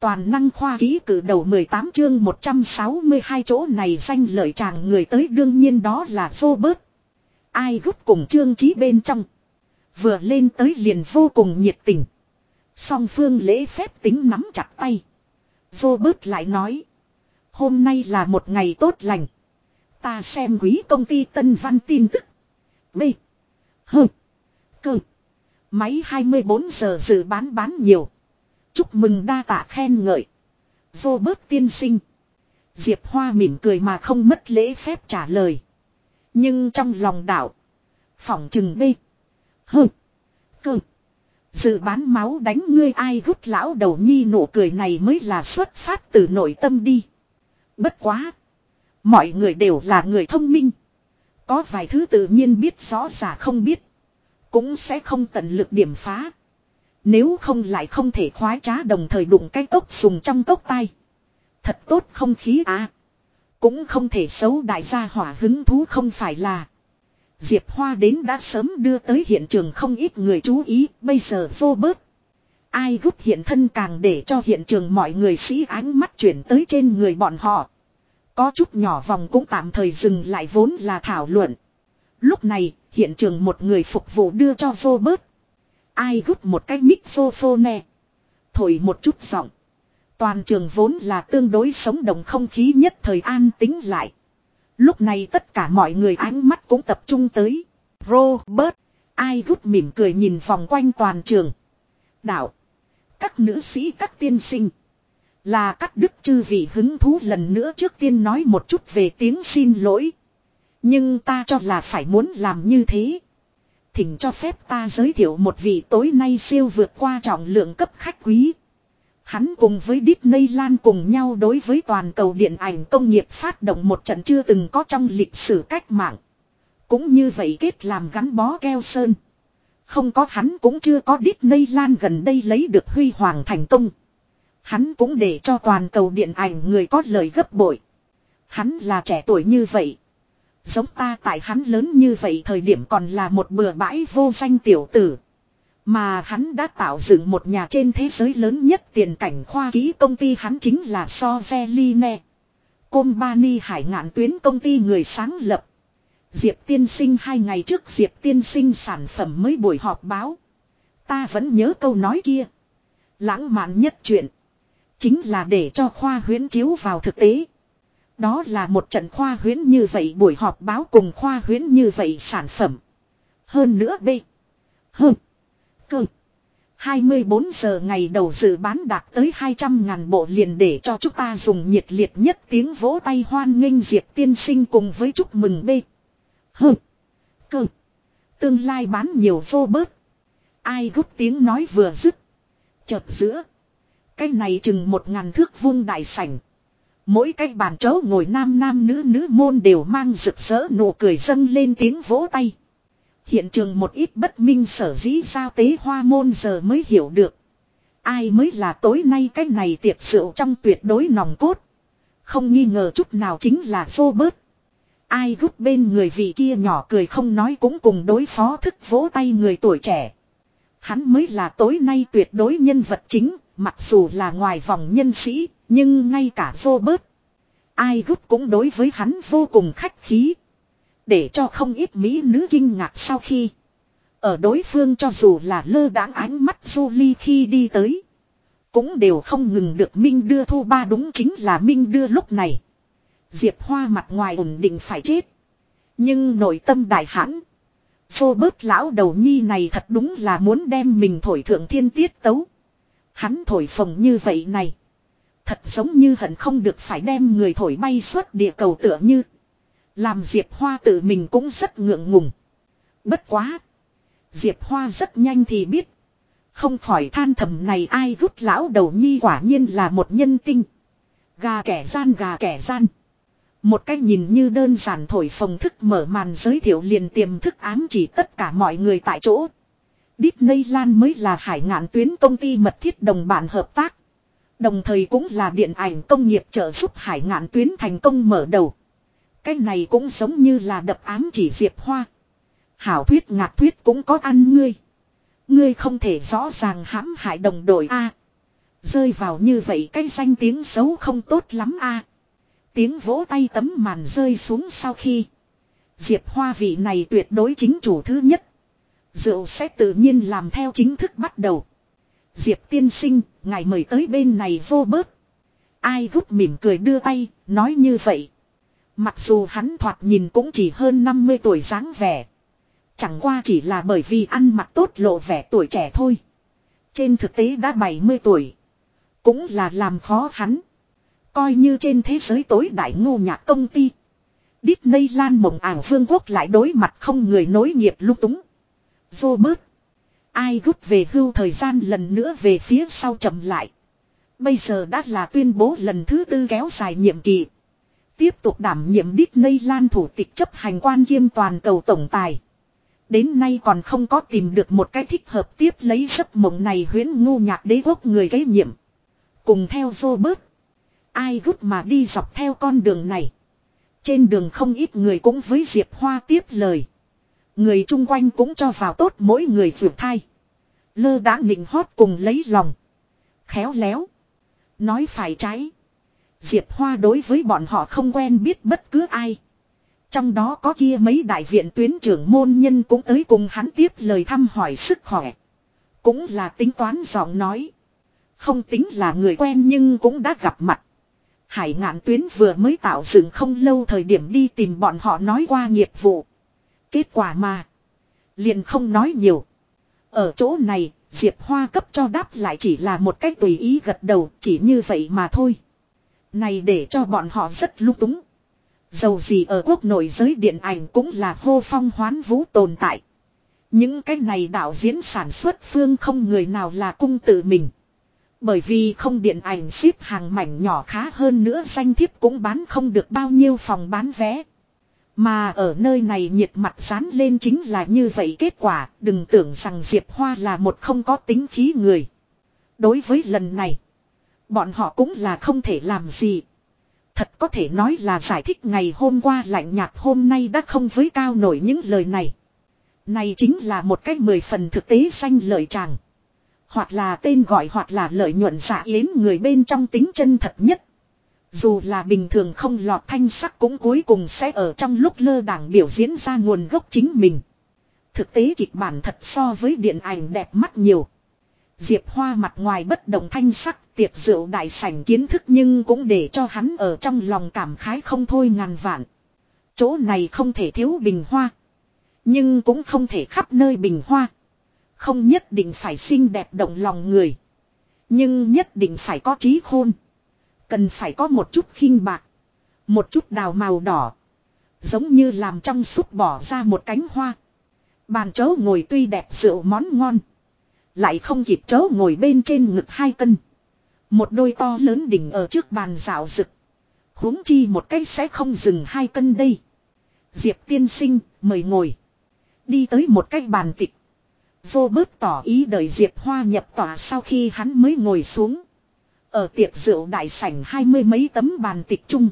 Toàn năng khoa ký cử đầu 18 chương 162 chỗ này danh lợi chàng người tới đương nhiên đó là vô bớt. Ai gút cùng chương trí bên trong. Vừa lên tới liền vô cùng nhiệt tình. Song phương lễ phép tính nắm chặt tay. Vô bớt lại nói. Hôm nay là một ngày tốt lành. Ta xem quý công ty Tân Văn tin tức. B. H. Cơ. Máy 24 giờ dự bán bán nhiều. Chúc mừng đa tạ khen ngợi. Vô bớt tiên sinh. Diệp Hoa mỉm cười mà không mất lễ phép trả lời. Nhưng trong lòng đảo. Phỏng chừng bê. Hừ. Cơ. Dự bán máu đánh ngươi ai gút lão đầu nhi nụ cười này mới là xuất phát từ nội tâm đi. Bất quá. Mọi người đều là người thông minh. Có vài thứ tự nhiên biết rõ giả không biết. Cũng sẽ không tận lực điểm phá. Nếu không lại không thể khoái trá đồng thời đụng cái cốc sùng trong cốc tay. Thật tốt không khí à. Cũng không thể xấu đại gia hỏa hứng thú không phải là. Diệp Hoa đến đã sớm đưa tới hiện trường không ít người chú ý, bây giờ vô bớt. Ai gút hiện thân càng để cho hiện trường mọi người sĩ ánh mắt chuyển tới trên người bọn họ. Có chút nhỏ vòng cũng tạm thời dừng lại vốn là thảo luận. Lúc này, hiện trường một người phục vụ đưa cho vô bớt. Ai gút một cái mic phô phô nè. Thổi một chút giọng. Toàn trường vốn là tương đối sống động không khí nhất thời an tính lại. Lúc này tất cả mọi người ánh mắt cũng tập trung tới. Robert. Ai gút mỉm cười nhìn vòng quanh toàn trường. Đạo. Các nữ sĩ, các tiên sinh. Là các đức chư vị hứng thú lần nữa trước tiên nói một chút về tiếng xin lỗi. Nhưng ta cho là phải muốn làm như thế. Thỉnh cho phép ta giới thiệu một vị tối nay siêu vượt qua trọng lượng cấp khách quý. Hắn cùng với Disneyland cùng nhau đối với toàn cầu điện ảnh công nghiệp phát động một trận chưa từng có trong lịch sử cách mạng. Cũng như vậy kết làm gắn bó keo sơn. Không có hắn cũng chưa có Disneyland gần đây lấy được huy hoàng thành công. Hắn cũng để cho toàn cầu điện ảnh người có lời gấp bội. Hắn là trẻ tuổi như vậy. Giống ta tại hắn lớn như vậy thời điểm còn là một bừa bãi vô danh tiểu tử. Mà hắn đã tạo dựng một nhà trên thế giới lớn nhất tiền cảnh khoa ký công ty hắn chính là Soveline. Company hải ngạn tuyến công ty người sáng lập. Diệp tiên sinh hai ngày trước Diệp tiên sinh sản phẩm mới buổi họp báo. Ta vẫn nhớ câu nói kia. Lãng mạn nhất chuyện. Chính là để cho khoa huyến chiếu vào thực tế. Đó là một trận khoa huyến như vậy, buổi họp báo cùng khoa huyến như vậy sản phẩm. Hơn nữa B. Hơn. Cơ. 24 giờ ngày đầu dự bán đạt tới 200 ngàn bộ liền để cho chúng ta dùng nhiệt liệt nhất tiếng vỗ tay hoan nghênh Diệp tiên sinh cùng với chúc mừng B. Hơn. Cơ. Tương lai bán nhiều vô bớt. Ai gúc tiếng nói vừa dứt. Chợt giữa. Cái này chừng một ngàn thước vuông đại sảnh. Mỗi cái bàn chấu ngồi nam nam nữ nữ môn đều mang rực rỡ nụ cười dâng lên tiếng vỗ tay. Hiện trường một ít bất minh sở dĩ sao tế hoa môn giờ mới hiểu được. Ai mới là tối nay cái này tiệc rượu trong tuyệt đối nòng cốt. Không nghi ngờ chút nào chính là vô bớt. Ai gút bên người vị kia nhỏ cười không nói cũng cùng đối phó thức vỗ tay người tuổi trẻ. Hắn mới là tối nay tuyệt đối nhân vật chính, mặc dù là ngoài vòng nhân sĩ, nhưng ngay cả vô bớt. Ai gúp cũng đối với hắn vô cùng khách khí. Để cho không ít mỹ nữ kinh ngạc sau khi. Ở đối phương cho dù là lơ đãng ánh mắt Julie khi đi tới. Cũng đều không ngừng được Minh đưa thu ba đúng chính là Minh đưa lúc này. Diệp Hoa mặt ngoài ổn định phải chết. Nhưng nội tâm đại hãn. Vô bớt lão đầu nhi này thật đúng là muốn đem mình thổi thượng thiên tiết tấu. Hắn thổi phồng như vậy này. Thật giống như hận không được phải đem người thổi bay suốt địa cầu tựa như. Làm Diệp Hoa tự mình cũng rất ngượng ngùng. Bất quá. Diệp Hoa rất nhanh thì biết. Không khỏi than thầm này ai gút lão đầu nhi quả nhiên là một nhân tinh. Gà kẻ gian gà kẻ gian. Một cách nhìn như đơn giản thổi phồng thức mở màn giới thiệu liền tiềm thức ám chỉ tất cả mọi người tại chỗ. Disneyland mới là hải ngạn tuyến công ty mật thiết đồng bản hợp tác. Đồng thời cũng là điện ảnh công nghiệp trợ giúp hải ngạn tuyến thành công mở đầu. Cái này cũng giống như là đập ám chỉ Diệp Hoa. Hảo thuyết ngạc thuyết cũng có ăn ngươi. Ngươi không thể rõ ràng hãm hại đồng đội A. Rơi vào như vậy cái danh tiếng xấu không tốt lắm a. Tiếng vỗ tay tấm màn rơi xuống sau khi. Diệp Hoa vị này tuyệt đối chính chủ thứ nhất. Rượu sẽ tự nhiên làm theo chính thức bắt đầu. Diệp tiên sinh, ngài mời tới bên này vô bớt. Ai gút mỉm cười đưa tay, nói như vậy. Mặc dù hắn thoạt nhìn cũng chỉ hơn 50 tuổi dáng vẻ. Chẳng qua chỉ là bởi vì ăn mặc tốt lộ vẻ tuổi trẻ thôi. Trên thực tế đã 70 tuổi. Cũng là làm khó hắn. Coi như trên thế giới tối đại ngô nhạc công ty. Disney Lan mộng ảng vương quốc lại đối mặt không người nối nghiệp lúc túng. Vô bớt. Ai rút về hưu thời gian lần nữa về phía sau chậm lại. Bây giờ đã là tuyên bố lần thứ tư kéo dài nhiệm kỳ. Tiếp tục đảm nhiệm Disney Lan thủ tịch chấp hành quan kiêm toàn cầu tổng tài. Đến nay còn không có tìm được một cái thích hợp tiếp lấy giấc mộng này huyến ngu nhạc đế quốc người gây nhiệm. Cùng theo Robert. Ai gút mà đi dọc theo con đường này. Trên đường không ít người cũng với Diệp Hoa tiếp lời. Người chung quanh cũng cho vào tốt mỗi người phượng thai. Lơ đã nịnh hót cùng lấy lòng. Khéo léo. Nói phải trái. Diệp Hoa đối với bọn họ không quen biết bất cứ ai. Trong đó có kia mấy đại viện tuyến trưởng môn nhân cũng tới cùng hắn tiếp lời thăm hỏi sức khỏe. Cũng là tính toán giọng nói. Không tính là người quen nhưng cũng đã gặp mặt. Hải ngạn tuyến vừa mới tạo dựng không lâu thời điểm đi tìm bọn họ nói qua nghiệp vụ. Kết quả mà. Liền không nói nhiều. Ở chỗ này, Diệp Hoa cấp cho đáp lại chỉ là một cách tùy ý gật đầu, chỉ như vậy mà thôi. Này để cho bọn họ rất lung túng. Dầu gì ở quốc nội giới điện ảnh cũng là hô phong hoán vũ tồn tại. Những cái này đạo diễn sản xuất phương không người nào là cung tự mình. Bởi vì không điện ảnh ship hàng mảnh nhỏ khá hơn nữa danh thiếp cũng bán không được bao nhiêu phòng bán vé. Mà ở nơi này nhiệt mặt dán lên chính là như vậy kết quả, đừng tưởng rằng Diệp Hoa là một không có tính khí người. Đối với lần này, bọn họ cũng là không thể làm gì. Thật có thể nói là giải thích ngày hôm qua lạnh nhạt hôm nay đã không với cao nổi những lời này. Này chính là một cách mười phần thực tế xanh lợi chàng. Hoặc là tên gọi hoặc là lợi nhuận giả yến người bên trong tính chân thật nhất. Dù là bình thường không lọt thanh sắc cũng cuối cùng sẽ ở trong lúc lơ đảng biểu diễn ra nguồn gốc chính mình. Thực tế kịch bản thật so với điện ảnh đẹp mắt nhiều. Diệp Hoa mặt ngoài bất động thanh sắc, tiệc rượu đại sảnh kiến thức nhưng cũng để cho hắn ở trong lòng cảm khái không thôi ngàn vạn. Chỗ này không thể thiếu bình hoa. Nhưng cũng không thể khắp nơi bình hoa. Không nhất định phải xinh đẹp động lòng người. Nhưng nhất định phải có trí khôn. Cần phải có một chút khinh bạc. Một chút đào màu đỏ. Giống như làm trong súp bỏ ra một cánh hoa. Bàn chớ ngồi tuy đẹp rượu món ngon. Lại không kịp chớ ngồi bên trên ngực hai cân. Một đôi to lớn đỉnh ở trước bàn rạo rực. huống chi một cái sẽ không dừng hai cân đây. Diệp tiên sinh, mời ngồi. Đi tới một cái bàn tịch. Vô bớt tỏ ý đợi Diệp Hoa nhập tòa sau khi hắn mới ngồi xuống. Ở tiệc rượu đại sảnh hai mươi mấy tấm bàn tịch chung.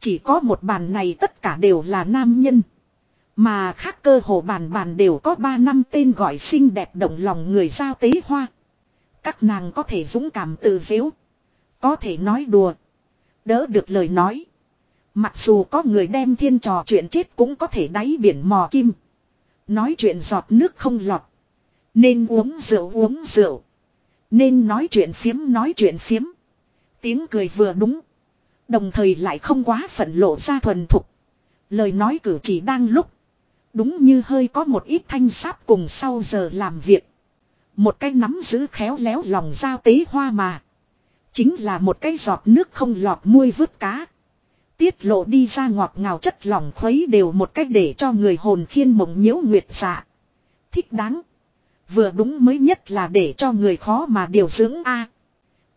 Chỉ có một bàn này tất cả đều là nam nhân. Mà khác cơ hồ bàn bàn đều có ba năm tên gọi xinh đẹp động lòng người giao tế hoa. Các nàng có thể dũng cảm tự dễu. Có thể nói đùa. Đỡ được lời nói. Mặc dù có người đem thiên trò chuyện chết cũng có thể đáy biển mò kim. Nói chuyện giọt nước không lọt. Nên uống rượu uống rượu. Nên nói chuyện phiếm, nói chuyện phiếm. Tiếng cười vừa đúng. Đồng thời lại không quá phận lộ ra thuần thục. Lời nói cử chỉ đang lúc. Đúng như hơi có một ít thanh sáp cùng sau giờ làm việc. Một cái nắm giữ khéo léo lòng giao tế hoa mà. Chính là một cái giọt nước không lọt muôi vứt cá. Tiết lộ đi ra ngọt ngào chất lòng khuấy đều một cách để cho người hồn khiên mộng nhiễu nguyệt dạ. Thích đáng. Vừa đúng mới nhất là để cho người khó mà điều dưỡng A.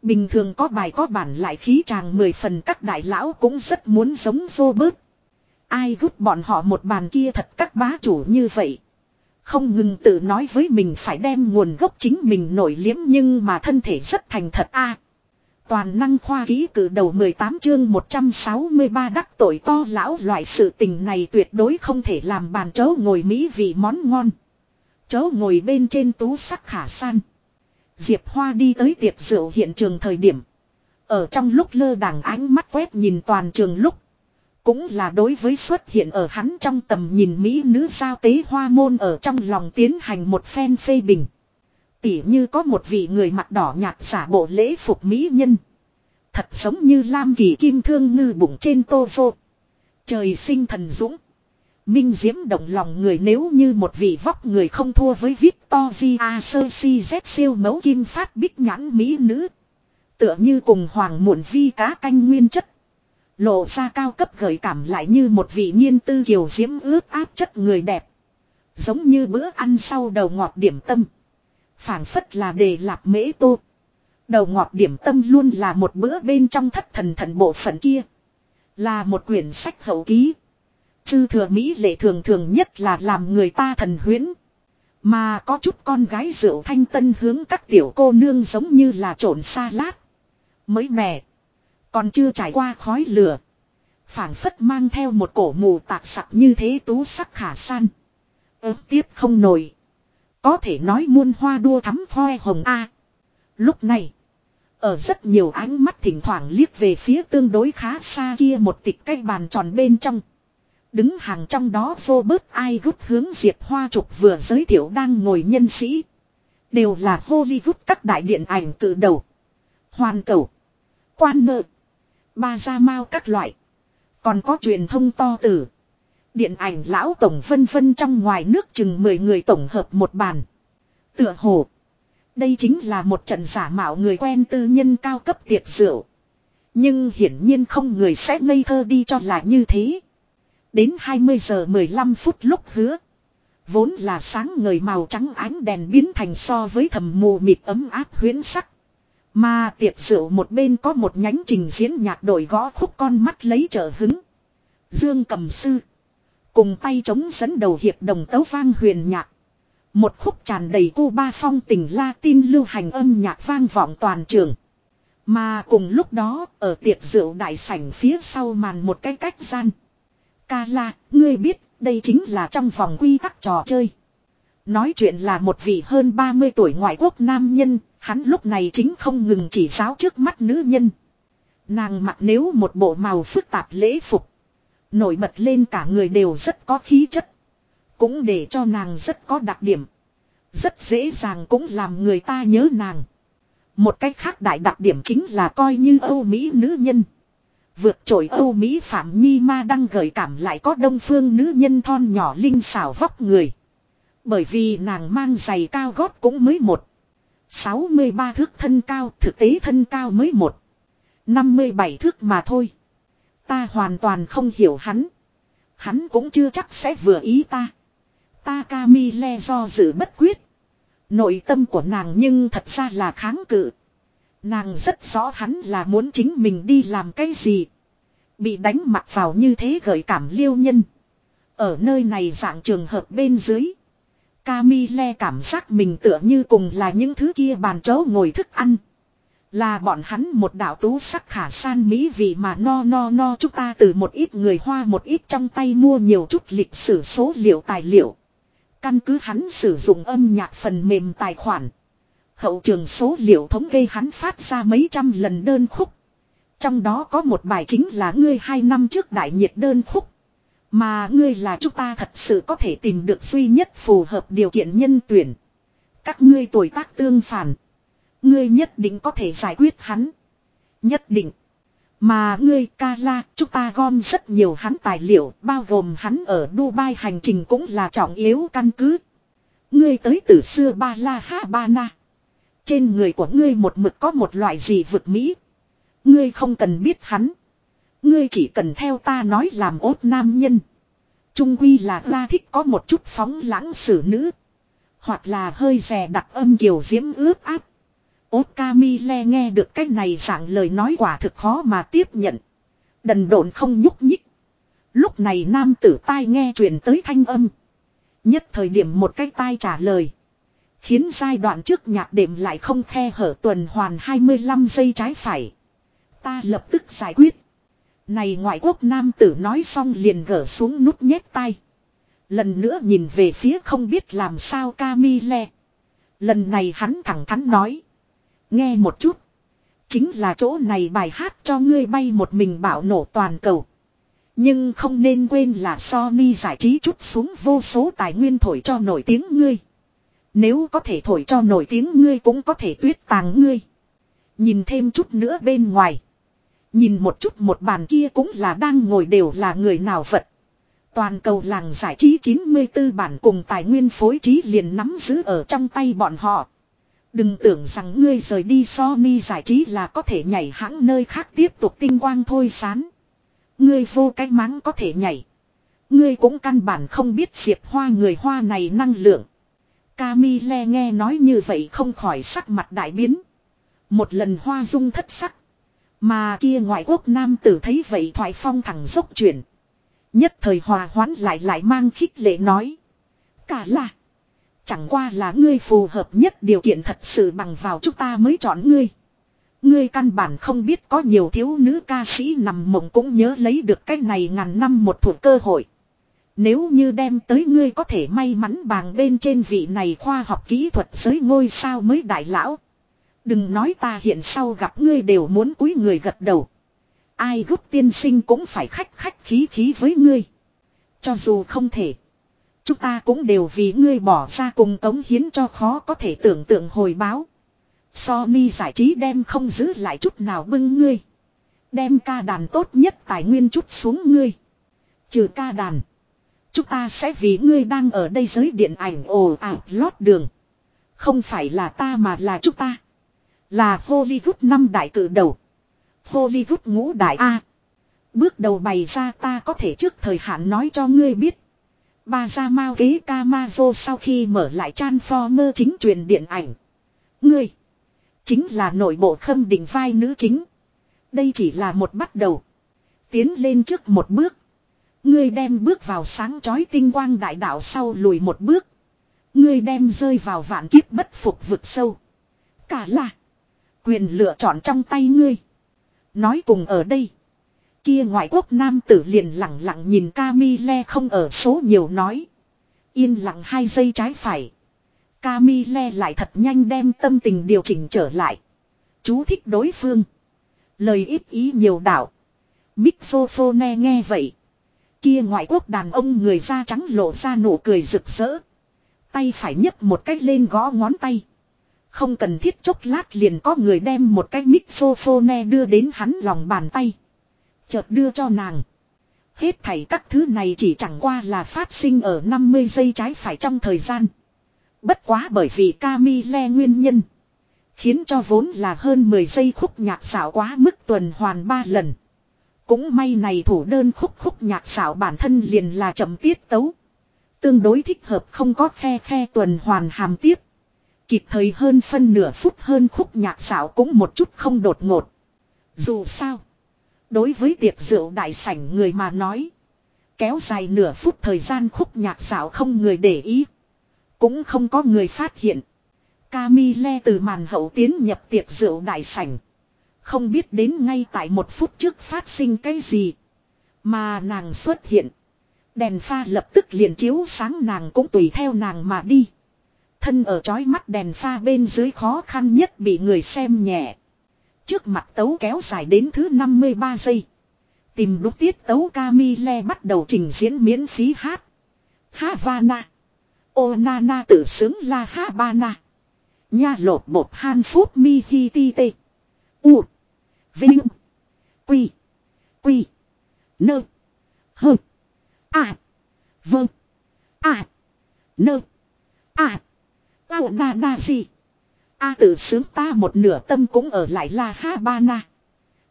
Bình thường có bài có bản lại khí chàng mười phần, các đại lão cũng rất muốn giống vô bớt. Ai gút bọn họ một bàn kia thật các bá chủ như vậy. Không ngừng tự nói với mình phải đem nguồn gốc chính mình nổi liếm nhưng mà thân thể rất thành thật a. toàn năng khoa ký cử đầu 18 chương 163 đắc tội to lão, loại sự tình này tuyệt đối không thể làm bàn chấu ngồi mỹ vì món ngon. Chấu ngồi bên trên tú sắc khả san. Diệp Hoa đi tới tiệc rượu hiện trường thời điểm. Ở trong lúc lơ đảng ánh mắt quét nhìn toàn trường lúc. Cũng là đối với xuất hiện ở hắn trong tầm nhìn Mỹ nữ giao tế hoa môn ở trong lòng tiến hành một phen phê bình. Tỉ như có một vị người mặt đỏ nhạt giả bộ lễ phục Mỹ nhân. Thật giống như Lam Kỳ Kim Thương ngư bụng trên tô vô. Trời sinh thần dũng. Minh diễm động lòng người nếu như một vị vóc người không thua với Victoria Sơ Si Z siêu mẫu kim phát bích nhãn Mỹ nữ. Tựa như cùng hoàng muộn vi cá canh nguyên chất. Lộ ra cao cấp gợi cảm lại như một vị nhiên tư kiều diễm ướt áp chất người đẹp. Giống như bữa ăn sau đầu ngọt điểm tâm. phảng phất là đề lạp mễ tô. Đầu ngọt điểm tâm luôn là một bữa bên trong thất thần thần bộ phận kia. Là một quyển sách hậu ký. Chư thừa Mỹ lệ thường thường nhất là làm người ta thần huyễn. Mà có chút con gái rượu thanh tân hướng các tiểu cô nương giống như là trộn sa lát. Mới mẻ. Còn chưa trải qua khói lửa. phảng phất mang theo một cổ mù tạc sặc như thế tú sắc khả san. ước tiếp không nổi. Có thể nói muôn hoa đua thắm khoe hồng A. Lúc này. Ở rất nhiều ánh mắt thỉnh thoảng liếc về phía tương đối khá xa kia một tịch cây bàn tròn bên trong. Đứng hàng trong đó vô bớt ai gút hướng Diệp Hoa Trục vừa giới thiệu đang ngồi nhân sĩ. Đều là Hollywood các đại điện ảnh từ đầu. Hoàn cầu. Quan nợ. Ba gia mao các loại. Còn có truyền thông to tử. Điện ảnh lão tổng phân phân trong ngoài nước chừng 10 người tổng hợp một bàn. Tựa hồ. Đây chính là một trận giả mạo người quen tư nhân cao cấp tiệc rượu. Nhưng hiển nhiên không người sẽ ngây thơ đi cho là như thế. Đến 20 giờ 15 phút lúc hứa. Vốn là sáng ngời màu trắng ánh đèn biến thành so với thầm mù mịt ấm áp huyến sắc. Mà tiệc rượu một bên có một nhánh trình diễn nhạc đội gõ khúc con mắt lấy trợ hứng. Dương cầm sư. Cùng tay chống dẫn đầu hiệp đồng tấu vang huyền nhạc. Một khúc tràn đầy cu ba phong tình Latin lưu hành âm nhạc vang vọng toàn trường. Mà cùng lúc đó, ở tiệc rượu đại sảnh phía sau màn một cái cách gian. Ca la, ngươi biết, đây chính là trong vòng quy tắc trò chơi. Nói chuyện là một vị hơn 30 tuổi ngoại quốc nam nhân, hắn lúc này chính không ngừng chỉ giáo trước mắt nữ nhân. Nàng mặc nếu một bộ màu phức tạp lễ phục. Nổi bật lên cả người đều rất có khí chất. Cũng để cho nàng rất có đặc điểm. Rất dễ dàng cũng làm người ta nhớ nàng. Một cách khác đại đặc điểm chính là coi như Âu Mỹ nữ nhân. Vượt trội Âu Mỹ Phạm Nhi ma đang gợi cảm lại có đông phương nữ nhân thon nhỏ linh xảo vóc người. Bởi vì nàng mang giày cao gót cũng mới một. 63 thước thân cao, thực tế thân cao mới một. 57 thước mà thôi. Ta hoàn toàn không hiểu hắn. Hắn cũng chưa chắc sẽ vừa ý ta. Ta Camille do dự bất quyết. Nội tâm của nàng nhưng thật ra là kháng cự. Nàng rất rõ hắn là muốn chính mình đi làm cái gì. Bị đánh mặt vào như thế gợi cảm liêu nhân. Ở nơi này dạng trường hợp bên dưới. Camille cảm giác mình tựa như cùng là những thứ kia bàn chấu ngồi thức ăn. Là bọn hắn một đạo tú sắc khả san mỹ vì mà no no no chúng ta từ một ít người hoa một ít trong tay mua nhiều chút lịch sử số liệu tài liệu. Căn cứ hắn sử dụng âm nhạc phần mềm tài khoản. Hậu trường số liệu thống kê hắn phát ra mấy trăm lần đơn khúc. Trong đó có một bài chính là ngươi hai năm trước đại nhiệt đơn khúc. Mà ngươi là chúng ta thật sự có thể tìm được duy nhất phù hợp điều kiện nhân tuyển. Các ngươi tuổi tác tương phản. Ngươi nhất định có thể giải quyết hắn. Nhất định. Mà ngươi ca la, chúng ta gom rất nhiều hắn tài liệu, bao gồm hắn ở Dubai hành trình cũng là trọng yếu căn cứ. Ngươi tới từ xưa Ba La Ha Ba Na. Trên người của ngươi một mực có một loại gì vực Mỹ. Ngươi không cần biết hắn. Ngươi chỉ cần theo ta nói làm ốt nam nhân. Trung quy là ta thích có một chút phóng lãng xử nữ. Hoặc là hơi rè đặt âm kiều diễm ướt áp. Ốt Camille nghe được cái này dạng lời nói quả thực khó mà tiếp nhận. Đần độn không nhúc nhích. Lúc này nam tử tai nghe truyền tới thanh âm. Nhất thời điểm một cái tai trả lời. Khiến giai đoạn trước nhạc đệm lại không khe hở tuần hoàn 25 giây trái phải. Ta lập tức giải quyết. Này ngoại quốc nam tử nói xong liền gỡ xuống nút nhét tay. Lần nữa nhìn về phía không biết làm sao Camille. Lần này hắn thẳng thắn nói. Nghe một chút. Chính là chỗ này bài hát cho ngươi bay một mình bảo nổ toàn cầu. Nhưng không nên quên là Sony giải trí chút xuống vô số tài nguyên thổi cho nổi tiếng ngươi. Nếu có thể thổi cho nổi tiếng ngươi cũng có thể tuyết tàng ngươi. Nhìn thêm chút nữa bên ngoài. Nhìn một chút một bàn kia cũng là đang ngồi đều là người nào vật. Toàn cầu làng giải trí 94 bản cùng tài nguyên phối trí liền nắm giữ ở trong tay bọn họ. Đừng tưởng rằng ngươi rời đi Sony giải trí là có thể nhảy hãng nơi khác tiếp tục tinh quang thôi sán. Ngươi vô cái mắng có thể nhảy. Ngươi cũng căn bản không biết diệp hoa người hoa này năng lượng. Camille nghe nói như vậy không khỏi sắc mặt đại biến. Một lần hoa dung thất sắc. Mà kia ngoại quốc nam tử thấy vậy thoại phong thẳng dốc chuyển. Nhất thời hòa hoãn lại lại mang khích lệ nói. Cả là. Chẳng qua là ngươi phù hợp nhất điều kiện thật sự bằng vào chúng ta mới chọn ngươi. Ngươi căn bản không biết có nhiều thiếu nữ ca sĩ nằm mộng cũng nhớ lấy được cái này ngàn năm một thuộc cơ hội. Nếu như đem tới ngươi có thể may mắn bàng bên trên vị này khoa học kỹ thuật giới ngôi sao mới đại lão. Đừng nói ta hiện sau gặp ngươi đều muốn cúi người gật đầu. Ai gúc tiên sinh cũng phải khách khách khí khí với ngươi. Cho dù không thể. Chúng ta cũng đều vì ngươi bỏ ra cùng tống hiến cho khó có thể tưởng tượng hồi báo. Sony giải trí đem không giữ lại chút nào bưng ngươi. Đem ca đàn tốt nhất tài nguyên chút xuống ngươi. Trừ ca đàn. Chúng ta sẽ vì ngươi đang ở đây giới điện ảnh ồ ạt lót đường. Không phải là ta mà là chúng ta. Là Hollywood năm đại cử đầu. Hollywood ngũ đại A. Bước đầu bày ra ta có thể trước thời hạn nói cho ngươi biết. Ba ra mao kế Camazo sau khi mở lại Transformer chính truyền điện ảnh. Ngươi. Chính là nội bộ khâm định vai nữ chính. Đây chỉ là một bắt đầu. Tiến lên trước một bước. Ngươi đem bước vào sáng chói tinh quang đại đạo sau lùi một bước. Ngươi đem rơi vào vạn kiếp bất phục vực sâu. Cả là. Quyền lựa chọn trong tay ngươi. Nói cùng ở đây. Kia ngoại quốc nam tử liền lặng lặng nhìn Camille không ở số nhiều nói. Yên lặng hai giây trái phải. Camille lại thật nhanh đem tâm tình điều chỉnh trở lại. Chú thích đối phương. Lời ít ý nhiều đạo. Mixophone nghe vậy. Kia ngoại quốc đàn ông người da trắng lộ ra nụ cười rực rỡ. Tay phải nhấc một cách lên gõ ngón tay. Không cần thiết chốc lát liền có người đem một cái mixophone đưa đến hắn lòng bàn tay. Chợt đưa cho nàng. Hết thảy các thứ này chỉ chẳng qua là phát sinh ở 50 giây trái phải trong thời gian. Bất quá bởi vì Camille nguyên nhân. Khiến cho vốn là hơn 10 giây khúc nhạc xảo quá mức tuần hoàn 3 lần. Cũng may này thủ đơn khúc khúc nhạc xảo bản thân liền là chậm tiết tấu. Tương đối thích hợp không có khe khe tuần hoàn hàm tiếp. Kịp thời hơn phân nửa phút hơn khúc nhạc xảo cũng một chút không đột ngột. Dù sao. Đối với tiệc rượu đại sảnh người mà nói. Kéo dài nửa phút thời gian khúc nhạc xảo không người để ý. Cũng không có người phát hiện. Camille từ màn hậu tiến nhập tiệc rượu đại sảnh. Không biết đến ngay tại một phút trước phát sinh cái gì. Mà nàng xuất hiện. Đèn pha lập tức liền chiếu sáng nàng cũng tùy theo nàng mà đi. Thân ở chói mắt đèn pha bên dưới khó khăn nhất bị người xem nhẹ. Trước mặt tấu kéo dài đến thứ 53 giây. Tìm đúc tiết tấu Camille bắt đầu trình diễn miễn phí hát. Havana. Ô na na tự xứng la Habana. Nha lột bột han phút mi hi ti tê. U. Vinh. Quy. Quy. Nơ. Hơ. À. Vâng. À. Nơ. À. Ao đa đa gì. A tự sướng ta một nửa tâm cũng ở lại La Habana.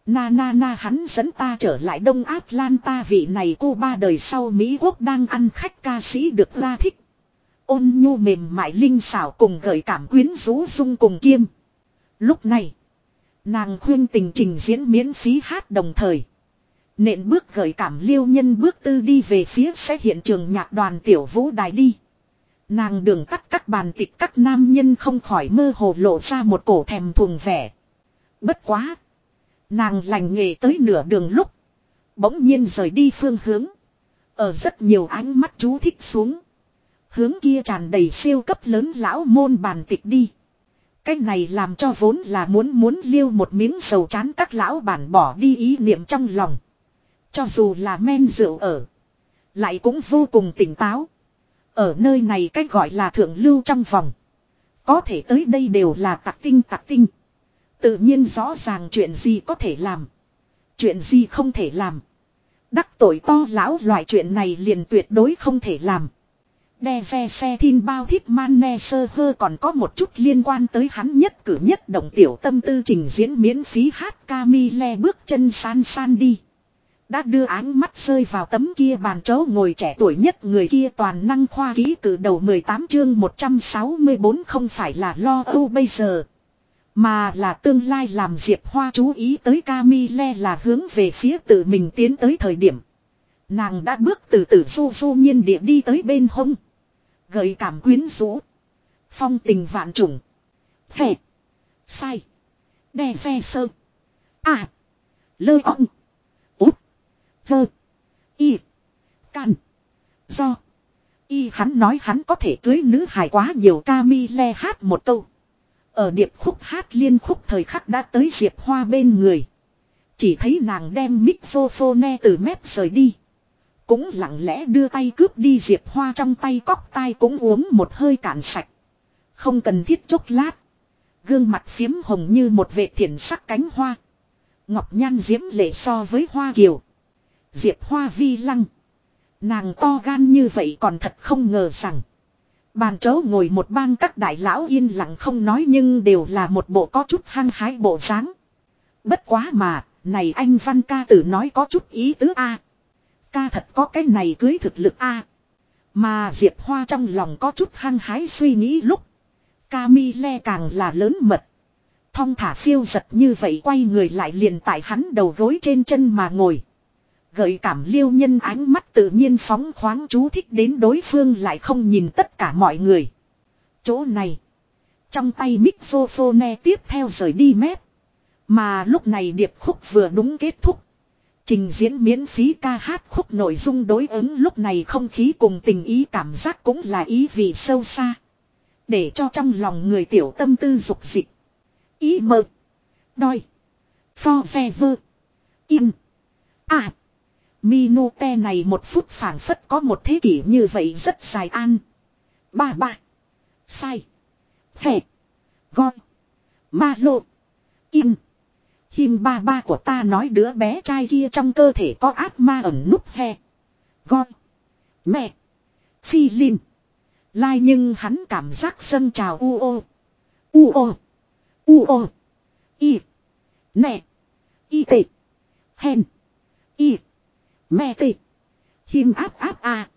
Na na na hắn dẫn ta trở lại Đông Atlanta vị này cô ba đời sau Mỹ Quốc đang ăn khách ca sĩ được la thích. Ôn nhu mềm mại linh xảo cùng gợi cảm quyến rũ dung cùng kiêm. Lúc này, nàng khuyên tình trình diễn miễn phí hát đồng thời. Nện bước gợi cảm liêu nhân bước tư đi về phía sẽ hiện trường nhạc đoàn tiểu vũ đài đi. Nàng đường tắt các bàn tịch các nam nhân không khỏi mơ hồ lộ ra một cổ thèm thuồng vẻ. Bất quá. Nàng lành nghề tới nửa đường lúc. Bỗng nhiên rời đi phương hướng. Ở rất nhiều ánh mắt chú thích xuống. Hướng kia tràn đầy siêu cấp lớn lão môn bàn tịch đi. Cái này làm cho vốn là muốn muốn liêu một miếng dầu chán các lão bản bỏ đi ý niệm trong lòng. Cho dù là men rượu ở. Lại cũng vô cùng tỉnh táo. Ở nơi này cách gọi là thượng lưu trong vòng. Có thể tới đây đều là tạc tinh tạc tinh. Tự nhiên rõ ràng chuyện gì có thể làm. Chuyện gì không thể làm. Đắc tội to lão loại chuyện này liền tuyệt đối không thể làm. Đe ve xe thiên bao thiếp man ne sơ hơ còn có một chút liên quan tới hắn nhất cử nhất động tiểu tâm tư trình diễn miễn phí hát Camille bước chân san san đi. Đã đưa ánh mắt rơi vào tấm kia bàn chấu ngồi trẻ tuổi nhất người kia toàn năng khoa ký cử đầu 18 chương 164 không phải là lo âu bây giờ. Mà là tương lai làm Diệp Hoa chú ý tới Camille là hướng về phía tự mình tiến tới thời điểm. Nàng đã bước từ từ du du nhiên địa đi tới bên hông. Gợi cảm quyến rũ. Phong tình vạn trùng. Phè. Sai. Đe ve sơ. À. Lơ ong. Úp. Vơ. Y. Can. Do. Y hắn nói hắn có thể cưới nữ hài quá nhiều Camille hát một câu. Ở điệp khúc hát liên khúc thời khắc đã tới Diệp Hoa bên người. Chỉ thấy nàng đem mixophone từ mép rời đi. Cũng lặng lẽ đưa tay cướp đi Diệp Hoa trong tay cóc tai cũng uống một hơi cạn sạch. Không cần thiết chốc lát. Gương mặt phiếm hồng như một vệ thiền sắc cánh hoa. Ngọc nhan diễm lệ so với hoa kiều. Diệp Hoa vi lăng. Nàng to gan như vậy còn thật không ngờ rằng. Bàn chấu ngồi một bang các đại lão yên lặng không nói nhưng đều là một bộ có chút hăng hái bộ dáng. Bất quá mà, này anh Văn ca tử nói có chút ý tứ a. Ca thật có cái này cưới thực lực a. Mà Diệp Hoa trong lòng có chút hăng hái suy nghĩ lúc. Camille càng là lớn mật. Thong thả phiêu giật như vậy quay người lại liền tại hắn đầu gối trên chân mà ngồi. Gợi cảm liêu nhân ánh mắt tự nhiên phóng khoáng chú thích đến đối phương lại không nhìn tất cả mọi người. Chỗ này. Trong tay mixophone tiếp theo rời đi mép. Mà lúc này điệp khúc vừa đúng kết thúc. Trình diễn miễn phí ca hát khúc nội dung đối ứng lúc này không khí cùng tình ý cảm giác cũng là ý vị sâu xa. Để cho trong lòng người tiểu tâm tư dục dịch. Ý mơ. Đôi. For vơ. In. À. Minute này một phút phản phất có một thế kỷ như vậy rất dài an. Ba ba. Sai. Thẻ. Gon. Ma lô. In. Him ba ba của ta nói đứa bé trai kia trong cơ thể có ác ma ẩn núp he. Gon. Mẹ. Phi Linh. Lai nhưng hắn cảm giác sân trào u ô. U ô. U ô. Y. Nè. Y tệ. Hen. Y. Mẹ tệ. Him áp áp a.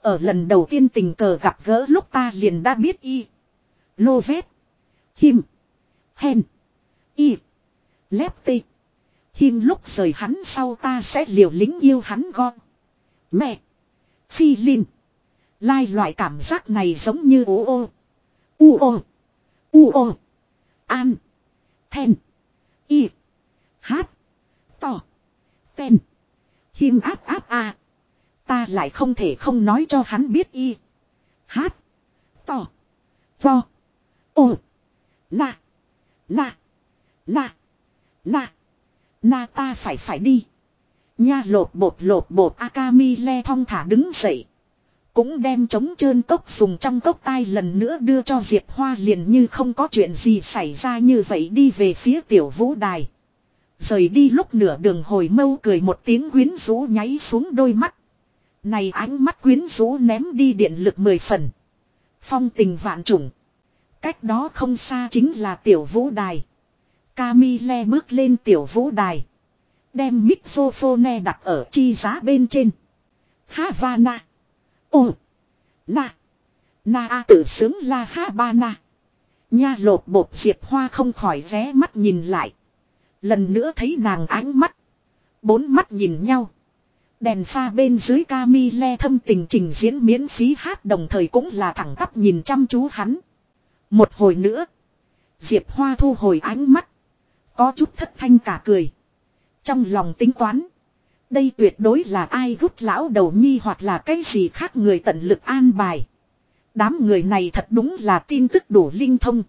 Ở lần đầu tiên tình cờ gặp gỡ lúc ta liền đã biết y. Lô vét. Him. Hen. Y. Lép tê. Him lúc rời hắn sau ta sẽ liều lính yêu hắn gom. Mẹ. Phi Linh. Lai loại cảm giác này giống như ô ô. U ô. U ô. An. Then. Y. Hát. To. Tên. Him áp áp a. Ta lại không thể không nói cho hắn biết y. Hát. To. To. Ô. Na. Na. Na. Na. Na ta phải phải đi. Nha lột bột lột bột Akami le thong thả đứng dậy. Cũng đem trống trơn cốc dùng trong cốc tai lần nữa đưa cho Diệp Hoa liền như không có chuyện gì xảy ra như vậy đi về phía tiểu vũ đài. Rời đi lúc nửa đường hồi mâu cười một tiếng quyến rũ nháy xuống đôi mắt. Này ánh mắt quyến rũ ném đi điện lực mười phần. Phong tình vạn trùng. Cách đó không xa chính là tiểu vũ đài. Camille bước lên tiểu vũ đài. Đem mixophone đặt ở chi giá bên trên. Havana. Ồ. Na. Na A tự sướng la Habana. Nha lột bột diệp hoa không khỏi ré mắt nhìn lại. Lần nữa thấy nàng ánh mắt. Bốn mắt nhìn nhau. Đèn pha bên dưới Camille thâm tình trình diễn miễn phí hát đồng thời cũng là thẳng tắp nhìn chăm chú hắn. Một hồi nữa. Diệp Hoa thu hồi ánh mắt. Có chút thất thanh cả cười. Trong lòng tính toán. Đây tuyệt đối là ai gút lão đầu nhi hoặc là cái gì khác người tận lực an bài. Đám người này thật đúng là tin tức đủ linh thông.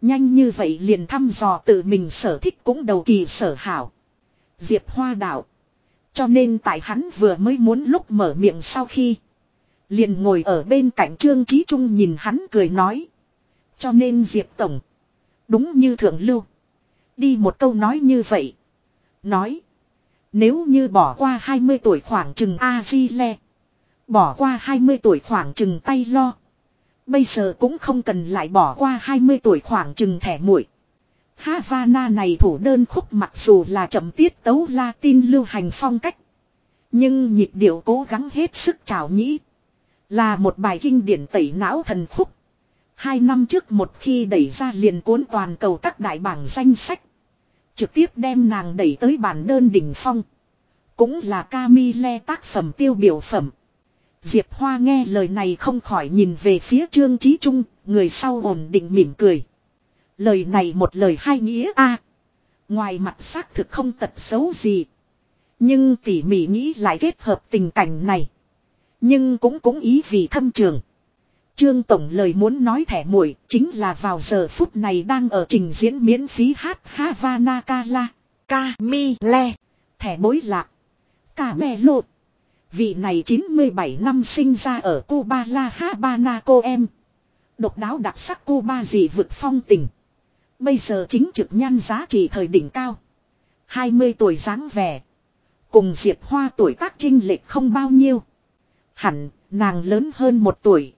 Nhanh như vậy liền thăm dò tự mình sở thích cũng đầu kỳ sở hảo. Diệp Hoa đạo. Cho nên tại hắn vừa mới muốn lúc mở miệng sau khi. Liền ngồi ở bên cạnh Trương Trí Trung nhìn hắn cười nói. Cho nên Diệp Tổng. Đúng như thượng lưu. Đi một câu nói như vậy. Nói. Nếu như bỏ qua 20 tuổi khoảng chừng A-di-le. Bỏ qua 20 tuổi khoảng chừng tay lo. Bây giờ cũng không cần lại bỏ qua 20 tuổi khoảng chừng thẻ muội. Havana này thủ đơn khúc mặc dù là chậm tiết tấu Latin lưu hành phong cách. Nhưng nhịp điệu cố gắng hết sức trào nhĩ. Là một bài kinh điển tẩy não thần khúc. Hai năm trước một khi đẩy ra liền cuốn toàn cầu các đại bảng danh sách. Trực tiếp đem nàng đẩy tới bản đơn đỉnh phong. Cũng là Camille tác phẩm tiêu biểu phẩm. Diệp Hoa nghe lời này không khỏi nhìn về phía Trương Chí Trung, người sau ổn định mỉm cười. Lời này một lời hai nghĩa a. ngoài mặt xác thực không tật xấu gì. Nhưng tỉ mỉ nghĩ lại kết hợp tình cảnh này. Nhưng cũng cũng ý vì thâm trường. Trương Tổng lời muốn nói thẻ muội chính là vào giờ phút này đang ở trình diễn miễn phí hát Havana Kala, Camille, thẻ bối lạc, cả mẹ lột. Vị này 97 năm sinh ra ở Cuba La Habana cô em. Độc đáo đặc sắc Cuba gì vực phong tình. Bây giờ chính trực nhan giá trị thời đỉnh cao. 20 tuổi dáng vẻ. Cùng Diệp Hoa tuổi tác trinh lệch không bao nhiêu. Hẳn, nàng lớn hơn một tuổi.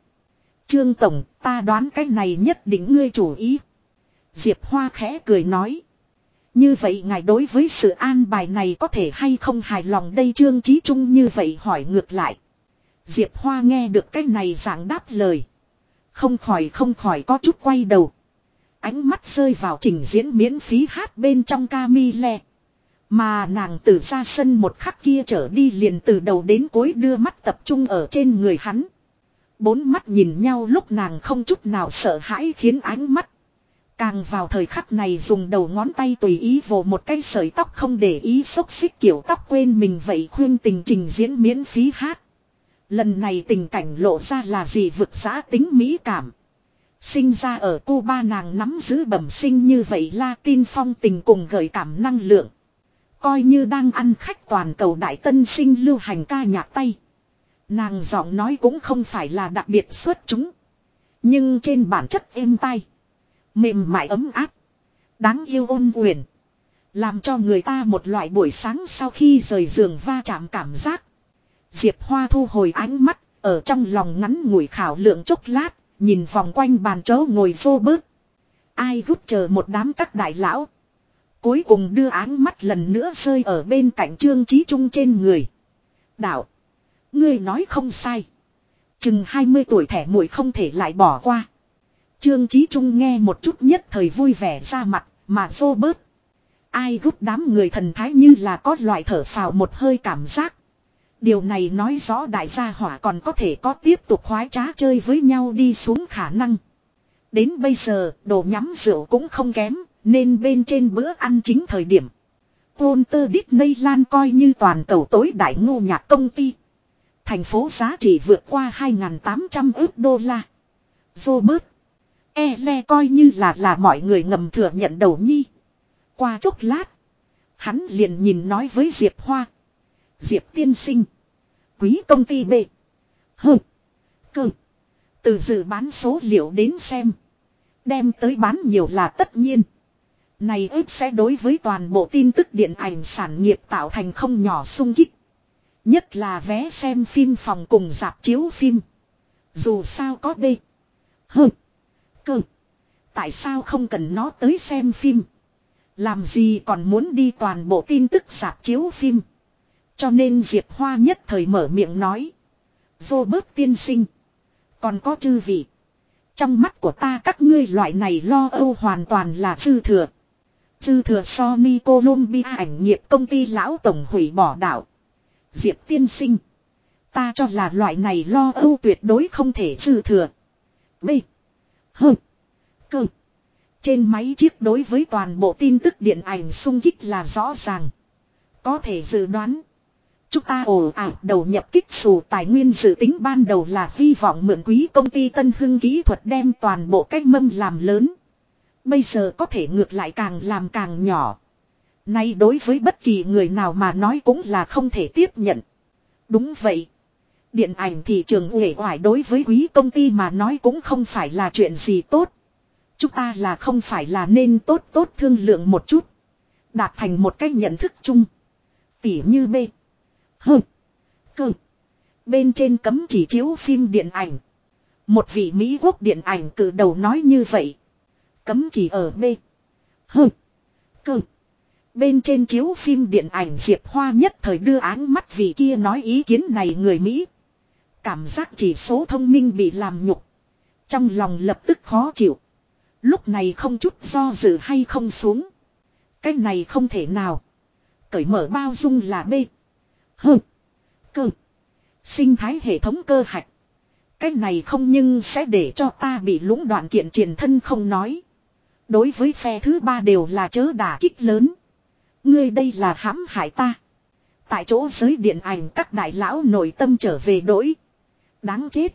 Trương Tổng, ta đoán cái này nhất định ngươi chủ ý. Diệp Hoa khẽ cười nói. Như vậy ngài đối với sự an bài này có thể hay không hài lòng đây Trương Chí Trung như vậy hỏi ngược lại. Diệp Hoa nghe được cái này giảng đáp lời. Không khỏi không khỏi có chút quay đầu. Ánh mắt rơi vào trình diễn miễn phí hát bên trong Camille. Mà nàng từ ra sân một khắc kia trở đi liền từ đầu đến cuối đưa mắt tập trung ở trên người hắn. Bốn mắt nhìn nhau lúc nàng không chút nào sợ hãi khiến ánh mắt. Càng vào thời khắc này dùng đầu ngón tay tùy ý vồ một cái sợi tóc không để ý xốc xích kiểu tóc quên mình vậy khuyên tình trình diễn miễn phí hát. Lần này tình cảnh lộ ra là gì vực giã tính mỹ cảm. Sinh ra ở Cuba nàng nắm giữ bẩm sinh như vậy Latin phong tình cùng gợi cảm năng lượng. Coi như đang ăn khách toàn cầu đại tân sinh lưu hành ca nhạc tay. Nàng giọng nói cũng không phải là đặc biệt xuất chúng. Nhưng trên bản chất êm tai. Mềm mại ấm áp. Đáng yêu ôn quyền. Làm cho người ta một loại buổi sáng sau khi rời giường va chạm cảm giác. Diệp Hoa thu hồi ánh mắt, ở trong lòng ngắn ngủi khảo lượng chốc lát, nhìn vòng quanh bàn chỗ ngồi vô bớt. Ai gút chờ một đám các đại lão. Cuối cùng đưa ánh mắt lần nữa rơi ở bên cạnh Trương Trí Trung trên người. Đạo. Ngươi nói không sai. Chừng 20 tuổi thẻ muội không thể lại bỏ qua. Trương Chí Trung nghe một chút nhất thời vui vẻ ra mặt, mà vô bớt. Ai gút đám người thần thái như là có loại thở phào một hơi cảm giác. Điều này nói rõ đại gia hỏa còn có thể có tiếp tục khoái trá chơi với nhau đi xuống khả năng. Đến bây giờ, đồ nhắm rượu cũng không kém, nên bên trên bữa ăn chính thời điểm. Walter Disneyland coi như toàn cầu tối đại ngô nhạc công ty. Thành phố giá trị vượt qua 2.800 ước đô la. Robert. E le coi như là là mọi người ngầm thừa nhận đầu nhi. Qua chốc lát. Hắn liền nhìn nói với Diệp Hoa. Diệp tiên sinh. Quý công ty B. hừ Cơ. Từ dự bán số liệu đến xem. Đem tới bán nhiều là tất nhiên. Này ước sẽ đối với toàn bộ tin tức điện ảnh sản nghiệp tạo thành không nhỏ sung kích. Nhất là vé xem phim phòng cùng dạp chiếu phim. Dù sao có đi. Hừ. Cơ. Tại sao không cần nó tới xem phim. Làm gì còn muốn đi toàn bộ tin tức dạp chiếu phim. Cho nên Diệp Hoa nhất thời mở miệng nói. Vô bớt tiên sinh. Còn có chư vị. Trong mắt của ta các ngươi loại này lo âu hoàn toàn là dư thừa. Dư thừa Sony Columbia ảnh nghiệp công ty lão tổng hủy bỏ đảo. Diệp tiên sinh. Ta cho là loại này lo âu tuyệt đối không thể dư thừa. B. H. Cơ. Trên máy chiếc đối với toàn bộ tin tức điện ảnh sung kích là rõ ràng. Có thể dự đoán. Chúng ta ồ ạt đầu nhập kích xù tài nguyên dự tính ban đầu là hy vọng mượn quý công ty Tân Hưng kỹ thuật đem toàn bộ cách mâm làm lớn. Bây giờ có thể ngược lại càng làm càng nhỏ. Nay đối với bất kỳ người nào mà nói cũng là không thể tiếp nhận. Đúng vậy. Điện ảnh thị trường uể oải đối với quý công ty mà nói cũng không phải là chuyện gì tốt. Chúng ta là không phải là nên tốt tốt thương lượng một chút. Đạt thành một cách nhận thức chung. Tỉ như B. H. Cơ. Bên trên cấm chỉ chiếu phim điện ảnh. Một vị Mỹ quốc điện ảnh cử đầu nói như vậy. Cấm chỉ ở B. H. Cơ. Bên trên chiếu phim điện ảnh Diệp Hoa nhất thời đưa áng mắt vì kia nói ý kiến này người Mỹ. Cảm giác chỉ số thông minh bị làm nhục. Trong lòng lập tức khó chịu. Lúc này không chút do dự hay không xuống. Cái này không thể nào. Cởi mở bao dung là B. H. Cơ. Sinh thái hệ thống cơ hạch. Cái này không nhưng sẽ để cho ta bị lũng đoạn kiện triển thân không nói. Đối với phe thứ ba đều là chớ đả kích lớn. Ngươi đây là hãm hại ta. Tại chỗ giới điện ảnh các đại lão nội tâm trở về đổi. Đáng chết.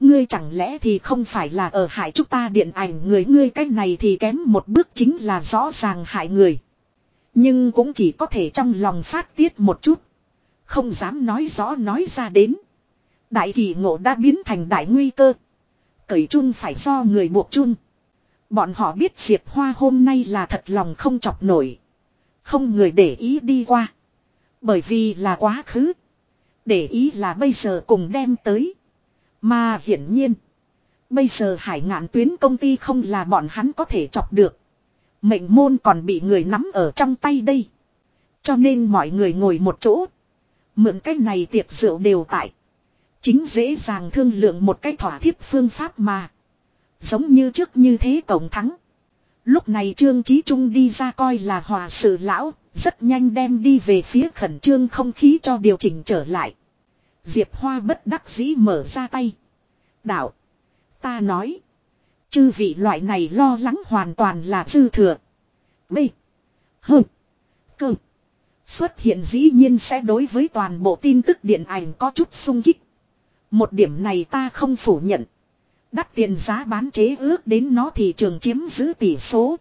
Ngươi chẳng lẽ thì không phải là ở hại chúng ta điện ảnh người ngươi cách này thì kém một bước chính là rõ ràng hại người. Nhưng cũng chỉ có thể trong lòng phát tiết một chút. Không dám nói rõ nói ra đến. Đại kỳ ngộ đã biến thành đại nguy cơ. Cởi chung phải do người buộc chung. Bọn họ biết Diệp Hoa hôm nay là thật lòng không chọc nổi. Không người để ý đi qua. Bởi vì là quá khứ. Để ý là bây giờ cùng đem tới. Mà hiển nhiên. Bây giờ hải ngạn tuyến công ty không là bọn hắn có thể chọc được. Mệnh môn còn bị người nắm ở trong tay đây. Cho nên mọi người ngồi một chỗ. Mượn cách này tiệc rượu đều tại. Chính dễ dàng thương lượng một cách thỏa thiếp phương pháp mà. Giống như trước như thế cổng thắng. Lúc này Trương Chí Trung đi ra coi là hòa sự lão, rất nhanh đem đi về phía khẩn trương không khí cho điều chỉnh trở lại. Diệp Hoa bất đắc dĩ mở ra tay. Đạo. Ta nói. Chư vị loại này lo lắng hoàn toàn là dư thừa. B. H. C. Xuất hiện dĩ nhiên sẽ đối với toàn bộ tin tức điện ảnh có chút sung kích. Một điểm này ta không phủ nhận. Đắt tiền giá bán chế ước đến nó thị trường chiếm giữ tỷ số.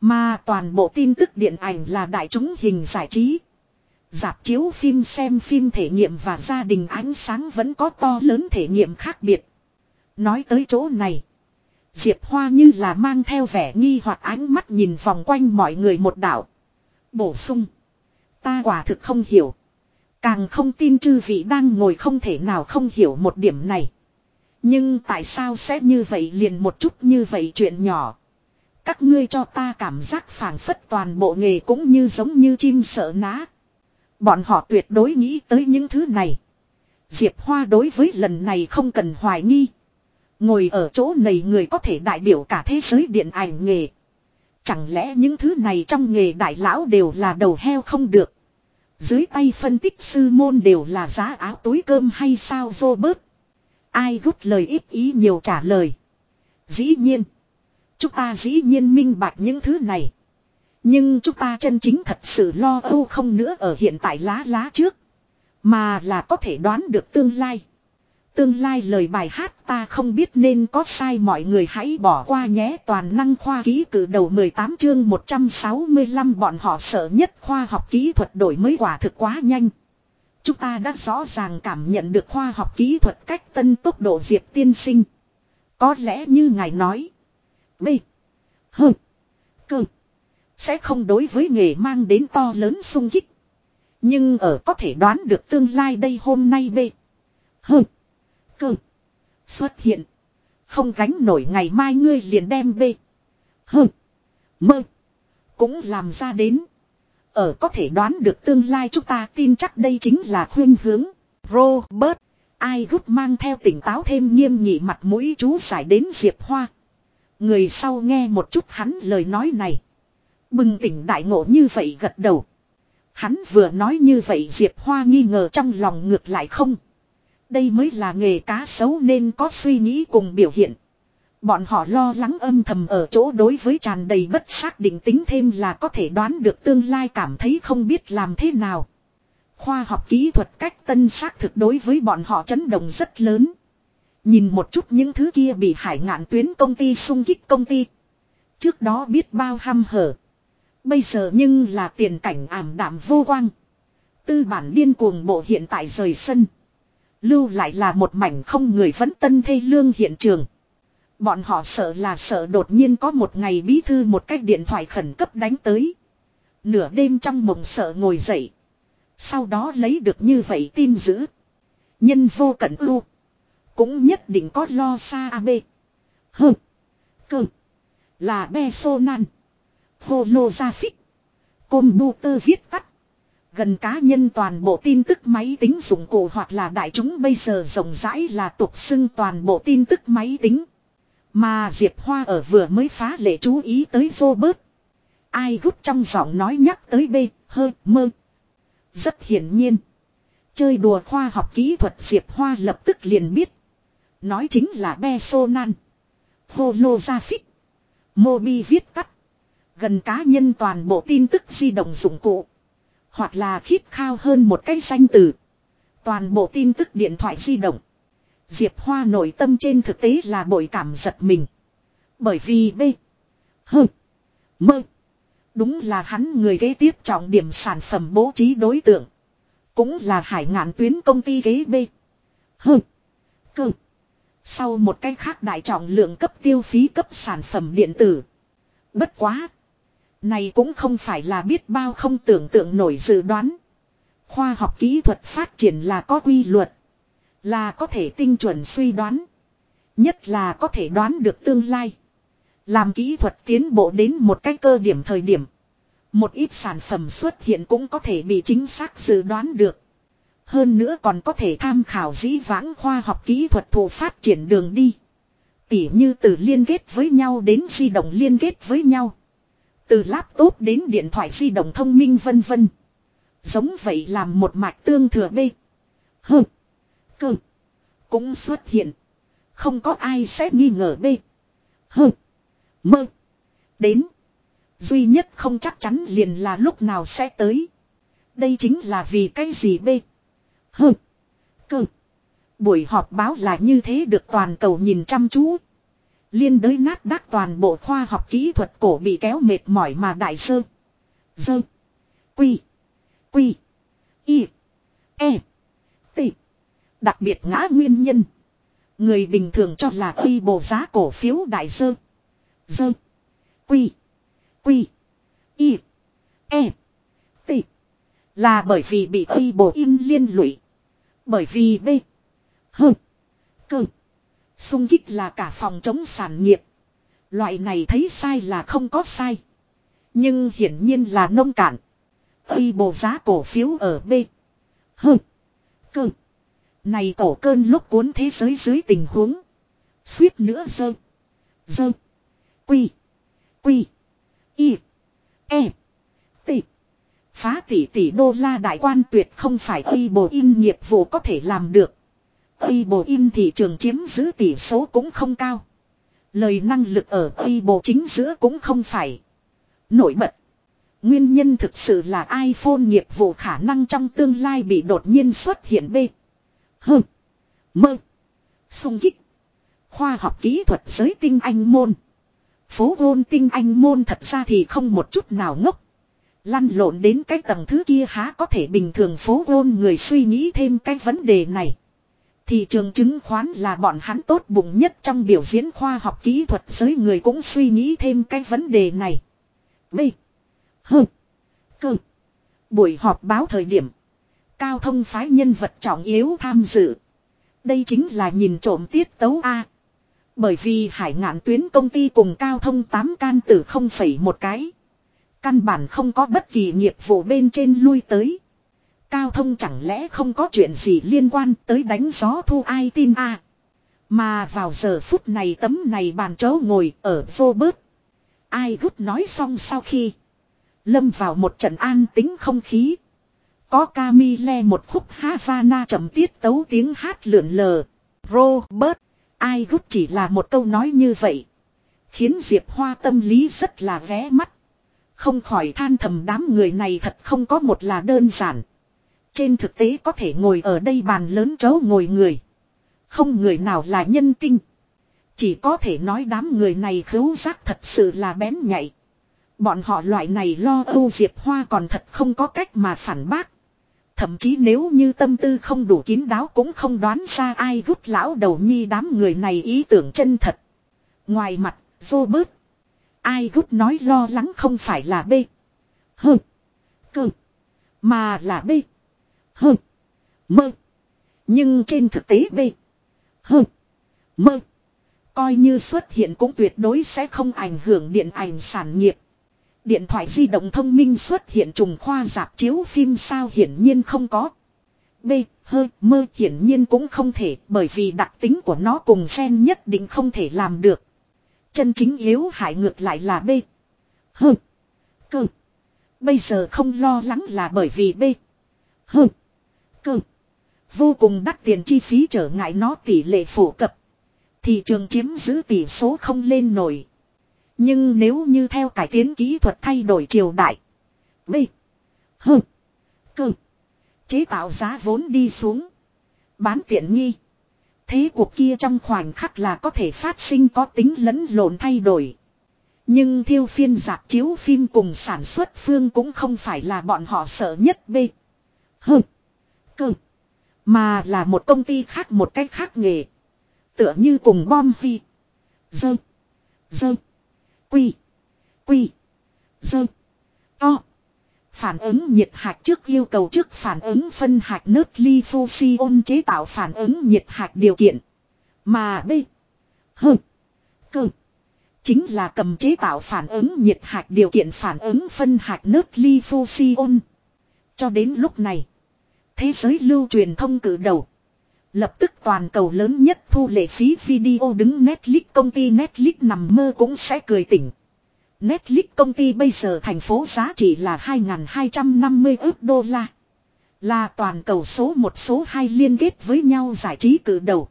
Mà toàn bộ tin tức điện ảnh là đại chúng hình giải trí. Dạp chiếu phim xem phim thể nghiệm và gia đình ánh sáng vẫn có to lớn thể nghiệm khác biệt. Nói tới chỗ này. Diệp Hoa như là mang theo vẻ nghi hoặc ánh mắt nhìn vòng quanh mọi người một đảo. Bổ sung. Ta quả thực không hiểu. Càng không tin chư vị đang ngồi không thể nào không hiểu một điểm này. Nhưng tại sao sẽ như vậy liền một chút như vậy chuyện nhỏ. Các ngươi cho ta cảm giác phảng phất toàn bộ nghề cũng như giống như chim sợ ná. Bọn họ tuyệt đối nghĩ tới những thứ này. Diệp Hoa đối với lần này không cần hoài nghi. Ngồi ở chỗ này người có thể đại biểu cả thế giới điện ảnh nghề. Chẳng lẽ những thứ này trong nghề đại lão đều là đầu heo không được. Dưới tay phân tích sư môn đều là giá áo túi cơm hay sao vô bớt. Ai gút lời ít ý nhiều trả lời. Dĩ nhiên. Chúng ta dĩ nhiên minh bạch những thứ này. Nhưng chúng ta chân chính thật sự lo âu không nữa ở hiện tại lá lá trước. Mà là có thể đoán được tương lai. Tương lai lời bài hát ta không biết nên có sai mọi người hãy bỏ qua nhé toàn năng khoa ký cử đầu 18 chương 165 bọn họ sợ nhất khoa học kỹ thuật đổi mới quả thực quá nhanh. Chúng ta đã rõ ràng cảm nhận được khoa học kỹ thuật cách tân tốc độ diệt tiên sinh. Có lẽ như ngài nói. B. H. Cơ. Sẽ không đối với nghề mang đến to lớn sung kích. Nhưng ở có thể đoán được tương lai đây hôm nay B. H. Cơ. Xuất hiện. Không gánh nổi ngày mai ngươi liền đem B. H. Mơ. Cũng làm ra đến. Ở có thể đoán được tương lai chúng ta tin chắc đây chính là khuyên hướng. Robert. Ai gút mang theo tỉnh táo thêm nghiêm nghị mặt mũi chú giải đến Diệp Hoa. Người sau nghe một chút hắn lời nói này. Bừng tỉnh đại ngộ như vậy gật đầu. Hắn vừa nói như vậy Diệp Hoa nghi ngờ trong lòng ngược lại không. Đây mới là nghề cá sấu nên có suy nghĩ cùng biểu hiện. Bọn họ lo lắng âm thầm ở chỗ đối với tràn đầy bất xác định tính thêm là có thể đoán được tương lai cảm thấy không biết làm thế nào. Khoa học kỹ thuật cách tân xác thực đối với bọn họ chấn động rất lớn. Nhìn một chút những thứ kia bị hải ngạn tuyến công ty sung kích công ty. Trước đó biết bao ham hở. Bây giờ nhưng là tiền cảnh ảm đạm vô quang. Tư bản điên cuồng bộ hiện tại rời sân. Lưu lại là một mảnh không người vẫn tân thê lương hiện trường. Bọn họ sợ là sợ đột nhiên có một ngày bí thư một cách điện thoại khẩn cấp đánh tới. Nửa đêm trong mộng sợ ngồi dậy. Sau đó lấy được như vậy tin giữ. Nhân vô cận ưu. Cũng nhất định có lo xa AB. Hừ. Cơ. Là be sô nan. Holographic. tơ viết tắt. Gần cá nhân toàn bộ tin tức máy tính dụng cụ hoặc là đại chúng bây giờ rộng rãi là tục xưng toàn bộ tin tức máy tính. Mà Diệp Hoa ở vừa mới phá lệ chú ý tới vô bớt. Ai gút trong giọng nói nhắc tới B, hơi, mơ. Rất hiển nhiên. Chơi đùa khoa học kỹ thuật Diệp Hoa lập tức liền biết. Nói chính là be Besonan. Holographic. Mobi viết tắt. Gần cá nhân toàn bộ tin tức di động dụng cụ. Hoặc là khít khao hơn một cái danh từ. Toàn bộ tin tức điện thoại di động. Diệp Hoa nội tâm trên thực tế là bội cảm giật mình. Bởi vì B. H. Mơ. Đúng là hắn người kế tiếp trọng điểm sản phẩm bố trí đối tượng. Cũng là hải ngạn tuyến công ty kế B. H. Cơ. Sau một cách khác đại trọng lượng cấp tiêu phí cấp sản phẩm điện tử. Bất quá. Này cũng không phải là biết bao không tưởng tượng nổi dự đoán. Khoa học kỹ thuật phát triển là có quy luật. Là có thể tinh chuẩn suy đoán. Nhất là có thể đoán được tương lai. Làm kỹ thuật tiến bộ đến một cái cơ điểm thời điểm. Một ít sản phẩm xuất hiện cũng có thể bị chính xác dự đoán được. Hơn nữa còn có thể tham khảo dĩ vãng khoa học kỹ thuật thụ phát triển đường đi. Tỉ như từ liên kết với nhau đến di động liên kết với nhau. Từ laptop đến điện thoại di động thông minh vân vân. Giống vậy làm một mạch tương thừa B. Hừm. Cơ. Cũng xuất hiện. Không có ai sẽ nghi ngờ B. Hơ. Mơ. Đến. Duy nhất không chắc chắn liền là lúc nào sẽ tới. Đây chính là vì cái gì B. Hơ. Cơ. Buổi họp báo là như thế được toàn cầu nhìn chăm chú. Liên đới nát đắc toàn bộ khoa học kỹ thuật cổ bị kéo mệt mỏi mà đại sơ. Dơ. Quy. Quy. Y. E. T. Đặc biệt ngã nguyên nhân. Người bình thường cho là quy bộ giá cổ phiếu đại dơ. Dơ. Quy. Quy. Y. E. T. Là bởi vì bị quy bộ in liên lụy. Bởi vì B. H. Cơ. Xung kích là cả phòng chống sản nghiệp. Loại này thấy sai là không có sai. Nhưng hiển nhiên là nông cạn. khi bộ giá cổ phiếu ở B. H. Cơ. Này cổ cơn lúc cuốn thế giới dưới tình huống. Suýt nữa dơ. Dơ. Quy. Quy. Y. E. tỷ Phá tỷ tỷ đô la đại quan tuyệt không phải y bộ in nghiệp vụ có thể làm được. y bộ in thị trường chiếm giữ tỷ số cũng không cao. Lời năng lực ở y bộ chính giữa cũng không phải. Nổi bật. Nguyên nhân thực sự là iPhone nghiệp vụ khả năng trong tương lai bị đột nhiên xuất hiện B hơn Mơ. sung kích. Khoa học kỹ thuật giới tinh anh môn. Phố hôn tinh anh môn thật ra thì không một chút nào ngốc. Lăn lộn đến cái tầng thứ kia há có thể bình thường phố hôn người suy nghĩ thêm cái vấn đề này. Thị trường chứng khoán là bọn hắn tốt bụng nhất trong biểu diễn khoa học kỹ thuật giới người cũng suy nghĩ thêm cái vấn đề này. B. H. Cơ. Buổi họp báo thời điểm. Cao thông phái nhân vật trọng yếu tham dự. Đây chính là nhìn trộm tiết tấu A. Bởi vì hải ngạn tuyến công ty cùng cao thông 8 can tử không phẩy một cái. Căn bản không có bất kỳ nghiệp vụ bên trên lui tới. Cao thông chẳng lẽ không có chuyện gì liên quan tới đánh gió thu ai tin a Mà vào giờ phút này tấm này bàn chấu ngồi ở vô bớt. Ai gút nói xong sau khi. Lâm vào một trận an tính không khí. Có Camille một khúc Havana chậm tiết tấu tiếng hát lượn lờ. Robert. Ai gút chỉ là một câu nói như vậy. Khiến Diệp Hoa tâm lý rất là vé mắt. Không khỏi than thầm đám người này thật không có một là đơn giản. Trên thực tế có thể ngồi ở đây bàn lớn chấu ngồi người. Không người nào là nhân tinh. Chỉ có thể nói đám người này khứu giác thật sự là bén nhạy. Bọn họ loại này lo âu Diệp Hoa còn thật không có cách mà phản bác. Thậm chí nếu như tâm tư không đủ kín đáo cũng không đoán ra ai gút lão đầu nhi đám người này ý tưởng chân thật. Ngoài mặt, vô bớt. Ai gút nói lo lắng không phải là B. Hơ. Cơ. Mà là B. Hơ. Mơ. Nhưng trên thực tế B. Hơ. Mơ. Coi như xuất hiện cũng tuyệt đối sẽ không ảnh hưởng điện ảnh sản nghiệp. Điện thoại di động thông minh xuất hiện trùng khoa dạp chiếu phim sao hiển nhiên không có. B, hơi, mơ hiển nhiên cũng không thể bởi vì đặc tính của nó cùng sen nhất định không thể làm được. Chân chính yếu hại ngược lại là B. Hơ. Cơ. Bây giờ không lo lắng là bởi vì B. Hơ. Cơ. Vô cùng đắt tiền chi phí trở ngại nó tỷ lệ phổ cập. Thị trường chiếm giữ tỷ số không lên nổi. Nhưng nếu như theo cải tiến kỹ thuật thay đổi triều đại. B. H. Cơ. Chế tạo giá vốn đi xuống. Bán tiện nghi. Thế cuộc kia trong khoảnh khắc là có thể phát sinh có tính lẫn lộn thay đổi. Nhưng thiêu phiên dạp chiếu phim cùng sản xuất phương cũng không phải là bọn họ sợ nhất B. H. Cơ. Mà là một công ty khác một cách khác nghề. Tựa như cùng bom phi. Dơ. Dơ. Quy. Quy. Dơ. To. Phản ứng nhiệt hạt trước yêu cầu trước phản ứng phân hạt nớt ly ôn chế tạo phản ứng nhiệt hạt điều kiện. Mà B. H. Cơ. Chính là cầm chế tạo phản ứng nhiệt hạt điều kiện phản ứng phân hạt nớt ly ôn Cho đến lúc này. Thế giới lưu truyền thông cử đầu. Lập tức toàn cầu lớn nhất thu lệ phí video đứng Netflix, công ty Netflix nằm mơ cũng sẽ cười tỉnh. Netflix, công ty bây giờ thành phố giá trị là 2.250 ước đô la. Là toàn cầu số một, số hai liên kết với nhau giải trí cử đầu.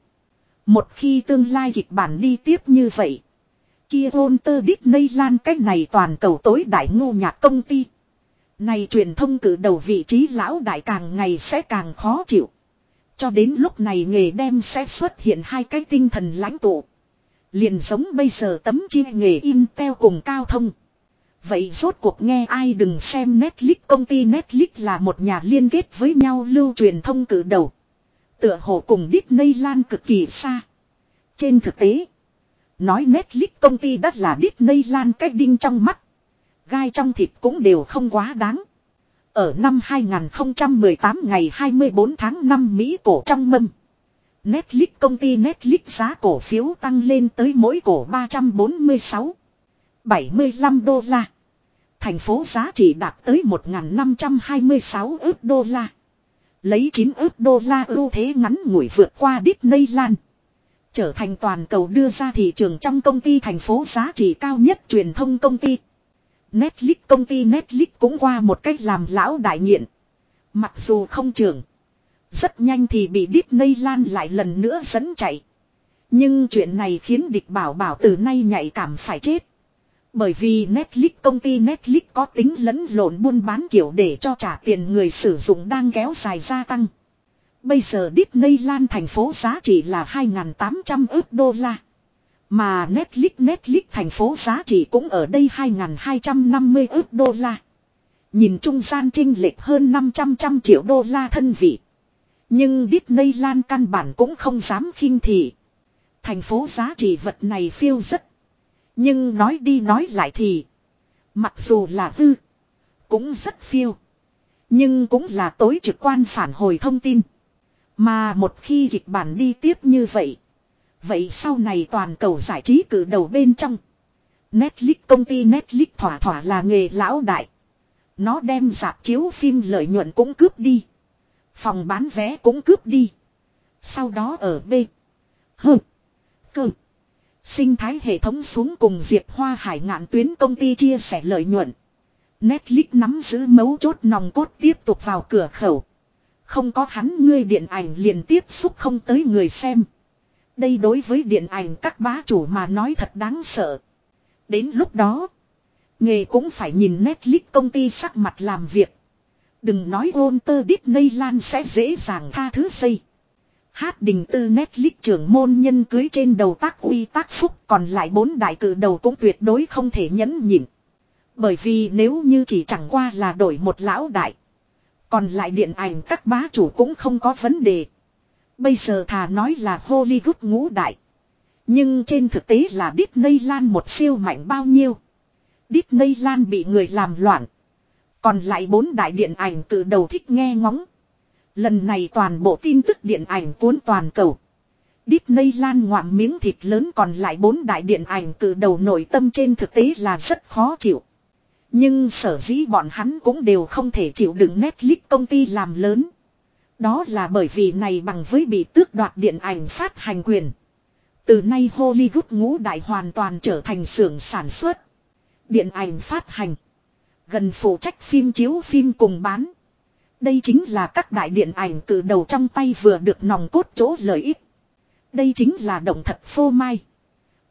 Một khi tương lai kịch bản đi tiếp như vậy. Kia Holters Disney lan cách này toàn cầu tối đại ngô nhạc công ty. Này truyền thông cử đầu vị trí lão đại càng ngày sẽ càng khó chịu. Cho đến lúc này nghề đem sẽ xuất hiện hai cái tinh thần lãnh tụ. Liền giống bây giờ tấm chia nghề Intel cùng cao thông. Vậy rốt cuộc nghe ai đừng xem Netflix công ty Netflix là một nhà liên kết với nhau lưu truyền thông cử đầu. Tựa hồ cùng Disneyland cực kỳ xa. Trên thực tế, nói Netflix công ty đất là Disneyland cách đinh trong mắt. Gai trong thịt cũng đều không quá đáng. Ở năm 2018 ngày 24 tháng 5 Mỹ cổ trong mâm. Netflix công ty Netflix giá cổ phiếu tăng lên tới mỗi cổ 346. 75 đô la. Thành phố giá trị đạt tới 1.526 ước đô la. Lấy 9 ước đô la ưu thế ngắn ngủi vượt qua Disneyland. Trở thành toàn cầu đưa ra thị trường trong công ty thành phố giá trị cao nhất truyền thông công ty. Netflix, công ty Netflix cũng qua một cách làm lão đại nghiện. Mặc dù không trưởng. Rất nhanh thì bị Disney lan lại lần nữa dẫn chạy. Nhưng chuyện này khiến địch bảo bảo từ nay nhạy cảm phải chết. Bởi vì Netflix, công ty Netflix có tính lẫn lộn buôn bán kiểu để cho trả tiền người sử dụng đang kéo dài gia tăng. Bây giờ Disneyland thành phố giá trị là 2.800 ước đô la. Mà Netflix Netflix thành phố giá trị cũng ở đây 2.250 ước đô la. Nhìn trung gian trinh lệch hơn 500 trăm triệu đô la thân vị. Nhưng Disney, Lan căn bản cũng không dám khinh thị. Thành phố giá trị vật này phiêu rất. Nhưng nói đi nói lại thì. Mặc dù là hư. Cũng rất phiêu. Nhưng cũng là tối trực quan phản hồi thông tin. Mà một khi kịch bản đi tiếp như vậy. Vậy sau này toàn cầu giải trí cử đầu bên trong. Netflix công ty Netflix thỏa thỏa là nghề lão đại. Nó đem dạp chiếu phim lợi nhuận cũng cướp đi. Phòng bán vé cũng cướp đi. Sau đó ở B. H. Cơ. Sinh thái hệ thống xuống cùng Diệp Hoa Hải ngạn tuyến công ty chia sẻ lợi nhuận. Netflix nắm giữ mấu chốt nòng cốt tiếp tục vào cửa khẩu. Không có hắn, ngươi điện ảnh liền tiếp xúc không tới người xem. Đây đối với điện ảnh các bá chủ mà nói thật đáng sợ. Đến lúc đó, nghề cũng phải nhìn Netflix công ty sắc mặt làm việc. Đừng nói Walter Disneyland sẽ dễ dàng tha thứ xây. Hát đình tư Netflix trưởng môn nhân cưới trên đầu tác uy tác phúc còn lại bốn đại cử đầu cũng tuyệt đối không thể nhẫn nhịn. Bởi vì nếu như chỉ chẳng qua là đổi một lão đại. Còn lại điện ảnh các bá chủ cũng không có vấn đề. Bây giờ thà nói là Hollywood ngũ đại. Nhưng trên thực tế là disney lan một siêu mạnh bao nhiêu. disney lan bị người làm loạn. Còn lại bốn đại điện ảnh từ đầu thích nghe ngóng. Lần này toàn bộ tin tức điện ảnh cuốn toàn cầu. disney lan ngoạm miếng thịt lớn còn lại bốn đại điện ảnh từ đầu nội tâm trên thực tế là rất khó chịu. Nhưng sở dĩ bọn hắn cũng đều không thể chịu đựng Netflix công ty làm lớn. Đó là bởi vì này bằng với bị tước đoạt điện ảnh phát hành quyền. Từ nay Hollywood ngũ đại hoàn toàn trở thành xưởng sản xuất. Điện ảnh phát hành. Gần phụ trách phim chiếu phim cùng bán. Đây chính là các đại điện ảnh từ đầu trong tay vừa được nòng cốt chỗ lợi ích. Đây chính là động thật phô mai.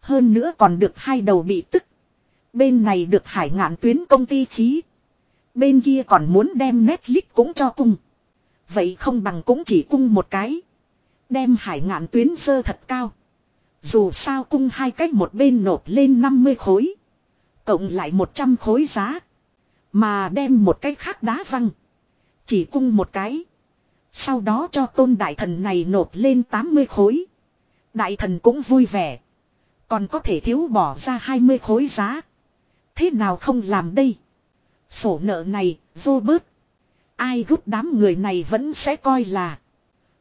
Hơn nữa còn được hai đầu bị tức. Bên này được hải ngạn tuyến công ty khí. Bên kia còn muốn đem Netflix cũng cho cung. Vậy không bằng cũng chỉ cung một cái. Đem hải ngạn tuyến sơ thật cao. Dù sao cung hai cách một bên nộp lên 50 khối. Cộng lại 100 khối giá. Mà đem một cái khác đá văng. Chỉ cung một cái. Sau đó cho tôn đại thần này nộp lên 80 khối. Đại thần cũng vui vẻ. Còn có thể thiếu bỏ ra 20 khối giá. Thế nào không làm đây? Sổ nợ này, vô. Ai gút đám người này vẫn sẽ coi là.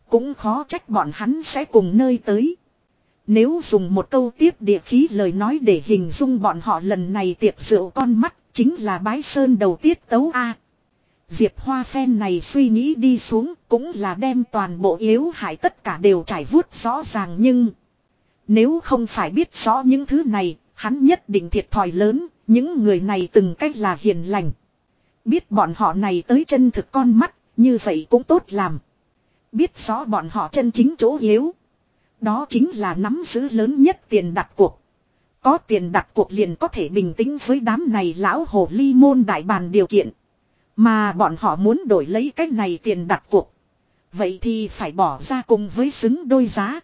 Cũng khó trách bọn hắn sẽ cùng nơi tới. Nếu dùng một câu tiếp địa khí lời nói để hình dung bọn họ lần này tiệc rượu con mắt, chính là bái sơn đầu tiết tấu A. Diệp Hoa phen này suy nghĩ đi xuống cũng là đem toàn bộ yếu hại tất cả đều trải vuốt rõ ràng nhưng nếu không phải biết rõ những thứ này, hắn nhất định thiệt thòi lớn, những người này từng cách là hiền lành. Biết bọn họ này tới chân thực con mắt, như vậy cũng tốt làm. Biết rõ bọn họ chân chính chỗ yếu. Đó chính là nắm giữ lớn nhất tiền đặt cuộc. Có tiền đặt cuộc liền có thể bình tĩnh với đám này lão hồ ly môn đại bàn điều kiện. Mà bọn họ muốn đổi lấy cái này tiền đặt cuộc. Vậy thì phải bỏ ra cùng với xứng đôi giá.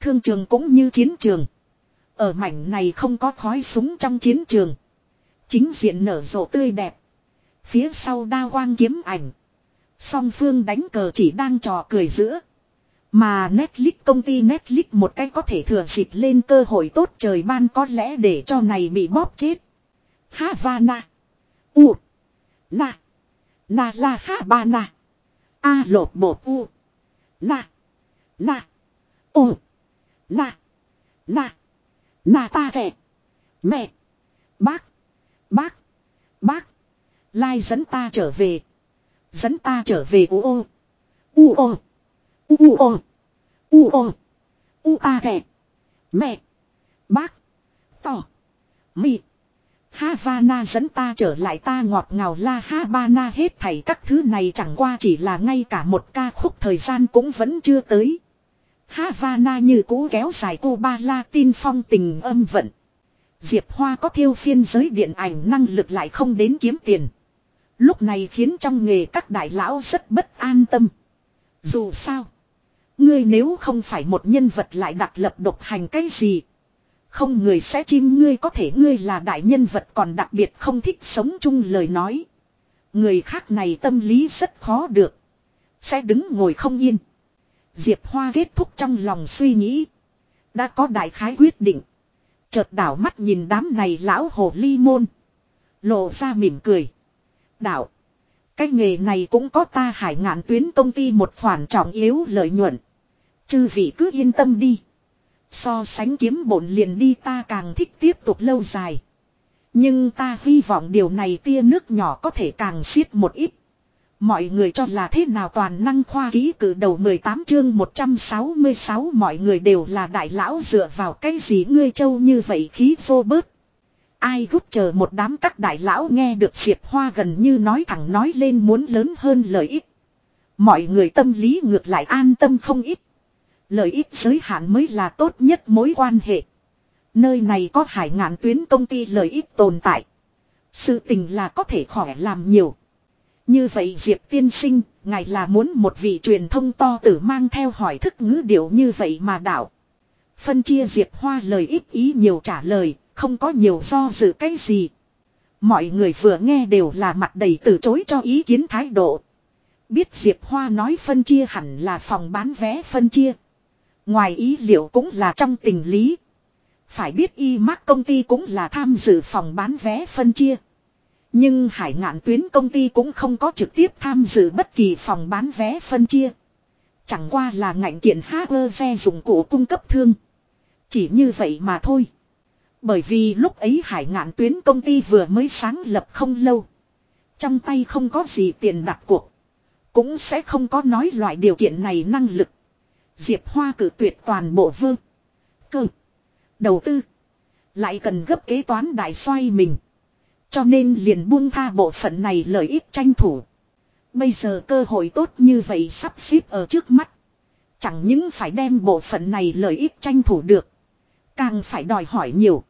Thương trường cũng như chiến trường. Ở mảnh này không có khói súng trong chiến trường. Chính diện nở rộ tươi đẹp. Phía sau đa quang kiếm ảnh. Song phương đánh cờ chỉ đang trò cười giữa. Mà Netflix, công ty Netflix một cách có thể thừa dịp lên cơ hội tốt trời ban có lẽ để cho này bị bóp chết. Havana. U. Na. Na la Havana. A lột bột U. Na. Na. U. Na. Na. Na ta kẹt. Mẹ. Bác. Bác. Bác. Lai dẫn ta trở về. Dẫn ta trở về u ô. U ô. U u ô. U ô. U ta kệ. Mẹ. Bác. Tỏ. Mị. Havana dẫn ta trở lại ta ngọt ngào la havana hết thảy các thứ này chẳng qua chỉ là ngay cả một ca khúc thời gian cũng vẫn chưa tới. Havana như cũ kéo dài cô ba la tin phong tình âm vận. Diệp Hoa có thiêu phiên giới điện ảnh năng lực lại không đến kiếm tiền. Lúc này khiến trong nghề các đại lão rất bất an tâm. Dù sao. Ngươi nếu không phải một nhân vật lại đặt lập độc hành cái gì. Không người sẽ chim ngươi, có thể ngươi là đại nhân vật còn đặc biệt không thích sống chung lời nói. Người khác này tâm lý rất khó được. Sẽ đứng ngồi không yên. Diệp Hoa kết thúc trong lòng suy nghĩ. Đã có đại khái quyết định. Chợt đảo mắt nhìn đám này lão hồ ly môn. Lộ ra mỉm cười đạo, Cái nghề này cũng có ta hải ngạn tuyến công ty một khoản trọng yếu lợi nhuận. Chư vị cứ yên tâm đi. So sánh kiếm bổn liền đi ta càng thích tiếp tục lâu dài. Nhưng ta hy vọng điều này tia nước nhỏ có thể càng xiết một ít. Mọi người cho là thế nào toàn năng khoa ký cử đầu 18 chương 166 mọi người đều là đại lão dựa vào cái gì ngươi châu như vậy khí vô bớt. Ai gút chờ một đám các đại lão nghe được Diệp Hoa gần như nói thẳng nói lên muốn lớn hơn lợi ích. Mọi người tâm lý ngược lại an tâm không ít. Lợi ích giới hạn mới là tốt nhất mối quan hệ. Nơi này có hải ngạn tuyến công ty lợi ích tồn tại. Sự tình là có thể khỏe làm nhiều. Như vậy Diệp tiên sinh, ngài là muốn một vị truyền thông to tử mang theo hỏi thức ngữ điệu như vậy mà đạo. Phân chia Diệp Hoa lời ít ý nhiều trả lời, không có nhiều do dự cái gì. Mọi người vừa nghe đều là mặt đầy từ chối cho ý kiến thái độ. Biết Diệp Hoa nói phân chia hẳn là phòng bán vé phân chia. Ngoài ý liệu cũng là trong tình lý. Phải biết y mắc công ty cũng là tham dự phòng bán vé phân chia. Nhưng hải ngạn tuyến công ty cũng không có trực tiếp tham dự bất kỳ phòng bán vé phân chia. Chẳng qua là ngạnh kiện hacker xe dụng cụ cung cấp thương. Chỉ như vậy mà thôi. Bởi vì lúc ấy hải ngạn tuyến công ty vừa mới sáng lập không lâu. Trong tay không có gì tiền đặt cuộc. Cũng sẽ không có nói loại điều kiện này năng lực. Diệp Hoa cử tuyệt toàn bộ vương. Cơ. Đầu tư. Lại cần gấp kế toán đại xoay mình. Cho nên liền buông tha bộ phận này lợi ích tranh thủ. Bây giờ cơ hội tốt như vậy sắp xếp ở trước mắt. Chẳng những phải đem bộ phận này lợi ích tranh thủ được. Càng phải đòi hỏi nhiều.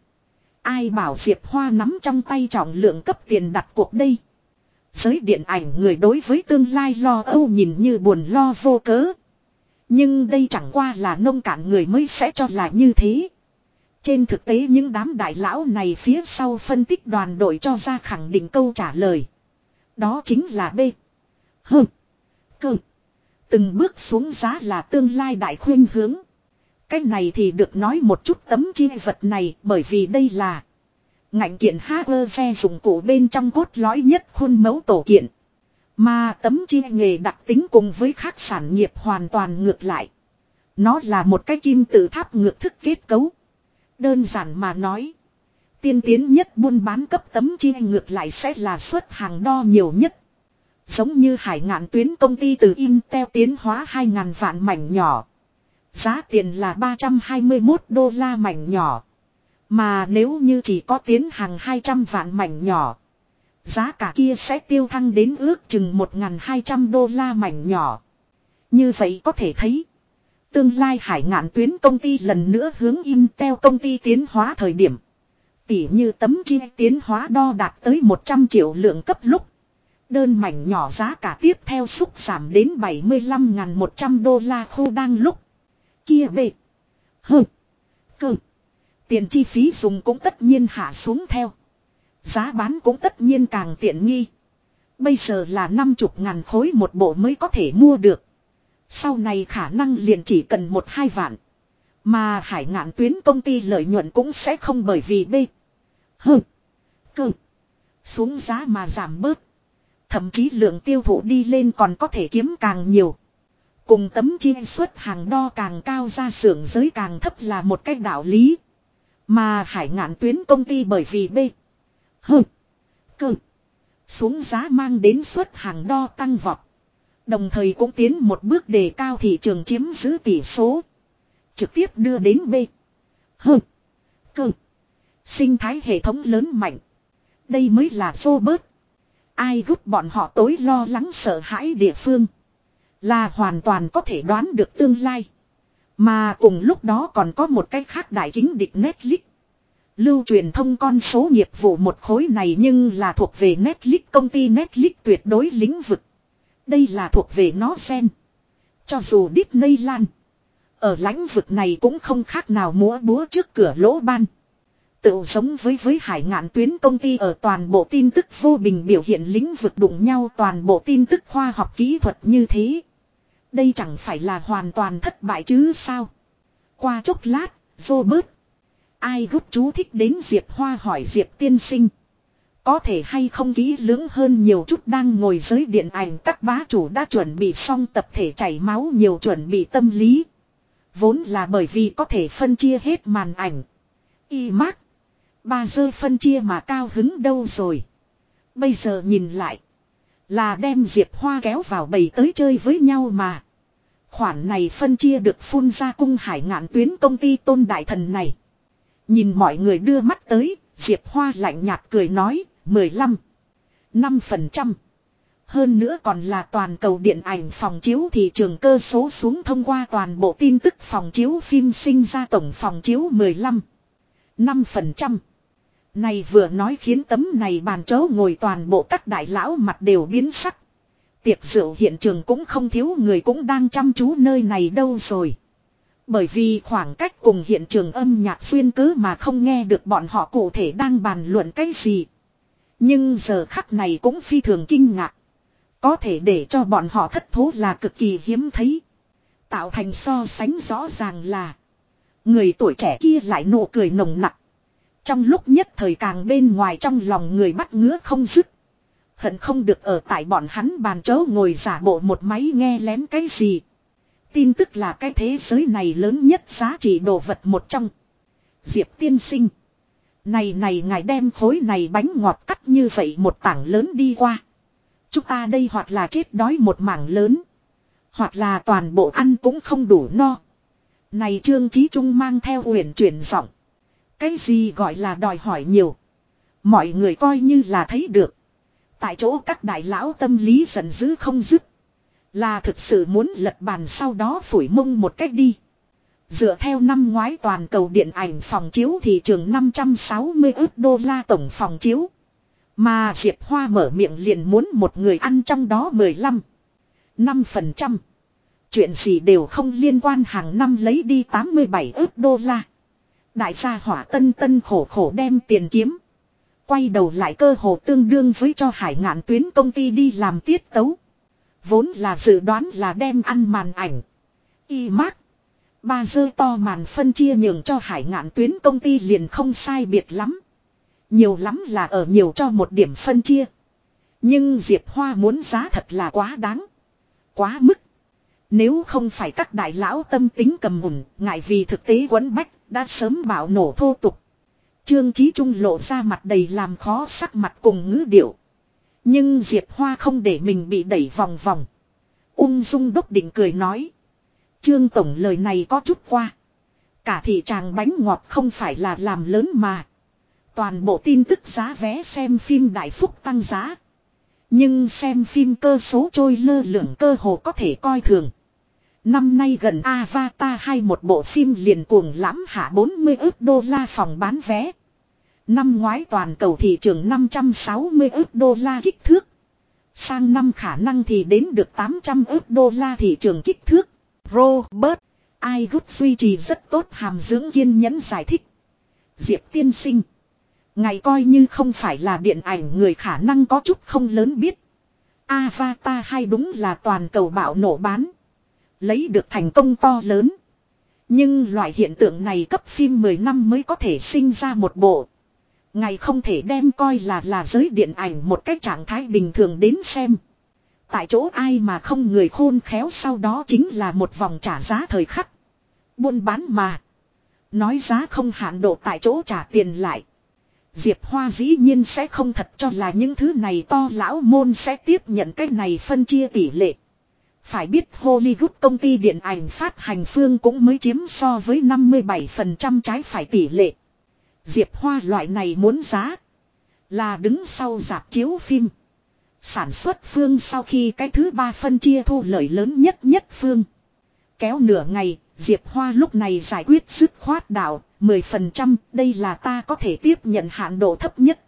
Ai bảo Diệp Hoa nắm trong tay trọng lượng cấp tiền đặt cuộc đây. Giới điện ảnh người đối với tương lai lo âu nhìn như buồn lo vô cớ. Nhưng đây chẳng qua là nông cạn người mới sẽ cho là như thế. Trên thực tế những đám đại lão này phía sau phân tích đoàn đội cho ra khẳng định câu trả lời. Đó chính là B. H. C. Từng bước xuống giá là tương lai đại khuyên hướng. Cái này thì được nói một chút tấm chi vật này bởi vì đây là ngạnh kiện hacker xe dụng cụ bên trong cốt lõi nhất khuôn mẫu tổ kiện. Mà tấm chi nghề đặc tính cùng với khác sản nghiệp hoàn toàn ngược lại. Nó là một cái kim tự tháp ngược thức kết cấu. Đơn giản mà nói. Tiên tiến nhất buôn bán cấp tấm chi ngược lại sẽ là xuất hàng đo nhiều nhất. Giống như hải ngạn tuyến công ty từ Intel tiến hóa 2.000 vạn mảnh nhỏ. Giá tiền là 321 đô la mảnh nhỏ. Mà nếu như chỉ có tiến hàng 200 vạn mảnh nhỏ. Giá cả kia sẽ tiêu thăng đến ước chừng 1.200 đô la mảnh nhỏ. Như vậy có thể thấy. Tương lai hải ngạn tuyến công ty lần nữa hướng Intel công ty tiến hóa thời điểm. Tỉ như tấm chi tiến hóa đo đạt tới 100 triệu lượng cấp lúc. Đơn mảnh nhỏ giá cả tiếp theo xúc giảm đến 75.100 đô la khu đang lúc. Kia bệ. hừ, Cơ. Tiền chi phí dùng cũng tất nhiên hạ xuống theo. Giá bán cũng tất nhiên càng tiện nghi. Bây giờ là 50 ngàn khối một bộ mới có thể mua được. Sau này khả năng liền chỉ cần một hai vạn. Mà hải ngạn tuyến công ty lợi nhuận cũng sẽ không bởi vì bê. Hừ. Cơ. Xuống giá mà giảm bớt. Thậm chí lượng tiêu thụ đi lên còn có thể kiếm càng nhiều. Cùng tấm chi xuất hàng đo càng cao ra xưởng giới càng thấp là một cách đạo lý. Mà hải ngạn tuyến công ty bởi vì B. Hơ. Cơ. Xuống giá mang đến xuất hàng đo tăng vọt. Đồng thời cũng tiến một bước đề cao thị trường chiếm giữ tỷ số. Trực tiếp đưa đến B. H. Cơ. Sinh thái hệ thống lớn mạnh. Đây mới là vô bớt. Ai gúc bọn họ tối lo lắng sợ hãi địa phương. Là hoàn toàn có thể đoán được tương lai. Mà cùng lúc đó còn có một cái khác đại kính địch Netflix. Lưu truyền thông con số nghiệp vụ một khối này nhưng là thuộc về Netflix, công ty Netflix tuyệt đối lĩnh vực. Đây là thuộc về nó sen. Cho dù Disney Lan. Ở lãnh vực này cũng không khác nào múa búa trước cửa lỗ ban. Tự giống với với hải ngạn tuyến công ty ở toàn bộ tin tức vô bình biểu hiện lĩnh vực đụng nhau toàn bộ tin tức khoa học kỹ thuật như thế. Đây chẳng phải là hoàn toàn thất bại chứ sao. Qua chốc lát, Robert. Ai gút chú thích đến Diệp Hoa hỏi Diệp tiên sinh. Có thể hay không kỹ lưỡng hơn nhiều chút đang ngồi dưới điện ảnh các bá chủ đã chuẩn bị xong tập thể chảy máu nhiều chuẩn bị tâm lý. Vốn là bởi vì có thể phân chia hết màn ảnh. Y mắc. Ba dơ phân chia mà cao hứng đâu rồi. Bây giờ nhìn lại. Là đem Diệp Hoa kéo vào bầy tới chơi với nhau mà. Khoản này phân chia được phun ra cung hải ngạn tuyến công ty tôn đại thần này. Nhìn mọi người đưa mắt tới, Diệp Hoa lạnh nhạt cười nói, 15. 5%. Hơn nữa còn là toàn cầu điện ảnh phòng chiếu thị trường cơ số xuống thông qua toàn bộ tin tức phòng chiếu phim sinh ra tổng phòng chiếu 15. 5%. Này vừa nói khiến tấm này bàn chấu ngồi toàn bộ các đại lão mặt đều biến sắc. Tiệc rượu hiện trường cũng không thiếu người cũng đang chăm chú nơi này đâu rồi. Bởi vì khoảng cách cùng hiện trường âm nhạc xuyên cứ mà không nghe được bọn họ cụ thể đang bàn luận cái gì. Nhưng giờ khắc này cũng phi thường kinh ngạc. Có thể để cho bọn họ thất thố là cực kỳ hiếm thấy. Tạo thành so sánh rõ ràng là. Người tuổi trẻ kia lại nụ cười nồng nặc. Trong lúc nhất thời càng bên ngoài trong lòng người bắt ngứa không dứt. Hận không được ở tại bọn hắn bàn chớ ngồi giả bộ một máy nghe lén cái gì. Tin tức là cái thế giới này lớn nhất giá trị đồ vật một trong. Diệp tiên sinh. Này này ngài đem khối này bánh ngọt cắt như vậy một tảng lớn đi qua. Chúng ta đây hoặc là chết đói một mảng lớn. Hoặc là toàn bộ ăn cũng không đủ no. Này Trương Chí Trung mang theo huyền chuyển giọng. Cái gì gọi là đòi hỏi nhiều. Mọi người coi như là thấy được. Tại chỗ các đại lão tâm lý giận dữ không dứt. Là thực sự muốn lật bàn sau đó phủi mông một cách đi. Dựa theo năm ngoái toàn cầu điện ảnh phòng chiếu thị trường 560 ước đô la tổng phòng chiếu. Mà Diệp Hoa mở miệng liền muốn một người ăn trong đó 15. 5%. Chuyện gì đều không liên quan hàng năm lấy đi 87 ước đô la. Đại gia hỏa tân tân khổ khổ đem tiền kiếm. Quay đầu lại cơ hồ tương đương với cho hải ngạn tuyến công ty đi làm tiết tấu. Vốn là dự đoán là đem ăn màn ảnh. Y mắc. Ba dơ to màn phân chia nhường cho hải ngạn tuyến công ty liền không sai biệt lắm. Nhiều lắm là ở nhiều cho một điểm phân chia. Nhưng Diệp Hoa muốn giá thật là quá đáng. Quá mức. Nếu không phải các đại lão tâm tính cầm hùn, ngại vì thực tế quấn bách, đã sớm bảo nổ thô tục. Trương Chí Trung lộ ra mặt đầy làm khó sắc mặt cùng ngữ điệu. Nhưng Diệp Hoa không để mình bị đẩy vòng vòng. Ung dung đốc định cười nói. Trương Tổng lời này có chút qua. Cả thị tràng bánh ngọt không phải là làm lớn mà. Toàn bộ tin tức giá vé xem phim Đại Phúc tăng giá. Nhưng xem phim cơ số trôi lơ lửng cơ hồ có thể coi thường. Năm nay gần Avatar hay một bộ phim liền cuồng lãm hạ 40 ước đô la phòng bán vé. Năm ngoái toàn cầu thị trường 560 ước đô la kích thước. Sang năm khả năng thì đến được 800 ước đô la thị trường kích thước. Robert, ai gút duy trì rất tốt hàm dưỡng kiên nhẫn giải thích. Diệp tiên sinh. Ngày coi như không phải là điện ảnh người khả năng có chút không lớn biết. Avatar hay đúng là toàn cầu bạo nổ bán. Lấy được thành công to lớn. Nhưng loại hiện tượng này cấp phim 10 năm mới có thể sinh ra một bộ. Ngày không thể đem coi là là giới điện ảnh một cách trạng thái bình thường đến xem. Tại chỗ ai mà không người khôn khéo sau đó chính là một vòng trả giá thời khắc. Buôn bán mà. Nói giá không hạn độ tại chỗ trả tiền lại. Diệp Hoa dĩ nhiên sẽ không thật cho là những thứ này to lão môn sẽ tiếp nhận cái này phân chia tỷ lệ. Phải biết Hollywood công ty điện ảnh phát hành phương cũng mới chiếm so với 57% trái phải tỷ lệ. Diệp Hoa loại này muốn giá. Là đứng sau dạp chiếu phim. Sản xuất phương sau khi cái thứ ba phân chia thu lợi lớn nhất nhất phương. Kéo nửa ngày, Diệp Hoa lúc này giải quyết dứt khoát đạo, 10% đây là ta có thể tiếp nhận hạn độ thấp nhất.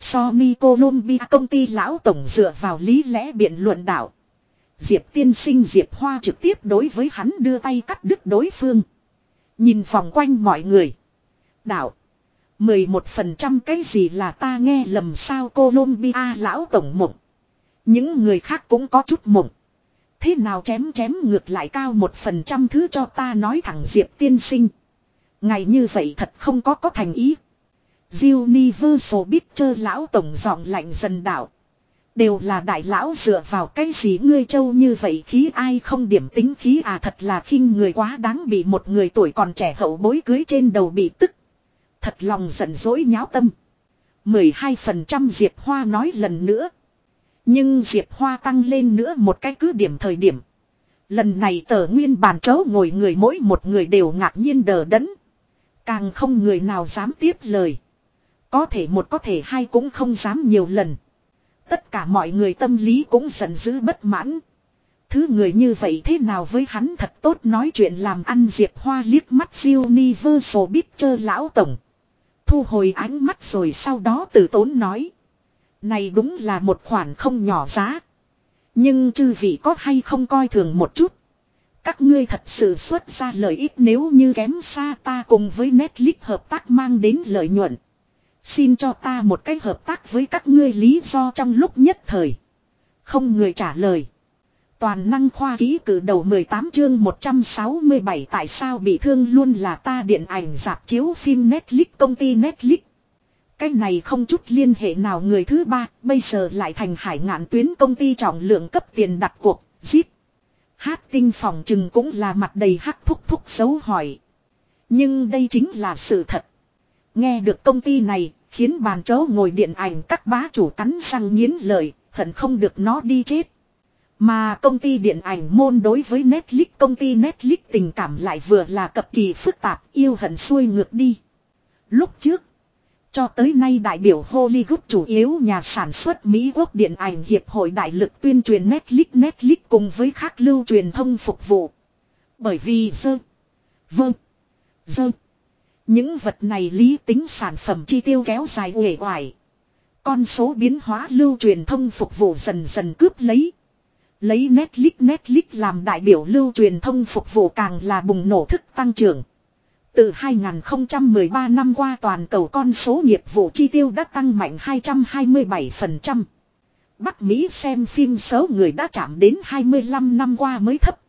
Sony Columbia công ty lão tổng dựa vào lý lẽ biện luận đạo. Diệp tiên sinh Diệp Hoa trực tiếp đối với hắn đưa tay cắt đứt đối phương. Nhìn vòng quanh mọi người. Đạo. 11% cái gì là ta nghe lầm sao Colombia lão tổng mộng. Những người khác cũng có chút mộng. Thế nào chém chém ngược lại cao một phần trăm thứ cho ta nói thẳng Diệp tiên sinh. Ngày như vậy thật không có có thành ý. Universal Picture lão tổng giọng lạnh dần đạo. Đều là đại lão dựa vào cái gì ngươi châu như vậy khí ai không điểm tính khí à thật là khinh người quá đáng bị một người tuổi còn trẻ hậu bối cưới trên đầu bị tức. Thật lòng giận dỗi nháo tâm. 12% Diệp Hoa nói lần nữa. Nhưng Diệp Hoa tăng lên nữa một cái cứ điểm thời điểm. Lần này tờ nguyên bàn chấu ngồi người mỗi một người đều ngạc nhiên đờ đẫn. Càng không người nào dám tiếp lời. Có thể một có thể hai cũng không dám nhiều lần. Tất cả mọi người tâm lý cũng giận dữ bất mãn. Thứ người như vậy thế nào với hắn thật tốt nói chuyện làm ăn Diệp Hoa liếc mắt siêu ni vơ sổ biết chơ lão tổng. Thu hồi ánh mắt rồi sau đó từ tốn nói. Này đúng là một khoản không nhỏ giá. Nhưng chư vị có hay không coi thường một chút. Các ngươi thật sự xuất ra lợi ích nếu như kém xa ta cùng với Netflix hợp tác mang đến lợi nhuận. Xin cho ta một cách hợp tác với các ngươi lý do trong lúc nhất thời. Không người trả lời. Toàn năng khoa ký cử đầu 18 chương 167 tại sao bị thương luôn là ta điện ảnh dạp chiếu phim Netflix công ty Netflix. Cái này không chút liên hệ nào người thứ ba, bây giờ lại thành hải ngạn tuyến công ty trọng lượng cấp tiền đặt cuộc, zip. Hát tinh phòng chừng cũng là mặt đầy hắc thúc thúc xấu hỏi. Nhưng đây chính là sự thật. Nghe được công ty này, khiến bàn chấu ngồi điện ảnh các bá chủ cắn răng nghiến lợi, hận không được nó đi chết. Mà công ty điện ảnh môn đối với Netflix công ty Netflix tình cảm lại vừa là cực kỳ phức tạp yêu hận xuôi ngược đi. Lúc trước, cho tới nay đại biểu Hollywood chủ yếu nhà sản xuất Mỹ Quốc Điện ảnh Hiệp hội Đại lực tuyên truyền Netflix Netflix cùng với các lưu truyền thông phục vụ. Bởi vì dơ, vâng, dơ. Những vật này lý tính sản phẩm chi tiêu kéo dài uể oải. Con số biến hóa lưu truyền thông phục vụ dần dần cướp lấy. Lấy Netflix Netflix làm đại biểu lưu truyền thông phục vụ càng là bùng nổ thức tăng trưởng. Từ 2013 năm qua toàn cầu con số nghiệp vụ chi tiêu đã tăng mạnh 227%. Bắc Mỹ xem phim số người đã chạm đến 25 năm qua mới thấp.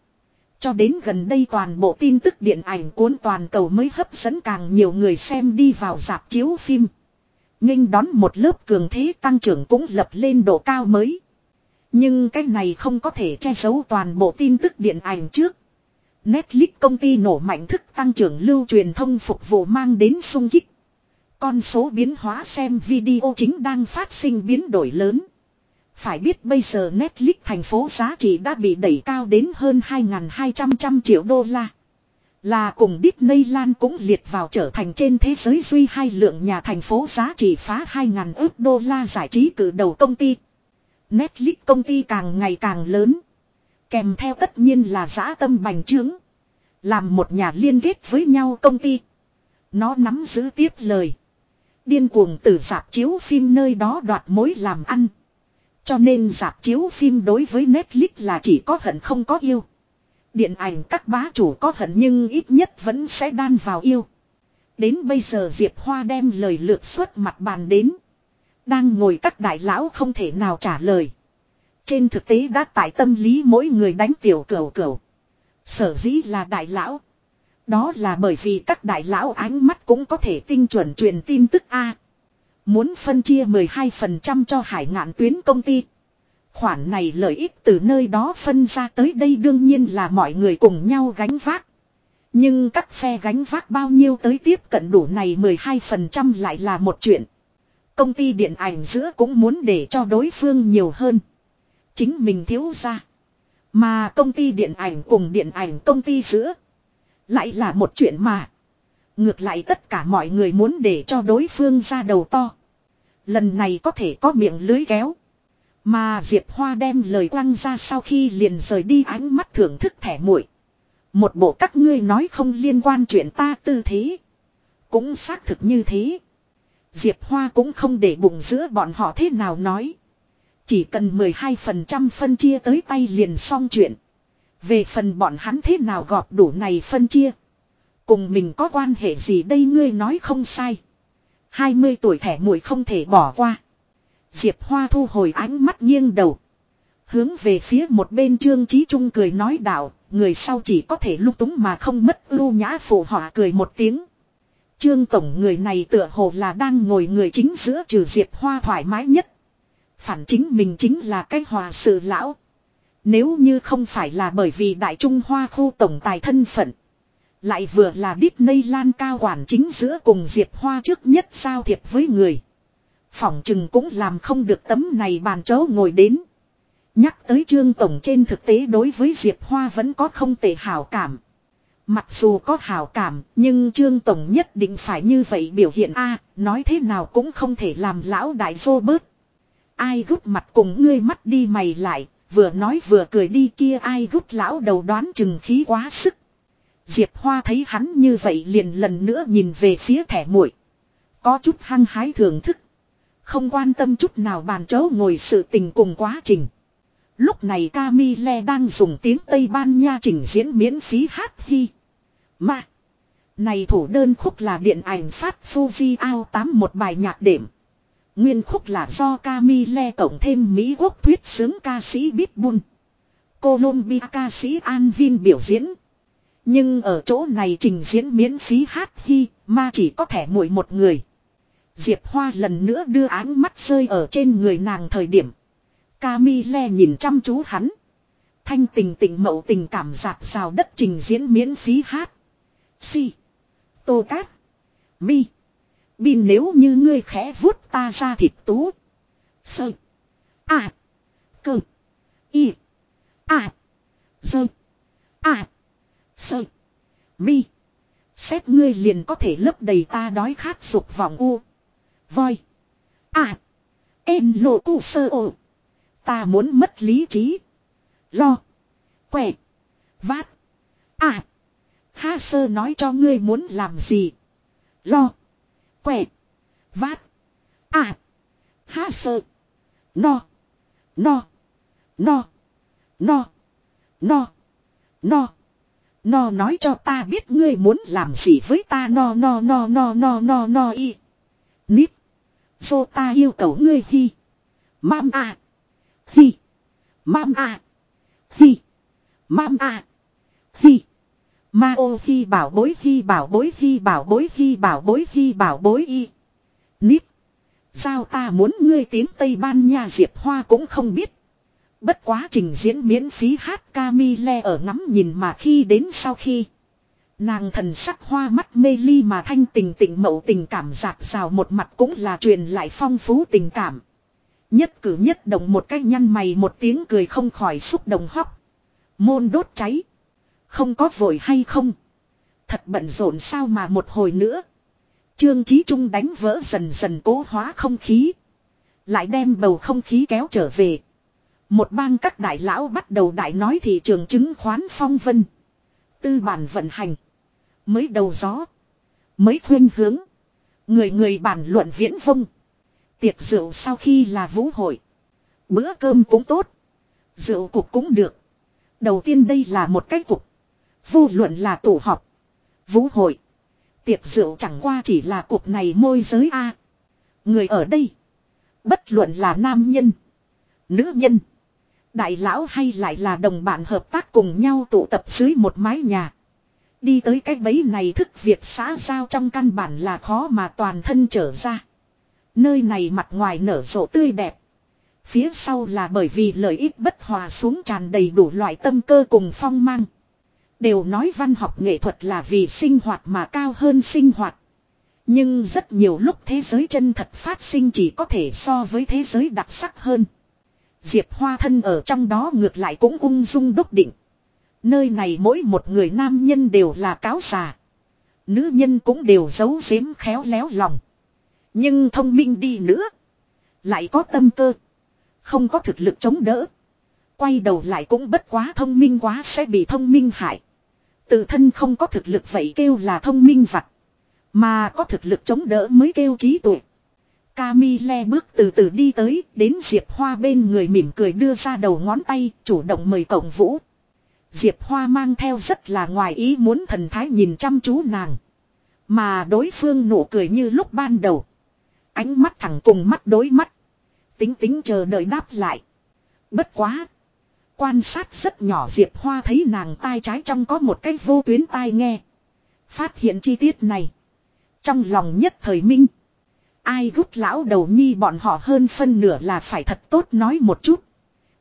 Cho đến gần đây toàn bộ tin tức điện ảnh cuốn toàn cầu mới hấp dẫn càng nhiều người xem đi vào dạp chiếu phim. nghênh đón một lớp cường thế tăng trưởng cũng lập lên độ cao mới. Nhưng cái này không có thể che giấu toàn bộ tin tức điện ảnh trước. Netflix công ty nổ mạnh thức tăng trưởng lưu truyền thông phục vụ mang đến sung kích. Con số biến hóa xem video chính đang phát sinh biến đổi lớn. Phải biết bây giờ Netflix thành phố giá trị đã bị đẩy cao đến hơn 2.200 triệu đô la. Là cùng Disney lan cũng liệt vào trở thành trên thế giới duy hai lượng nhà thành phố giá trị phá 2.000 ước đô la giải trí cử đầu công ty. Netflix công ty càng ngày càng lớn. Kèm theo tất nhiên là giã tâm bành trướng. Làm một nhà liên kết với nhau công ty. Nó nắm giữ tiếp lời. Điên cuồng từ dạp chiếu phim nơi đó đoạt mối làm ăn. Cho nên dạp chiếu phim đối với Netflix là chỉ có hận không có yêu. Điện ảnh các bá chủ có hận nhưng ít nhất vẫn sẽ đan vào yêu. Đến bây giờ Diệp Hoa đem lời lược xuất mặt bàn đến. Đang ngồi các đại lão không thể nào trả lời. Trên thực tế đã tại tâm lý mỗi người đánh tiểu cửu cửu. Sở dĩ là đại lão. Đó là bởi vì các đại lão ánh mắt cũng có thể tinh chuẩn truyền tin tức A. Muốn phân chia 12% cho hải ngạn tuyến công ty. Khoản này lợi ích từ nơi đó phân ra tới đây đương nhiên là mọi người cùng nhau gánh vác. Nhưng các phe gánh vác bao nhiêu tới tiếp cận đủ này 12% lại là một chuyện. Công ty điện ảnh giữa cũng muốn để cho đối phương nhiều hơn. Chính mình thiếu ra. Mà công ty điện ảnh cùng điện ảnh công ty giữa. Lại là một chuyện mà. Ngược lại tất cả mọi người muốn để cho đối phương ra đầu to. Lần này có thể có miệng lưới kéo. Mà Diệp Hoa đem lời quăng ra sau khi liền rời đi ánh mắt thưởng thức thẻ muội. Một bộ các ngươi nói không liên quan chuyện ta tư thế. Cũng xác thực như thế. Diệp Hoa cũng không để bụng giữa bọn họ thế nào nói. Chỉ cần 12% phân chia tới tay liền xong chuyện. Về phần bọn hắn thế nào gọp đủ này phân chia. Cùng mình có quan hệ gì đây ngươi nói không sai. 20 tuổi thẻ muội không thể bỏ qua. Diệp Hoa thu hồi ánh mắt nghiêng đầu. Hướng về phía một bên Trương Chí Trung cười nói đạo, người sau chỉ có thể lúc túng mà không mất ưu nhã phụ họa cười một tiếng. Trương Tổng người này tựa hồ là đang ngồi người chính giữa trừ Diệp Hoa thoải mái nhất. Phản chính mình chính là cái hòa sự lão. Nếu như không phải là bởi vì Đại Trung Hoa khu tổng tài thân phận. Lại vừa là Disneyland cao quản chính giữa cùng Diệp Hoa trước nhất giao thiệp với người. Phỏng chừng cũng làm không được tấm này bàn chấu ngồi đến. Nhắc tới Trương Tổng trên thực tế đối với Diệp Hoa vẫn có không tệ hảo cảm. Mặc dù có hảo cảm, nhưng Trương Tổng nhất định phải như vậy biểu hiện a nói thế nào cũng không thể làm lão đại vô bớt. Ai gút mặt cùng ngươi mắt đi mày lại, vừa nói vừa cười đi kia ai gút lão đầu đoán chừng khí quá sức. Diệp Hoa thấy hắn như vậy liền lần nữa nhìn về phía thẻ muội Có chút hăng hái thưởng thức. Không quan tâm chút nào bàn chấu ngồi sự tình cùng quá trình. Lúc này Camille đang dùng tiếng Tây Ban Nha trình diễn miễn phí hát hi. Mà. Này thủ đơn khúc là điện ảnh phát Fuji ao 8 một bài nhạc đệm. Nguyên khúc là do Camille cộng thêm Mỹ quốc thuyết sướng ca sĩ Bitbull. Colombia ca sĩ Anvin biểu diễn. Nhưng ở chỗ này trình diễn miễn phí hát hi mà chỉ có thể muội một người. Diệp Hoa lần nữa đưa áng mắt rơi ở trên người nàng thời điểm. Camille nhìn chăm chú hắn. Thanh tình tình mậu tình cảm dạt rào đất trình diễn miễn phí hát. Si. Tô cát. Mi. Bin nếu như ngươi khẽ vuốt ta ra thịt tú. Sơ. À. Cơ. Y. À. Dơ. À. Sơ. Mi. Xét ngươi liền có thể lấp đầy ta đói khát dục vọng u. Voi. À. Em lộ cu sơ ồ. Ta muốn mất lý trí. Lo. Quẹ. Vát. À. Ha sơ nói cho ngươi muốn làm gì. Lo. Quẹ. Vát. À. Ha sơ. No. No. No. No. No. No. No nói cho ta biết ngươi muốn làm gì với ta no no no no no no no, y. Nít. Vô ta yêu cầu ngươi hi. Mam à. Hi. Mam à. Hi. Mam à. Hi. Ma ô hi bảo bối, hi bảo bối, hi bảo bối, hi bảo bối, hi bảo bối, y. Nít. Sao ta muốn ngươi tiếng Tây Ban Nha, Diệp Hoa cũng không biết. Bất quá trình diễn miễn phí hát Camille ở ngắm nhìn mà khi đến sau khi. Nàng thần sắc hoa mắt mê ly mà thanh tình tình mậu tình cảm giạt rào một mặt cũng là truyền lại phong phú tình cảm. Nhất cử nhất động một cách nhăn mày một tiếng cười không khỏi xúc động hóc. Môn đốt cháy. Không có vội hay không. Thật bận rộn sao mà một hồi nữa. Trương Chí Trung đánh vỡ dần dần cố hóa không khí. Lại đem bầu không khí kéo trở về. Một bang các đại lão bắt đầu đại nói thị trường chứng khoán phong vân. Tư bản vận hành. Mới đầu gió. Mới khuyên hướng. Người người bàn luận viễn vông. Tiệc rượu sau khi là vũ hội. Bữa cơm cũng tốt. Rượu cục cũng được. Đầu tiên đây là một cái cục. Vô luận là tổ họp. Vũ hội. Tiệc rượu chẳng qua chỉ là cục này môi giới A. Người ở đây. Bất luận là nam nhân. Nữ nhân. Đại lão hay lại là đồng bạn hợp tác cùng nhau tụ tập dưới một mái nhà. Đi tới cái bấy này thức việc xã giao trong căn bản là khó mà toàn thân trở ra. Nơi này mặt ngoài nở rộ tươi đẹp. Phía sau là bởi vì lợi ích bất hòa xuống tràn đầy đủ loại tâm cơ cùng phong mang. Đều nói văn học nghệ thuật là vì sinh hoạt mà cao hơn sinh hoạt. Nhưng rất nhiều lúc thế giới chân thật phát sinh chỉ có thể so với thế giới đặc sắc hơn. Diệp Hoa thân ở trong đó ngược lại cũng ung dung đúc định. Nơi này mỗi một người nam nhân đều là cáo già. Nữ nhân cũng đều giấu giếm khéo léo lòng. Nhưng thông minh đi nữa. Lại có tâm cơ. Không có thực lực chống đỡ. Quay đầu lại cũng bất quá thông minh quá sẽ bị thông minh hại. Tự thân không có thực lực vậy kêu là thông minh vặt. Mà có thực lực chống đỡ mới kêu trí tuệ. Camille bước từ từ đi tới, đến Diệp Hoa bên người mỉm cười đưa ra đầu ngón tay, chủ động mời cộng vũ. Diệp Hoa mang theo rất là ngoài ý muốn thần thái nhìn chăm chú nàng. Mà đối phương nụ cười như lúc ban đầu. Ánh mắt thẳng cùng mắt đối mắt. Tính tính chờ đợi đáp lại. Bất quá. Quan sát rất nhỏ Diệp Hoa thấy nàng tai trái trong có một cái vô tuyến tai nghe. Phát hiện chi tiết này. Trong lòng nhất thời minh. Ai gút lão đầu nhi bọn họ hơn phân nửa là phải thật tốt nói một chút.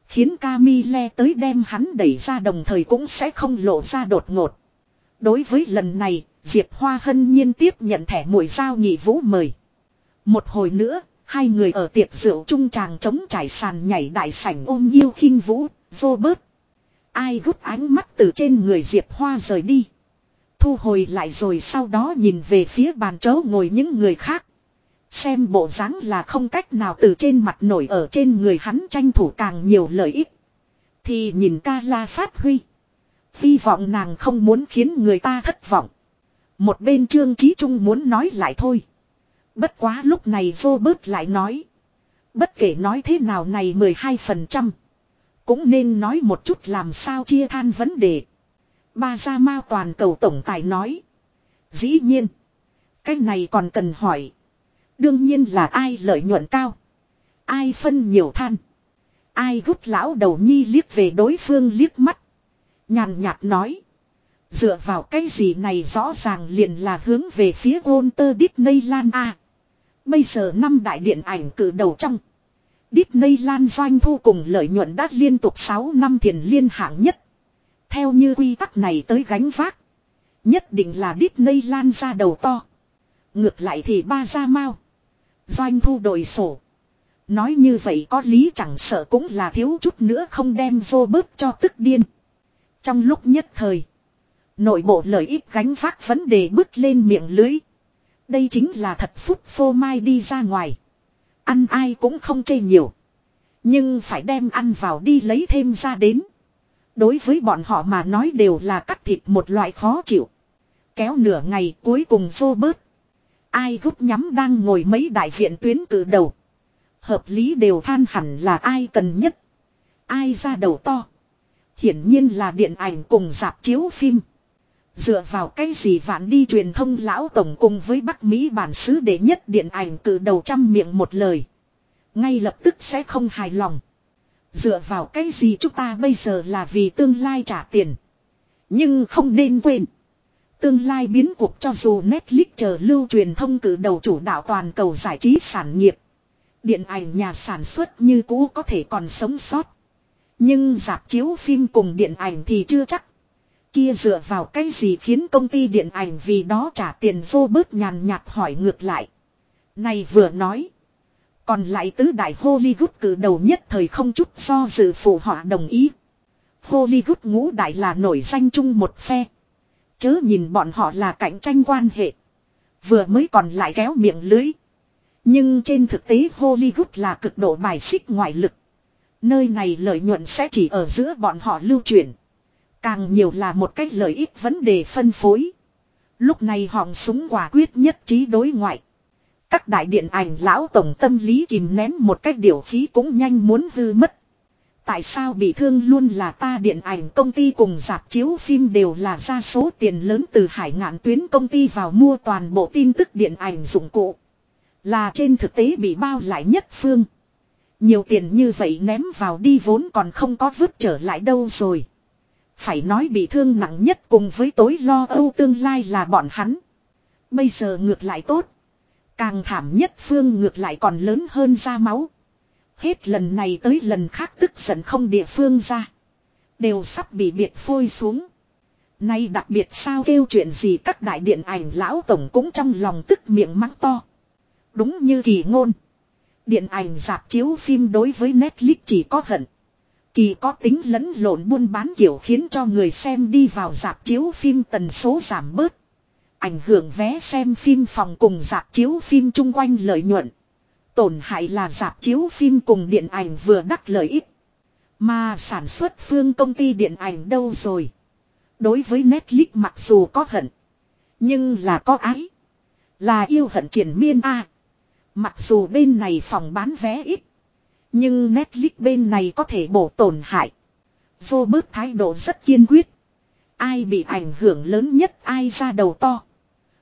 Khiến Camille tới đem hắn đẩy ra đồng thời cũng sẽ không lộ ra đột ngột. Đối với lần này, Diệp Hoa hân nhiên tiếp nhận thẻ mùi giao nhị vũ mời. Một hồi nữa, hai người ở tiệc rượu trung tràng chống trải sàn nhảy đại sảnh ôm yêu khinh vũ, vô bớt. Ai gút ánh mắt từ trên người Diệp Hoa rời đi. Thu hồi lại rồi sau đó nhìn về phía bàn chấu ngồi những người khác. Xem bộ dáng là không cách nào từ trên mặt nổi ở trên người hắn tranh thủ càng nhiều lợi ích. Thì nhìn ca la phát huy. Hy vọng nàng không muốn khiến người ta thất vọng. Một bên trương trí trung muốn nói lại thôi. Bất quá lúc này vô bớt lại nói. Bất kể nói thế nào này 12%. Cũng nên nói một chút làm sao chia than vấn đề. Ba Gia Mao toàn cầu tổng tài nói. Dĩ nhiên. Cái này còn cần hỏi. Đương nhiên là ai lợi nhuận cao. Ai phân nhiều than. Ai gút lão đầu nhi liếc về đối phương liếc mắt. Nhàn nhạt nói. Dựa vào cái gì này rõ ràng liền là hướng về phía ôn tơ Disney Lan A. Bây giờ năm đại điện ảnh cử đầu trong. Disneyland doanh thu cùng lợi nhuận đã liên tục 6 năm thiền liên hạng nhất. Theo như quy tắc này tới gánh vác. Nhất định là Disneyland ra đầu to. Ngược lại thì ba ra mau. Doanh thu đổi sổ. Nói như vậy có lý chẳng sợ cũng là thiếu chút nữa không đem vô bớt cho tức điên. Trong lúc nhất thời. Nội bộ lợi ích gánh vác vấn đề bước lên miệng lưới. Đây chính là thật phúc phô mai đi ra ngoài. Ăn ai cũng không chê nhiều. Nhưng phải đem ăn vào đi lấy thêm ra đến. Đối với bọn họ mà nói đều là cắt thịt một loại khó chịu. Kéo nửa ngày cuối cùng vô bớt. Ai gúc nhắm đang ngồi mấy đại viện tuyến từ đầu. Hợp lý đều than hẳn là ai cần nhất. Ai ra đầu to. Hiển nhiên là điện ảnh cùng dạp chiếu phim. Dựa vào cái gì vạn đi truyền thông lão tổng cùng với Bắc Mỹ bản xứ để nhất điện ảnh cử đầu trăm miệng một lời. Ngay lập tức sẽ không hài lòng. Dựa vào cái gì chúng ta bây giờ là vì tương lai trả tiền. Nhưng không nên quên. Tương lai biến cuộc cho dù Netflix chờ lưu truyền thông cử đầu chủ đạo toàn cầu giải trí sản nghiệp. Điện ảnh nhà sản xuất như cũ có thể còn sống sót. Nhưng dạp chiếu phim cùng điện ảnh thì chưa chắc. Kia dựa vào cái gì khiến công ty điện ảnh vì đó trả tiền vô bớt nhàn nhạt hỏi ngược lại. Này vừa nói. Còn lại tứ đại Hollywood cử đầu nhất thời không chút do dự phụ họ đồng ý. Hollywood ngũ đại là nổi danh chung một phe. Chớ nhìn bọn họ là cạnh tranh quan hệ. Vừa mới còn lại kéo miệng lưới. Nhưng trên thực tế Hollywood là cực độ bài xích ngoại lực. Nơi này lợi nhuận sẽ chỉ ở giữa bọn họ lưu chuyển. Càng nhiều là một cách lợi ích vấn đề phân phối. Lúc này họng súng quả quyết nhất trí đối ngoại. Các đại điện ảnh lão tổng tâm lý kìm nén một cách điều khí cũng nhanh muốn hư mất. Tại sao bị thương luôn là ta điện ảnh công ty cùng dạp chiếu phim đều là ra số tiền lớn từ hải ngạn tuyến công ty vào mua toàn bộ tin tức điện ảnh dụng cụ. Là trên thực tế bị bao lại nhất phương. Nhiều tiền như vậy ném vào đi vốn còn không có vứt trở lại đâu rồi. Phải nói bị thương nặng nhất cùng với tối lo âu tương lai là bọn hắn. Bây giờ ngược lại tốt. Càng thảm nhất phương ngược lại còn lớn hơn ra máu. Hết lần này tới lần khác tức giận không địa phương ra. Đều sắp bị biệt phôi xuống. Nay đặc biệt sao kêu chuyện gì các đại điện ảnh lão tổng cũng trong lòng tức miệng mắng to. Đúng như kỳ ngôn. Điện ảnh dạp chiếu phim đối với Netflix chỉ có hận. Kỳ có tính lẫn lộn buôn bán kiểu khiến cho người xem đi vào dạp chiếu phim tần số giảm bớt. Ảnh hưởng vé xem phim phòng cùng dạp chiếu phim chung quanh lợi nhuận. Tổn hại là dạp chiếu phim cùng điện ảnh vừa đắc lợi ích. Mà sản xuất phương công ty điện ảnh đâu rồi. Đối với Netflix mặc dù có hận. Nhưng là có ái. Là yêu hận triển miên a. Mặc dù bên này phòng bán vé ít. Nhưng Netflix bên này có thể bổ tổn hại. Vô bớt thái độ rất kiên quyết. Ai bị ảnh hưởng lớn nhất, ai ra đầu to.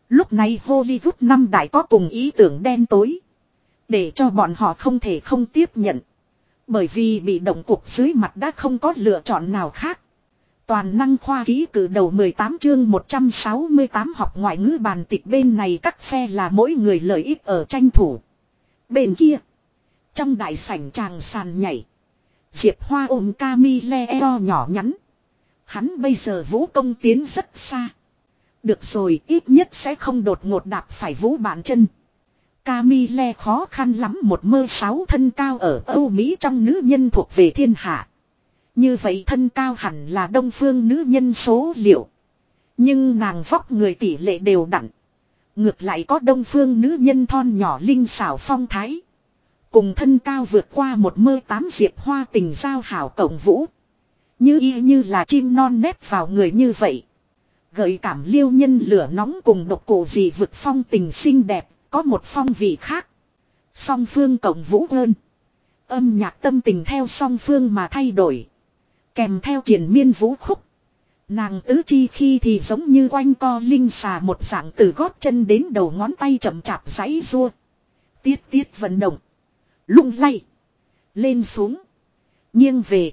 Lúc này Hollywood năm đại có cùng ý tưởng đen tối. Để cho bọn họ không thể không tiếp nhận. Bởi vì bị động cuộc dưới mặt đã không có lựa chọn nào khác. Toàn năng khoa ký cử đầu 18 chương 168 học ngoại ngữ bàn tịch bên này các phe là mỗi người lợi ích ở tranh thủ. Bên kia. Trong đại sảnh tràng sàn nhảy. Diệp Hoa ôm Camille eo nhỏ nhắn. Hắn bây giờ vũ công tiến rất xa. Được rồi, ít nhất sẽ không đột ngột đạp phải vũ bản chân. Camille khó khăn lắm một mơ sáu thân cao ở Âu Mỹ trong nữ nhân thuộc về thiên hạ. Như vậy thân cao hẳn là đông phương nữ nhân số liệu. Nhưng nàng vóc người tỷ lệ đều đặn. Ngược lại có đông phương nữ nhân thon nhỏ linh xảo phong thái. Cùng thân cao vượt qua một mơ tám diệp hoa tình giao hảo cộng vũ. Như y như là chim non nép vào người như vậy. Gợi cảm liêu nhân lửa nóng cùng độc cổ gì vực phong tình xinh đẹp, có một phong vị khác. Song phương cộng vũ hơn. Âm nhạc tâm tình theo song phương mà thay đổi. Kèm theo triển miên vũ khúc. Nàng tứ chi khi thì giống như quanh co linh xà một dạng từ gót chân đến đầu ngón tay chậm chạp giãy rua. Tiết tiết vận động. Lung lay. Lên xuống. Nghiêng về.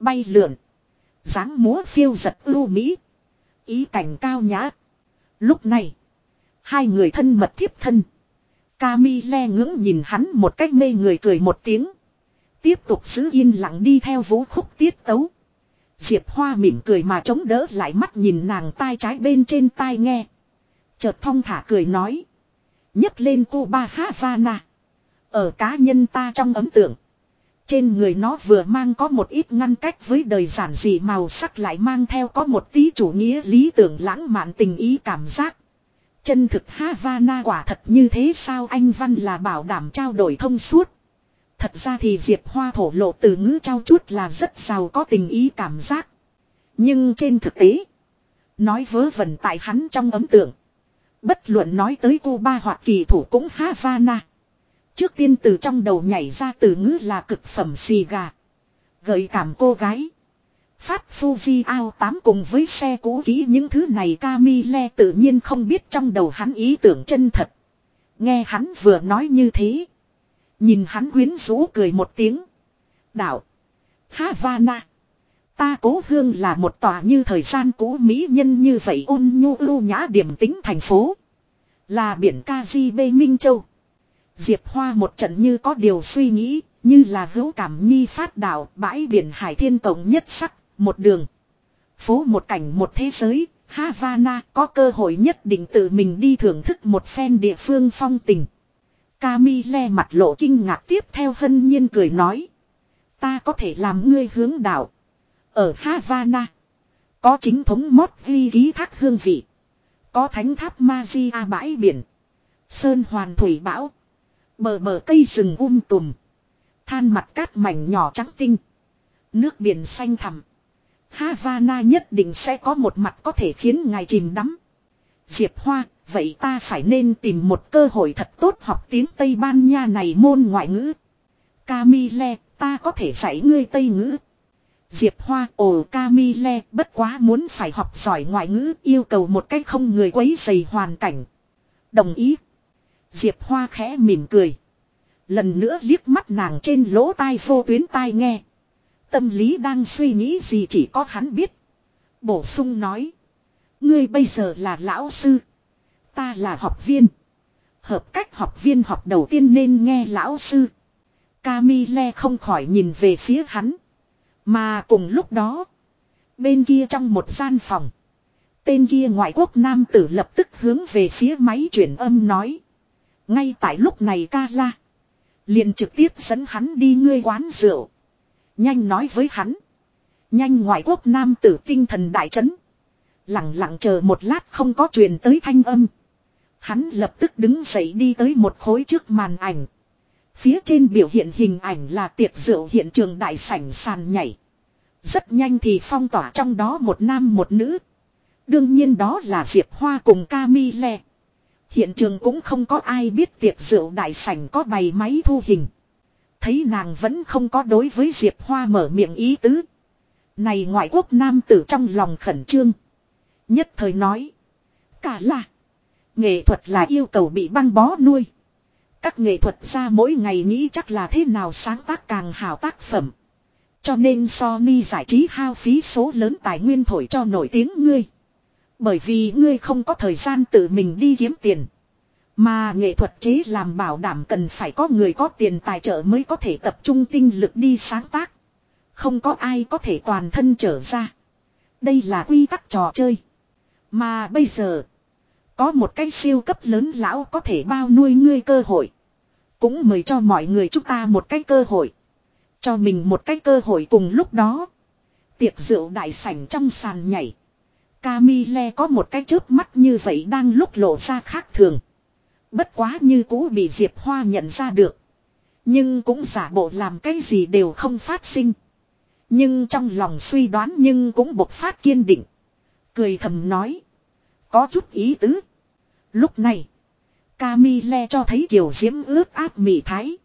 Bay lượn. dáng múa phiêu giật ưu mỹ. Ý cảnh cao nhã. Lúc này. Hai người thân mật thiếp thân. Camille ngưỡng nhìn hắn một cách mê người cười một tiếng. Tiếp tục giữ yên lặng đi theo vũ khúc tiết tấu. Diệp Hoa mỉm cười mà chống đỡ lại mắt nhìn nàng tai trái bên trên tai nghe. Chợt thong thả cười nói. nhấc lên cô ba Havana. Ở cá nhân ta trong ấm tượng. Trên người nó vừa mang có một ít ngăn cách với đời giản dị màu sắc lại mang theo có một tí chủ nghĩa lý tưởng lãng mạn tình ý cảm giác. Chân thực Havana quả thật như thế sao anh Văn là bảo đảm trao đổi thông suốt. Thật ra thì Diệp Hoa thổ lộ từ ngữ trao chút là rất giàu có tình ý cảm giác. Nhưng trên thực tế, nói vớ vẩn tại hắn trong ấm tượng. Bất luận nói tới Cuba hoặc kỳ thủ cũng Havana. Trước tiên từ trong đầu nhảy ra từ ngữ là cực phẩm xì gà. Gợi cảm cô gái. Phát Fuji ao 8 cùng với xe cũ kỹ những thứ này Camille tự nhiên không biết trong đầu hắn ý tưởng chân thật. Nghe hắn vừa nói như thế. Nhìn hắn quyến rũ cười một tiếng. Đạo. Havana. Ta cố hương là một tòa như thời gian cũ mỹ nhân như vậy ôn nhu ưu nhã điểm tính thành phố. Là biển Caribe Minh Châu. Diệp Hoa một trận như có điều suy nghĩ, như là hữu cảm nhi phát đạo bãi biển Hải Thiên Tổng nhất sắc, một đường. Phố một cảnh một thế giới, Havana có cơ hội nhất định tự mình đi thưởng thức một phen địa phương phong tình. Camille mặt lộ kinh ngạc tiếp theo hân nhiên cười nói. Ta có thể làm ngươi hướng đạo. Ở Havana. Có chính thống mót ghi ký thác hương vị. Có thánh tháp Magia bãi biển. Sơn hoàn thủy bão. Bờ bờ cây rừng um tùm. Than mặt cát mảnh nhỏ trắng tinh. Nước biển xanh thẳm. Havana nhất định sẽ có một mặt có thể khiến ngài chìm đắm. Diệp Hoa, vậy ta phải nên tìm một cơ hội thật tốt học tiếng Tây Ban Nha này môn ngoại ngữ. Camille, ta có thể dạy ngươi Tây ngữ. Diệp Hoa, ồ Camille, bất quá muốn phải học giỏi ngoại ngữ, yêu cầu một cách không người quấy dày hoàn cảnh. Đồng ý. Diệp Hoa khẽ mỉm cười. Lần nữa liếc mắt nàng trên lỗ tai vô tuyến tai nghe. Tâm lý đang suy nghĩ gì chỉ có hắn biết. Bổ sung nói. Ngươi bây giờ là lão sư. Ta là học viên. Hợp cách học viên học đầu tiên nên nghe lão sư. Camille không khỏi nhìn về phía hắn. Mà cùng lúc đó. Bên kia trong một gian phòng. Tên kia ngoại quốc nam tử lập tức hướng về phía máy chuyển âm nói. Ngay tại lúc này ca la. Liền trực tiếp dẫn hắn đi ngươi quán rượu. Nhanh nói với hắn. Nhanh ngoại quốc nam tử tinh thần đại chấn. Lặng lặng chờ một lát không có truyền tới thanh âm. Hắn lập tức đứng dậy đi tới một khối trước màn ảnh. Phía trên biểu hiện hình ảnh là tiệc rượu hiện trường đại sảnh sàn nhảy. Rất nhanh thì phong tỏa trong đó một nam một nữ. Đương nhiên đó là Diệp Hoa cùng Camille. Hiện trường cũng không có ai biết tiệc rượu đại sảnh có bày máy thu hình. Thấy nàng vẫn không có đối với Diệp Hoa mở miệng ý tứ. Này ngoại quốc nam tử trong lòng khẩn trương. Nhất thời nói. Cả là. Nghệ thuật là yêu cầu bị băng bó nuôi. Các nghệ thuật gia mỗi ngày nghĩ chắc là thế nào sáng tác càng hào tác phẩm. Cho nên Sony giải trí hao phí số lớn tài nguyên thổi cho nổi tiếng ngươi. Bởi vì ngươi không có thời gian tự mình đi kiếm tiền. Mà nghệ thuật chế làm bảo đảm cần phải có người có tiền tài trợ mới có thể tập trung tinh lực đi sáng tác. Không có ai có thể toàn thân trở ra. Đây là quy tắc trò chơi. Mà bây giờ, có một cái siêu cấp lớn lão có thể bao nuôi ngươi cơ hội. Cũng mời cho mọi người chúng ta một cái cơ hội. Cho mình một cái cơ hội cùng lúc đó. Tiệc rượu đại sảnh trong sàn nhảy. Camille có một cái chớp mắt như vậy đang lúc lộ ra khác thường. Bất quá như cũ bị Diệp Hoa nhận ra được. Nhưng cũng giả bộ làm cái gì đều không phát sinh. Nhưng trong lòng suy đoán nhưng cũng bộc phát kiên định. Cười thầm nói. Có chút ý tứ. Lúc này. Camille cho thấy kiểu diễm ướt áp mị thái.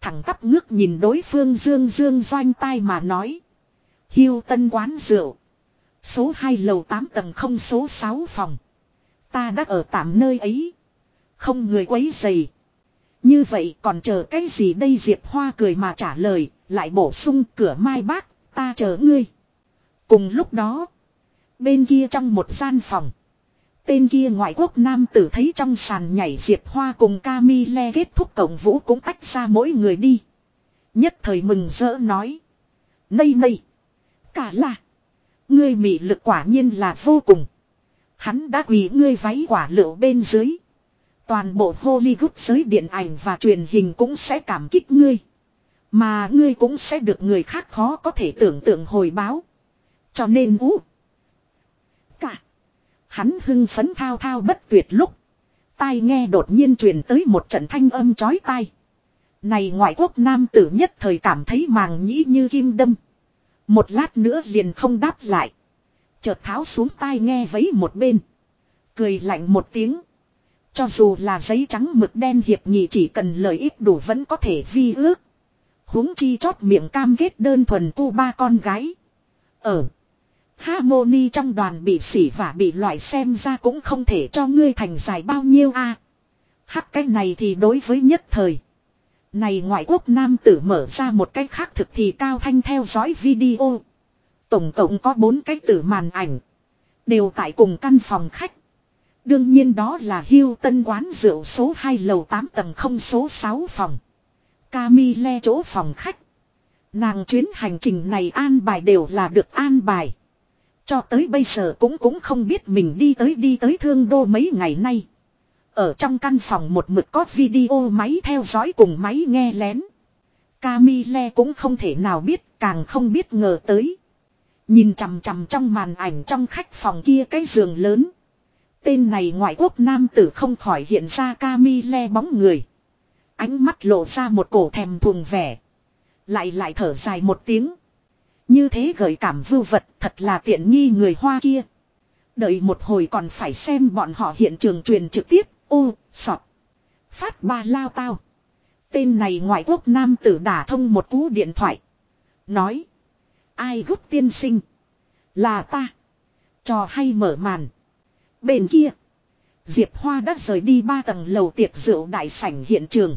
Thẳng tắp ngước nhìn đối phương dương dương doanh tai mà nói. Hiêu tân quán rượu. Số 2 lầu 8 tầng không số 6 phòng. Ta đã ở tạm nơi ấy. Không người quấy dày. Như vậy còn chờ cái gì đây Diệp Hoa cười mà trả lời, lại bổ sung cửa mai bác, ta chờ ngươi. Cùng lúc đó, bên kia trong một gian phòng. Tên kia ngoại quốc nam tử thấy trong sàn nhảy Diệp Hoa cùng Camille kết thúc cổng vũ cũng tách ra mỗi người đi. Nhất thời mừng rỡ nói. Nây nây. Cả là. Ngươi mị lực quả nhiên là vô cùng. Hắn đã quỳ ngươi váy quả lựu bên dưới. Toàn bộ Hollywood giới điện ảnh và truyền hình cũng sẽ cảm kích ngươi. Mà ngươi cũng sẽ được người khác khó có thể tưởng tượng hồi báo. Cho nên ú. Cả. Hắn hưng phấn thao thao bất tuyệt lúc. Tai nghe đột nhiên truyền tới một trận thanh âm chói tai. Này ngoại quốc nam tử nhất thời cảm thấy màng nhĩ như kim đâm. Một lát nữa liền không đáp lại. Chợt tháo xuống tai nghe vấy một bên. Cười lạnh một tiếng. Cho dù là giấy trắng mực đen hiệp nghị chỉ cần lợi ích đủ vẫn có thể vi ước. huống chi chót miệng cam kết đơn thuần tu ba con gái. Ở. Harmony trong đoàn bị sỉ và bị loại xem ra cũng không thể cho ngươi thành dài bao nhiêu a. Hắc cái này thì đối với nhất thời. Này ngoại quốc nam tử mở ra một cách khác thực thì cao thanh theo dõi video. Tổng cộng có bốn cái tử màn ảnh. Đều tại cùng căn phòng khách. Đương nhiên đó là hưu tân quán rượu số 2 lầu 8 tầng không số 6 phòng. Camille chỗ phòng khách. Nàng chuyến hành trình này an bài đều là được an bài. Cho tới bây giờ cũng cũng không biết mình đi tới đi tới thương đô mấy ngày nay. Ở trong căn phòng một mực có video máy theo dõi cùng máy nghe lén. Camille cũng không thể nào biết, càng không biết ngờ tới. Nhìn chằm chằm trong màn ảnh trong khách phòng kia cái giường lớn. Tên này ngoại quốc nam tử không khỏi hiện ra Camille bóng người. Ánh mắt lộ ra một cổ thèm thuồng vẻ. Lại lại thở dài một tiếng. Như thế gợi cảm vưu vật thật là tiện nghi người Hoa kia. Đợi một hồi còn phải xem bọn họ hiện trường truyền trực tiếp. Ô, sọt. Phát ba lao tao. Tên này ngoại quốc nam tử đả thông một cú điện thoại. Nói. Ai gúc tiên sinh. Là ta. Trò hay mở màn. Bên kia. Diệp Hoa đã rời đi ba tầng lầu tiệc rượu đại sảnh hiện trường.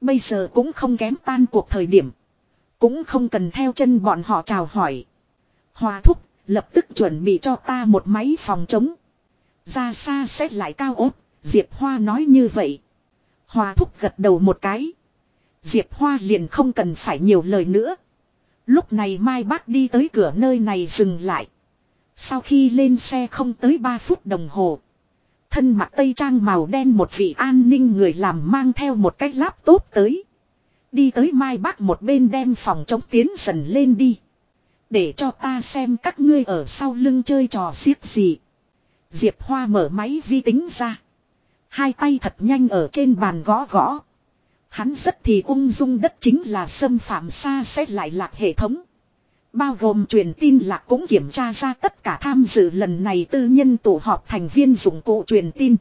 Bây giờ cũng không kém tan cuộc thời điểm. Cũng không cần theo chân bọn họ chào hỏi. Hoa thúc, lập tức chuẩn bị cho ta một máy phòng chống. Ra xa xét lại cao ốt, Diệp Hoa nói như vậy. Hoa thúc gật đầu một cái. Diệp Hoa liền không cần phải nhiều lời nữa. Lúc này Mai Bác đi tới cửa nơi này dừng lại. Sau khi lên xe không tới 3 phút đồng hồ. Thân mặc tây trang màu đen một vị an ninh người làm mang theo một cái laptop tới. Đi tới Mai bắc một bên đem phòng chống tiến dần lên đi. Để cho ta xem các ngươi ở sau lưng chơi trò xiết gì. Diệp Hoa mở máy vi tính ra. Hai tay thật nhanh ở trên bàn gõ gõ. Hắn rất thì ung dung đất chính là xâm phạm xa xét lại lạc hệ thống. Bao gồm truyền tin lạc cũng kiểm tra ra tất cả tham dự lần này tư nhân tổ họp thành viên dụng cụ truyền tin.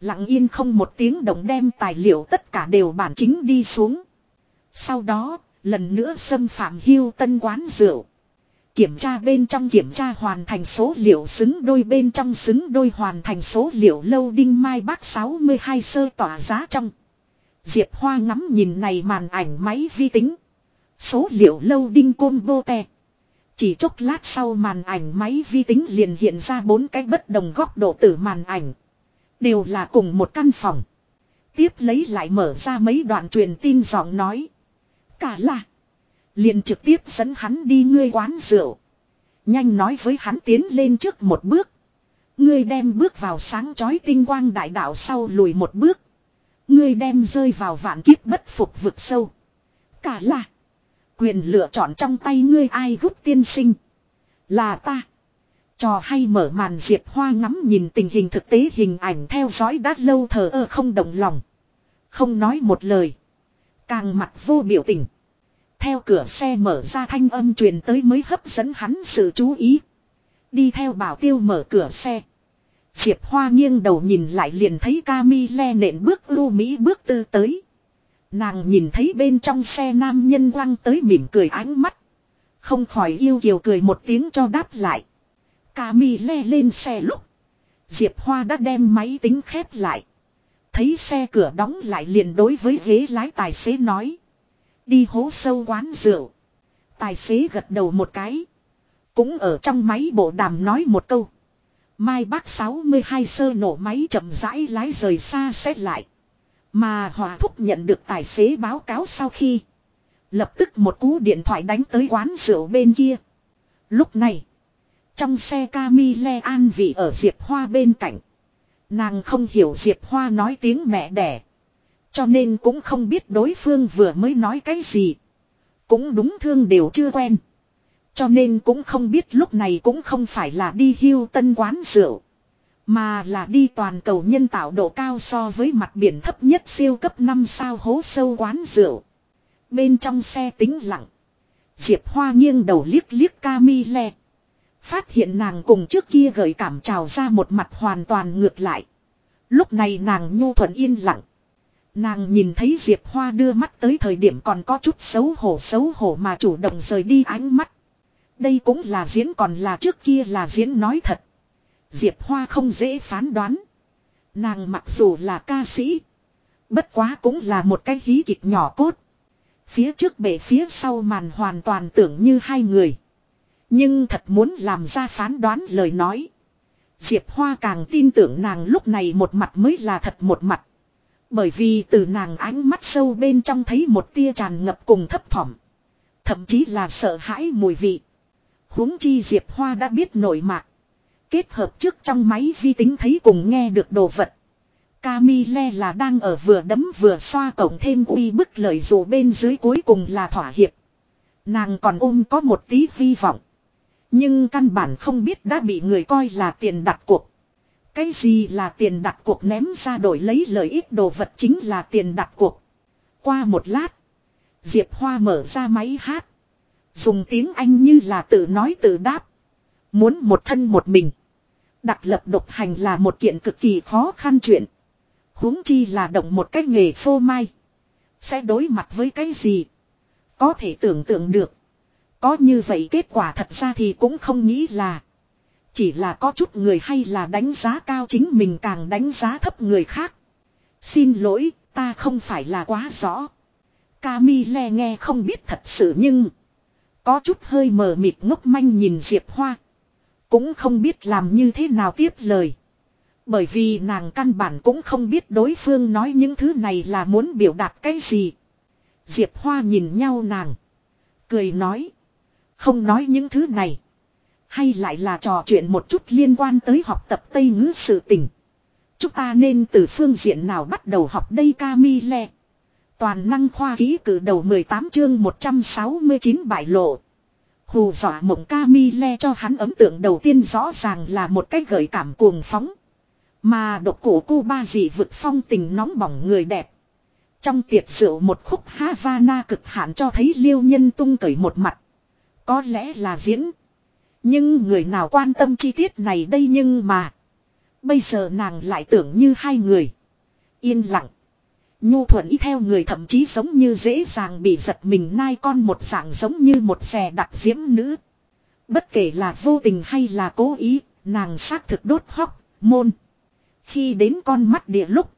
Lặng yên không một tiếng động đem tài liệu tất cả đều bản chính đi xuống. Sau đó, lần nữa xâm phạm hưu tân quán rượu. Kiểm tra bên trong kiểm tra hoàn thành số liệu xứng đôi bên trong xứng đôi hoàn thành số liệu lâu đinh mai bác 62 sơ tỏa giá trong. Diệp Hoa ngắm nhìn này màn ảnh máy vi tính. Số liệu lâu đinh combo tè. Chỉ chốc lát sau màn ảnh máy vi tính liền hiện ra bốn cái bất đồng góc độ từ màn ảnh. Đều là cùng một căn phòng. Tiếp lấy lại mở ra mấy đoạn truyền tin giọng nói. Cả là. Liền trực tiếp dẫn hắn đi ngươi quán rượu. Nhanh nói với hắn tiến lên trước một bước. Ngươi đem bước vào sáng chói tinh quang đại đạo sau lùi một bước. Ngươi đem rơi vào vạn kiếp bất phục vực sâu. Cả là. Quyền lựa chọn trong tay ngươi ai gút tiên sinh. Là ta. Trò hay mở màn diệp hoa ngắm nhìn tình hình thực tế hình ảnh theo dõi đã lâu thờ ơ không động lòng. Không nói một lời. Càng mặt vô biểu tình. Theo cửa xe mở ra thanh âm truyền tới mới hấp dẫn hắn sự chú ý. Đi theo bảo tiêu mở cửa xe. Diệp Hoa nghiêng đầu nhìn lại liền thấy Camille nện bước ưu mỹ bước tư tới. Nàng nhìn thấy bên trong xe nam nhân quăng tới mỉm cười ánh mắt. Không khỏi yêu kiều cười một tiếng cho đáp lại. Camille lên xe lúc. Diệp Hoa đã đem máy tính khép lại. Thấy xe cửa đóng lại liền đối với ghế lái tài xế nói. Đi hố sâu quán rượu. Tài xế gật đầu một cái. Cũng ở trong máy bộ đàm nói một câu. Mai bác 62 sơ nổ máy chậm rãi lái rời xa xét lại. Mà Hòa Thúc nhận được tài xế báo cáo sau khi. Lập tức một cú điện thoại đánh tới quán rượu bên kia. Lúc này. Trong xe Camille an vị ở Diệp Hoa bên cạnh. Nàng không hiểu Diệp Hoa nói tiếng mẹ đẻ. Cho nên cũng không biết đối phương vừa mới nói cái gì. Cũng đúng thương đều chưa quen. Cho nên cũng không biết lúc này cũng không phải là đi hưu tân quán rượu. Mà là đi toàn cầu nhân tạo độ cao so với mặt biển thấp nhất siêu cấp 5 sao hố sâu quán rượu. Bên trong xe tĩnh lặng. Diệp Hoa nghiêng đầu liếc liếc Camille. Phát hiện nàng cùng trước kia gợi cảm trào ra một mặt hoàn toàn ngược lại. Lúc này nàng nhu thuận yên lặng. Nàng nhìn thấy Diệp Hoa đưa mắt tới thời điểm còn có chút xấu hổ xấu hổ mà chủ động rời đi ánh mắt. Đây cũng là diễn còn là trước kia là diễn nói thật. Diệp Hoa không dễ phán đoán. Nàng mặc dù là ca sĩ. Bất quá cũng là một cái hí kịch nhỏ cốt. Phía trước bể phía sau màn hoàn toàn tưởng như hai người. Nhưng thật muốn làm ra phán đoán lời nói. Diệp Hoa càng tin tưởng nàng lúc này một mặt mới là thật một mặt. Bởi vì từ nàng ánh mắt sâu bên trong thấy một tia tràn ngập cùng thấp thỏm. Thậm chí là sợ hãi mùi vị. huống chi Diệp Hoa đã biết nổi mạc. Kết hợp trước trong máy vi tính thấy cùng nghe được đồ vật. Camille là đang ở vừa đấm vừa xoa cổng thêm uy bức lời dù bên dưới cuối cùng là thỏa hiệp. Nàng còn ôm có một tí hy vọng. Nhưng căn bản không biết đã bị người coi là tiền đặt cuộc. Cái gì là tiền đặt cuộc ném ra đổi lấy lợi ích đồ vật chính là tiền đặt cuộc. Qua một lát. Diệp Hoa mở ra máy hát. Dùng tiếng Anh như là tự nói tự đáp. Muốn một thân một mình. Đặc lập độc hành là một kiện cực kỳ khó khăn chuyện. huống chi là động một cái nghề phô mai. Sẽ đối mặt với cái gì? Có thể tưởng tượng được. Có như vậy kết quả thật ra thì cũng không nghĩ là. Chỉ là có chút người hay là đánh giá cao chính mình càng đánh giá thấp người khác. Xin lỗi, ta không phải là quá rõ. Camille nghe không biết thật sự nhưng. Có chút hơi mờ mịt ngốc manh nhìn Diệp Hoa. Cũng không biết làm như thế nào tiếp lời. Bởi vì nàng căn bản cũng không biết đối phương nói những thứ này là muốn biểu đạt cái gì. Diệp Hoa nhìn nhau nàng. Cười nói. Không nói những thứ này. Hay lại là trò chuyện một chút liên quan tới học tập Tây ngữ sự tình. Chúng ta nên từ phương diện nào bắt đầu học đây Camille. Toàn năng khoa ký cử đầu 18 chương 169 bại lộ. Hù dọa mộng Camille cho hắn ấn tượng đầu tiên rõ ràng là một cách gợi cảm cuồng phóng. Mà độc cổ cu ba dị vực phong tình nóng bỏng người đẹp. Trong tiệc rượu một khúc Havana cực hạn cho thấy liêu nhân tung cởi một mặt. Có lẽ là diễn. Nhưng người nào quan tâm chi tiết này đây nhưng mà. Bây giờ nàng lại tưởng như hai người. Yên lặng. Nhu thuận y theo người thậm chí giống như dễ dàng bị giật mình nai con một dạng giống như một xè đặc diễm nữ. Bất kể là vô tình hay là cố ý, nàng xác thực đốt hóc, môn. Khi đến con mắt địa lúc,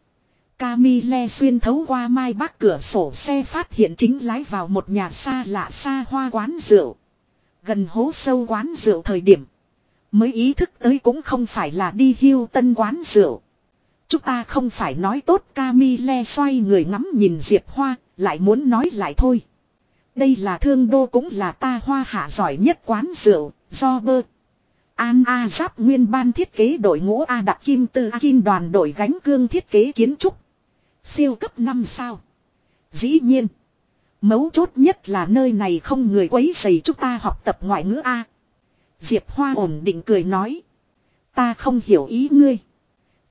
Camille xuyên thấu qua mai bác cửa sổ xe phát hiện chính lái vào một nhà xa lạ xa hoa quán rượu. Gần hố sâu quán rượu thời điểm. Mới ý thức tới cũng không phải là đi hưu tân quán rượu. Chúng ta không phải nói tốt Camille xoay người ngắm nhìn Diệp Hoa, lại muốn nói lại thôi. Đây là thương đô cũng là ta hoa hạ giỏi nhất quán rượu, do bơ. An A Giáp nguyên ban thiết kế đội ngũ A Đặc Kim Tư A Kim đoàn đội gánh cương thiết kế kiến trúc. Siêu cấp 5 sao. Dĩ nhiên. Mấu chốt nhất là nơi này không người quấy rầy chúng ta học tập ngoại ngữ A. Diệp Hoa ổn định cười nói. Ta không hiểu ý ngươi.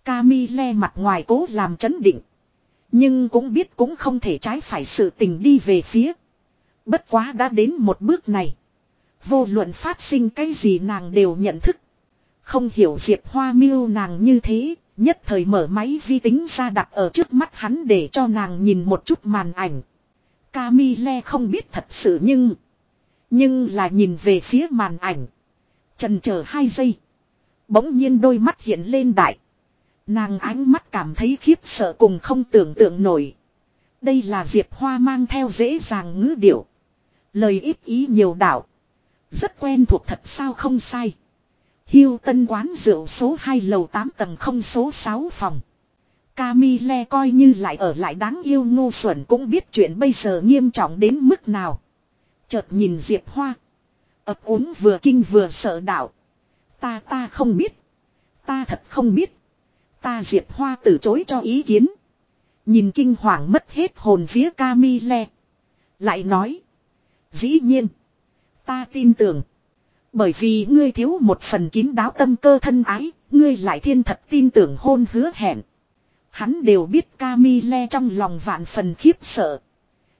Camille mặt ngoài cố làm chấn định. Nhưng cũng biết cũng không thể trái phải sự tình đi về phía. Bất quá đã đến một bước này. Vô luận phát sinh cái gì nàng đều nhận thức. Không hiểu Diệp Hoa miêu nàng như thế, nhất thời mở máy vi tính ra đặt ở trước mắt hắn để cho nàng nhìn một chút màn ảnh. Camille không biết thật sự nhưng... Nhưng là nhìn về phía màn ảnh. Trần chờ hai giây. Bỗng nhiên đôi mắt hiện lên đại. Nàng ánh mắt cảm thấy khiếp sợ cùng không tưởng tượng nổi. Đây là Diệp Hoa mang theo dễ dàng ngữ điệu. Lời ít ý nhiều đạo. Rất quen thuộc thật sao không sai. Hiêu tân quán rượu số 2 lầu 8 tầng không số 6 phòng. Camille coi như lại ở lại đáng yêu ngu xuẩn cũng biết chuyện bây giờ nghiêm trọng đến mức nào. Chợt nhìn Diệp Hoa. ấp úng vừa kinh vừa sợ đạo. Ta ta không biết. Ta thật không biết. Ta Diệp Hoa từ chối cho ý kiến. Nhìn kinh hoàng mất hết hồn phía Camille. Lại nói. Dĩ nhiên. Ta tin tưởng. Bởi vì ngươi thiếu một phần kín đáo tâm cơ thân ái. Ngươi lại thiên thật tin tưởng hôn hứa hẹn. Hắn đều biết Camille trong lòng vạn phần khiếp sợ.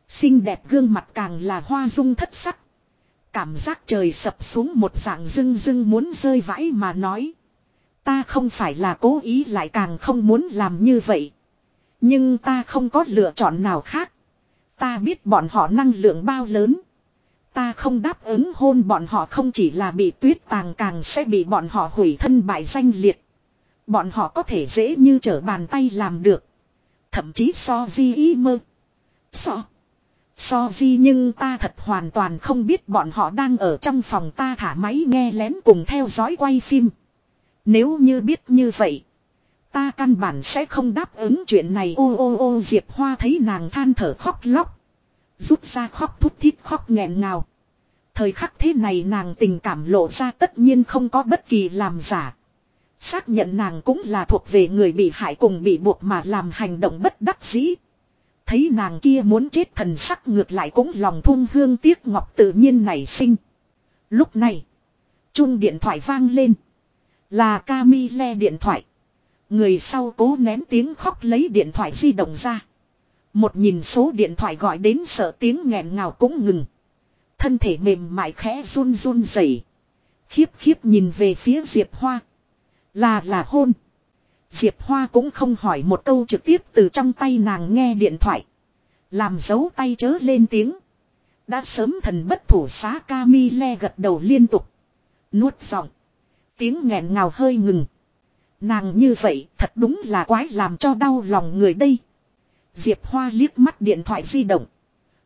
Xinh đẹp gương mặt càng là hoa dung thất sắc. Cảm giác trời sập xuống một dạng dưng dưng muốn rơi vãi mà nói. Ta không phải là cố ý lại càng không muốn làm như vậy. Nhưng ta không có lựa chọn nào khác. Ta biết bọn họ năng lượng bao lớn. Ta không đáp ứng hôn bọn họ không chỉ là bị tuyết tàng càng sẽ bị bọn họ hủy thân bại danh liệt. Bọn họ có thể dễ như trở bàn tay làm được. Thậm chí so di ý mơ. So. So di nhưng ta thật hoàn toàn không biết bọn họ đang ở trong phòng ta thả máy nghe lén cùng theo dõi quay phim. Nếu như biết như vậy. Ta căn bản sẽ không đáp ứng chuyện này ô ô ô Diệp Hoa thấy nàng than thở khóc lóc. Rút ra khóc thút thít khóc nghẹn ngào. Thời khắc thế này nàng tình cảm lộ ra tất nhiên không có bất kỳ làm giả. Xác nhận nàng cũng là thuộc về người bị hại cùng bị buộc mà làm hành động bất đắc dĩ. Thấy nàng kia muốn chết thần sắc ngược lại cũng lòng thung hương tiếc ngọc tự nhiên nảy sinh. Lúc này, chuông điện thoại vang lên. Là Camille điện thoại. Người sau cố nén tiếng khóc lấy điện thoại di động ra. Một nhìn số điện thoại gọi đến sợ tiếng nghẹn ngào cũng ngừng. Thân thể mềm mại khẽ run run rẩy, Khiếp khiếp nhìn về phía Diệp Hoa. Là là hôn. Diệp Hoa cũng không hỏi một câu trực tiếp từ trong tay nàng nghe điện thoại. Làm dấu tay chớ lên tiếng. Đã sớm thần bất thủ xá Camille gật đầu liên tục. Nuốt giọng. Tiếng nghẹn ngào hơi ngừng. Nàng như vậy thật đúng là quái làm cho đau lòng người đây. Diệp Hoa liếc mắt điện thoại di động.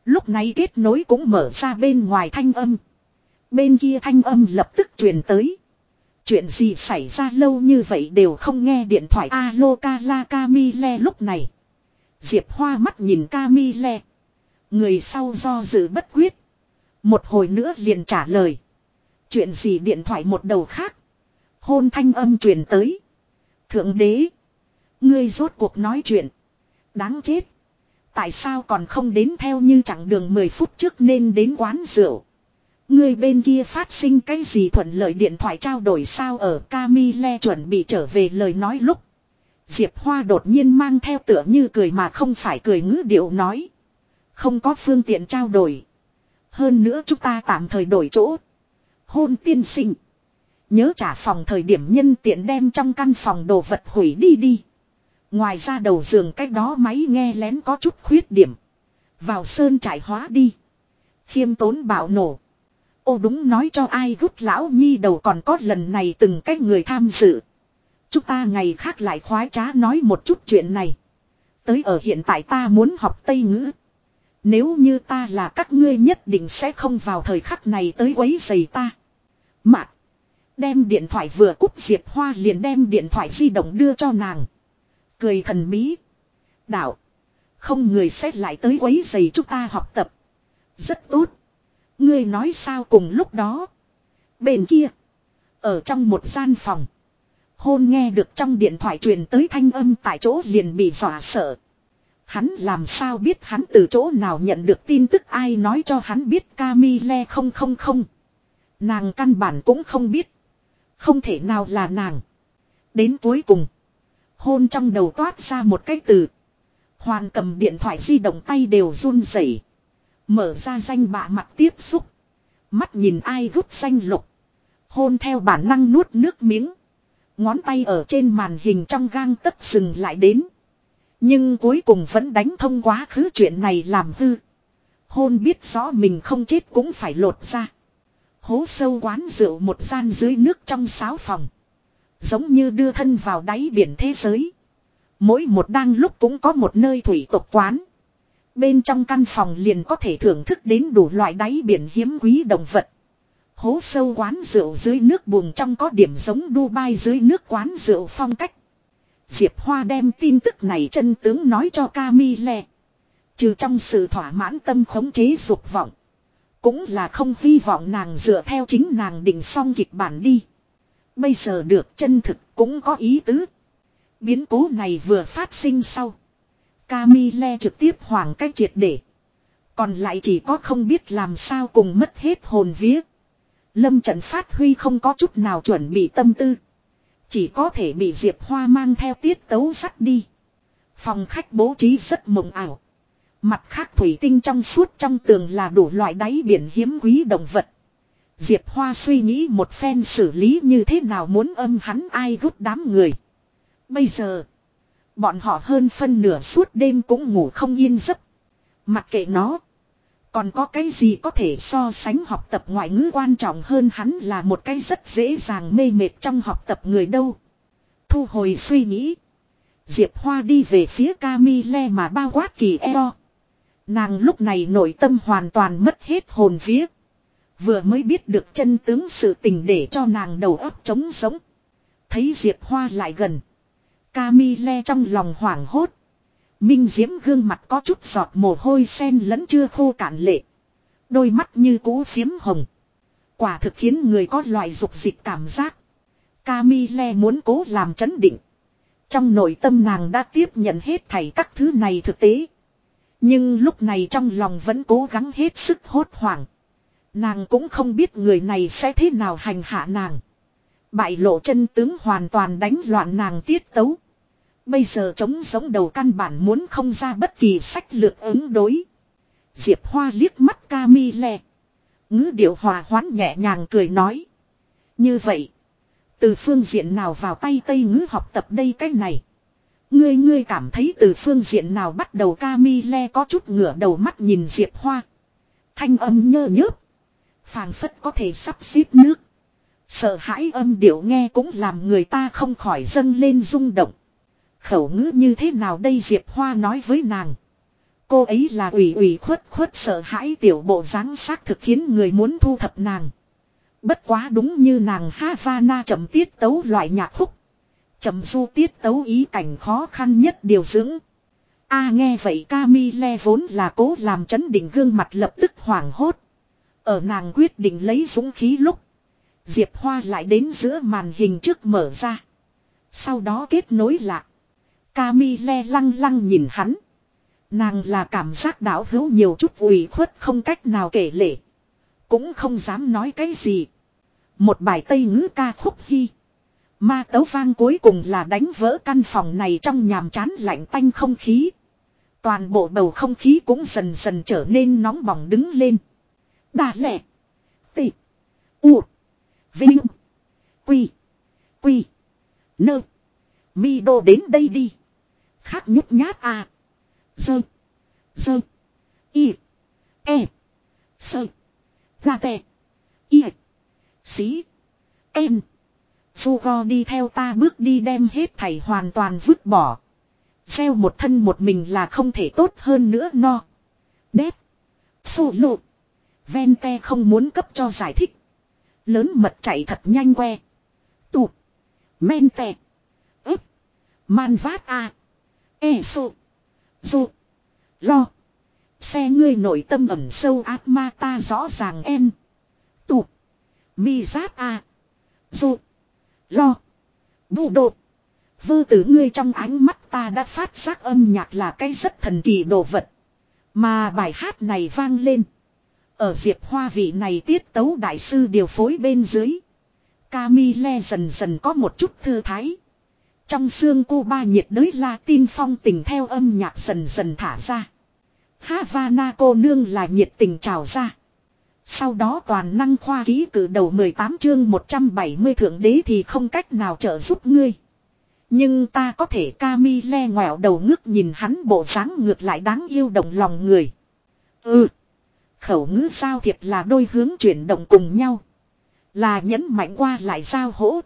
Lúc này kết nối cũng mở ra bên ngoài thanh âm. Bên kia thanh âm lập tức truyền tới. Chuyện gì xảy ra lâu như vậy đều không nghe điện thoại alo la Camille lúc này. Diệp Hoa mắt nhìn Camille. Người sau do dự bất quyết. Một hồi nữa liền trả lời. Chuyện gì điện thoại một đầu khác. Hôn thanh âm truyền tới. Thượng đế. Ngươi rốt cuộc nói chuyện. Đáng chết. Tại sao còn không đến theo như chẳng đường 10 phút trước nên đến quán rượu. Người bên kia phát sinh cái gì thuận lợi điện thoại trao đổi sao ở Camille chuẩn bị trở về lời nói lúc. Diệp Hoa đột nhiên mang theo tựa như cười mà không phải cười ngữ điệu nói. Không có phương tiện trao đổi. Hơn nữa chúng ta tạm thời đổi chỗ. Hôn tiên sinh. Nhớ trả phòng thời điểm nhân tiện đem trong căn phòng đồ vật hủy đi đi. Ngoài ra đầu giường cách đó máy nghe lén có chút khuyết điểm. Vào sơn trải hóa đi. Khiêm tốn bạo nổ. Ô đúng nói cho ai gút lão nhi đầu còn có lần này từng cách người tham dự. Chúng ta ngày khác lại khoái trá nói một chút chuyện này. Tới ở hiện tại ta muốn học Tây ngữ. Nếu như ta là các ngươi nhất định sẽ không vào thời khắc này tới quấy giày ta. Mạc. Đem điện thoại vừa cúp Diệp Hoa liền đem điện thoại di động đưa cho nàng. Cười thần bí. Đạo. Không người sẽ lại tới quấy giày chúng ta học tập. Rất tốt. Ngươi nói sao cùng lúc đó. Bên kia. Ở trong một gian phòng. Hôn nghe được trong điện thoại truyền tới thanh âm tại chỗ liền bị dọa sợ. Hắn làm sao biết hắn từ chỗ nào nhận được tin tức ai nói cho hắn biết Camille không không không. Nàng căn bản cũng không biết. Không thể nào là nàng. Đến cuối cùng. Hôn trong đầu toát ra một cái từ. Hoàn cầm điện thoại di động tay đều run rẩy. Mở ra danh bạ mặt tiếp xúc. Mắt nhìn ai gút xanh lục. Hôn theo bản năng nuốt nước miếng. Ngón tay ở trên màn hình trong gang tất dừng lại đến. Nhưng cuối cùng vẫn đánh thông quá khứ chuyện này làm hư. Hôn biết rõ mình không chết cũng phải lột ra. Hố sâu quán rượu một gian dưới nước trong sáo phòng. Giống như đưa thân vào đáy biển thế giới. Mỗi một đang lúc cũng có một nơi thủy tộc quán. Bên trong căn phòng liền có thể thưởng thức đến đủ loại đáy biển hiếm quý động vật. Hố sâu quán rượu dưới nước buồng trong có điểm giống Dubai dưới nước quán rượu phong cách. Diệp Hoa đem tin tức này chân tướng nói cho Camille. Trừ trong sự thỏa mãn tâm khống chế dục vọng. Cũng là không hy vọng nàng dựa theo chính nàng định xong kịch bản đi. Bây giờ được chân thực cũng có ý tứ. Biến cố này vừa phát sinh sau. Camille trực tiếp hoảng cách triệt để. Còn lại chỉ có không biết làm sao cùng mất hết hồn vía. Lâm trận phát huy không có chút nào chuẩn bị tâm tư. Chỉ có thể bị Diệp Hoa mang theo tiết tấu sắt đi. Phòng khách bố trí rất mộng ảo. Mặt khác thủy tinh trong suốt trong tường là đủ loại đáy biển hiếm quý động vật. Diệp Hoa suy nghĩ một phen xử lý như thế nào muốn âm hắn ai gút đám người. Bây giờ, bọn họ hơn phân nửa suốt đêm cũng ngủ không yên giấc. Mặc kệ nó, còn có cái gì có thể so sánh học tập ngoại ngữ quan trọng hơn hắn là một cái rất dễ dàng mê mệt trong học tập người đâu. Thu hồi suy nghĩ. Diệp Hoa đi về phía Camille mà bao quát kỳ eo. Nàng lúc này nội tâm hoàn toàn mất hết hồn vía. Vừa mới biết được chân tướng sự tình để cho nàng đầu óc trống sống. Thấy Diệp Hoa lại gần. Camille trong lòng hoảng hốt. Minh Diễm gương mặt có chút giọt mồ hôi sen lẫn chưa khô cạn lệ. Đôi mắt như cú phiếm hồng. Quả thực khiến người có loại dục dịch cảm giác. Camille muốn cố làm chấn định. Trong nội tâm nàng đã tiếp nhận hết thảy các thứ này thực tế. Nhưng lúc này trong lòng vẫn cố gắng hết sức hốt hoảng. Nàng cũng không biết người này sẽ thế nào hành hạ nàng. Bại lộ chân tướng hoàn toàn đánh loạn nàng tiết tấu. Bây giờ chống giống đầu căn bản muốn không ra bất kỳ sách lược ứng đối. Diệp Hoa liếc mắt Camille. Ngữ điệu hòa hoãn nhẹ nhàng cười nói. Như vậy. Từ phương diện nào vào tay Tây ngữ học tập đây cách này. Ngươi ngươi cảm thấy từ phương diện nào bắt đầu Camille có chút ngửa đầu mắt nhìn Diệp Hoa. Thanh âm nhơ nhớp. phảng phất có thể sắp xếp nước. Sợ hãi âm điệu nghe cũng làm người ta không khỏi dâng lên rung động. Khẩu ngữ như thế nào đây Diệp Hoa nói với nàng. Cô ấy là ủy ủy khuất khuất sợ hãi tiểu bộ dáng xác thực khiến người muốn thu thập nàng. Bất quá đúng như nàng Havana chậm tiết tấu loại nhạc khúc. Trầm du tiết tấu ý cảnh khó khăn nhất điều dưỡng. A nghe vậy Camille vốn là cố làm chấn định gương mặt lập tức hoảng hốt. Ở nàng quyết định lấy dũng khí lúc. Diệp Hoa lại đến giữa màn hình trước mở ra. Sau đó kết nối lại Camille lăng lăng nhìn hắn. Nàng là cảm giác đảo hữu nhiều chút ủy khuất không cách nào kể lể. Cũng không dám nói cái gì. Một bài tây ngữ ca khúc hy. Ma tấu vang cuối cùng là đánh vỡ căn phòng này trong nhàm chán lạnh tanh không khí. Toàn bộ bầu không khí cũng dần dần trở nên nóng bỏng đứng lên. Đà lẹ. Tị. U. Vinh. Quy. Quy. Nơ. Mi đô đến đây đi. Khác nhút nhát à. Dơ. Dơ. Y. E. Sơ. Ra tè. Y. Xí. Em. Fugo go đi theo ta bước đi đem hết thảy hoàn toàn vứt bỏ. Gieo một thân một mình là không thể tốt hơn nữa no. Đét. Sổ lộ. Ven te không muốn cấp cho giải thích. Lớn mật chạy thật nhanh que. Tụt. Men te. ức. Man vát a. E sô. Dô. Lo. Xe ngươi nội tâm ẩm sâu ác ma ta rõ ràng em. Tụt. Mi rát a. Dô. Lo. Vụ độ. Vơ tử ngươi trong ánh mắt ta đã phát giác âm nhạc là cái rất thần kỳ đồ vật. Mà bài hát này vang lên. Ở diệp hoa vị này tiết tấu đại sư điều phối bên dưới. Camille dần dần có một chút thư thái. Trong xương cuba nhiệt đới Latin phong tình theo âm nhạc dần dần thả ra. Havana cô nương là nhiệt tình trào ra. Sau đó toàn năng khoa ký cử đầu 18 chương 170 thượng đế thì không cách nào trợ giúp ngươi. Nhưng ta có thể Camille ngoẹo đầu ngước nhìn hắn bộ dáng ngược lại đáng yêu động lòng người. Ừ. Khẩu ngữ sao thiệt là đôi hướng chuyển động cùng nhau. Là nhấn mạnh qua lại giao hỗ.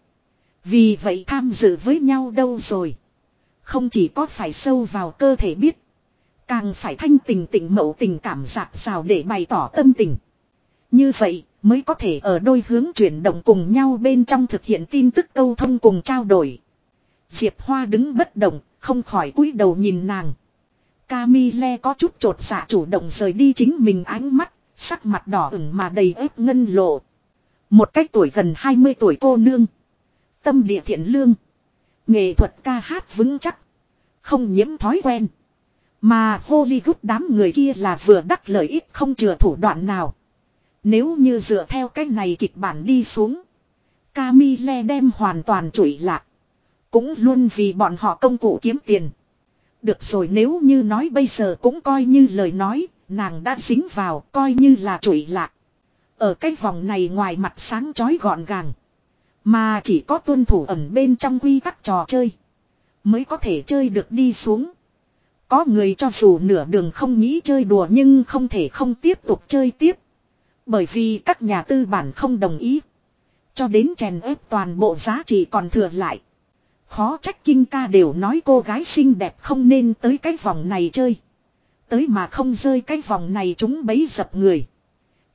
Vì vậy tham dự với nhau đâu rồi. Không chỉ có phải sâu vào cơ thể biết. Càng phải thanh tình tình mẫu tình cảm giạc rào để bày tỏ tâm tình. Như vậy mới có thể ở đôi hướng chuyển động cùng nhau bên trong thực hiện tin tức câu thông cùng trao đổi. Diệp Hoa đứng bất động, không khỏi cúi đầu nhìn nàng. Camille có chút trột dạ chủ động rời đi chính mình ánh mắt, sắc mặt đỏ ửng mà đầy ếp ngân lộ. Một cách tuổi gần 20 tuổi cô nương. Tâm địa thiện lương. Nghệ thuật ca hát vững chắc. Không nhiễm thói quen. Mà Hollywood đám người kia là vừa đắc lợi ích không chừa thủ đoạn nào. Nếu như dựa theo cách này kịch bản đi xuống. Camille đem hoàn toàn trụi lạc. Cũng luôn vì bọn họ công cụ kiếm tiền. Được rồi nếu như nói bây giờ cũng coi như lời nói, nàng đã dính vào coi như là trụi lạc. Ở cái vòng này ngoài mặt sáng chói gọn gàng. Mà chỉ có tuân thủ ẩn bên trong quy tắc trò chơi. Mới có thể chơi được đi xuống. Có người cho dù nửa đường không nghĩ chơi đùa nhưng không thể không tiếp tục chơi tiếp. Bởi vì các nhà tư bản không đồng ý. Cho đến chèn ép toàn bộ giá trị còn thừa lại. Khó trách Kinh ca đều nói cô gái xinh đẹp không nên tới cái vòng này chơi. Tới mà không rơi cái vòng này chúng bấy dập người.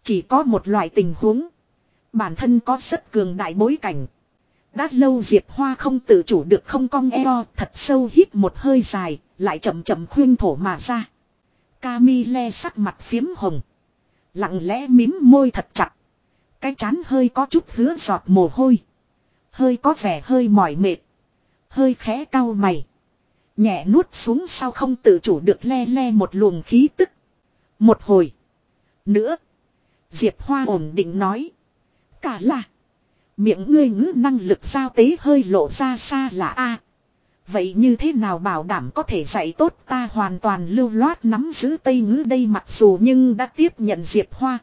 Chỉ có một loại tình huống. Bản thân có rất cường đại bối cảnh. Đã lâu Diệp Hoa không tự chủ được không cong eo thật sâu hít một hơi dài, lại chậm chậm khuyên thổ mà ra. Camille sắc mặt phiếm hồng. Lặng lẽ mím môi thật chặt. Cái chán hơi có chút hứa giọt mồ hôi. Hơi có vẻ hơi mỏi mệt. Hơi khẽ cau mày. Nhẹ nuốt xuống sau không tự chủ được le le một luồng khí tức. Một hồi. Nữa. Diệp Hoa ổn định nói. Cả là. Miệng ngươi ngữ năng lực giao tế hơi lộ ra xa là A. Vậy như thế nào bảo đảm có thể dạy tốt ta hoàn toàn lưu loát nắm giữ tây ngữ đây mặc dù nhưng đã tiếp nhận Diệp Hoa.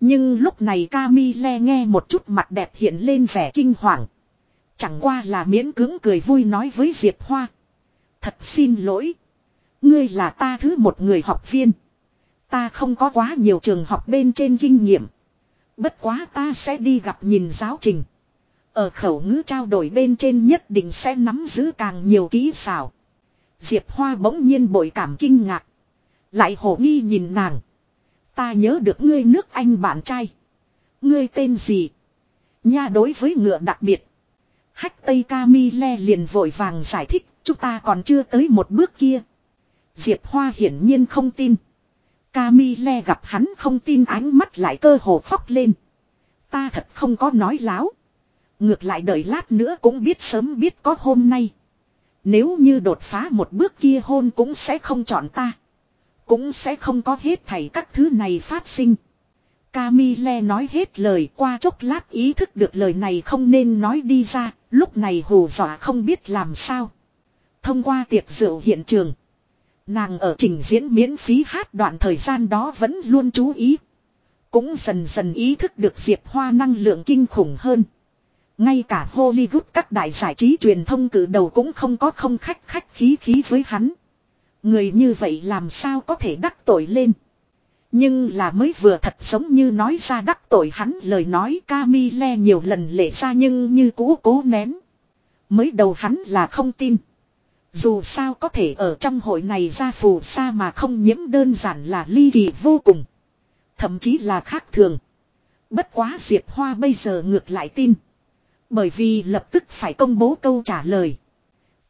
Nhưng lúc này Camille nghe một chút mặt đẹp hiện lên vẻ kinh hoàng. Chẳng qua là miễn cưỡng cười vui nói với Diệp Hoa. Thật xin lỗi. Ngươi là ta thứ một người học viên. Ta không có quá nhiều trường học bên trên kinh nghiệm. Bất quá ta sẽ đi gặp nhìn giáo trình. Ở khẩu ngữ trao đổi bên trên nhất định sẽ nắm giữ càng nhiều kỹ xảo. Diệp Hoa bỗng nhiên bội cảm kinh ngạc. Lại hổ nghi nhìn nàng. Ta nhớ được ngươi nước Anh bạn trai. Ngươi tên gì? Nha đối với ngựa đặc biệt. Hách Tây Camille liền vội vàng giải thích. Chúng ta còn chưa tới một bước kia. Diệp Hoa hiển nhiên không tin. Camille gặp hắn không tin ánh mắt lại cơ hồ phóc lên. Ta thật không có nói láo. Ngược lại đợi lát nữa cũng biết sớm biết có hôm nay. Nếu như đột phá một bước kia hôn cũng sẽ không chọn ta. Cũng sẽ không có hết thảy các thứ này phát sinh. Camille nói hết lời qua chốc lát ý thức được lời này không nên nói đi ra, lúc này hù dọa không biết làm sao. Thông qua tiệc rượu hiện trường. Nàng ở trình diễn miễn phí hát đoạn thời gian đó vẫn luôn chú ý. Cũng dần dần ý thức được Diệp Hoa năng lượng kinh khủng hơn. Ngay cả Hollywood các đại giải trí truyền thông cử đầu cũng không có không khách khách khí khí với hắn. Người như vậy làm sao có thể đắc tội lên. Nhưng là mới vừa thật giống như nói ra đắc tội hắn lời nói Camille nhiều lần lệ ra nhưng như cũ cố nén. Mới đầu hắn là không tin. Dù sao có thể ở trong hội này ra phù sa mà không nhiễm đơn giản là ly kỳ vô cùng. Thậm chí là khác thường. Bất quá Diệp Hoa bây giờ ngược lại tin. Bởi vì lập tức phải công bố câu trả lời.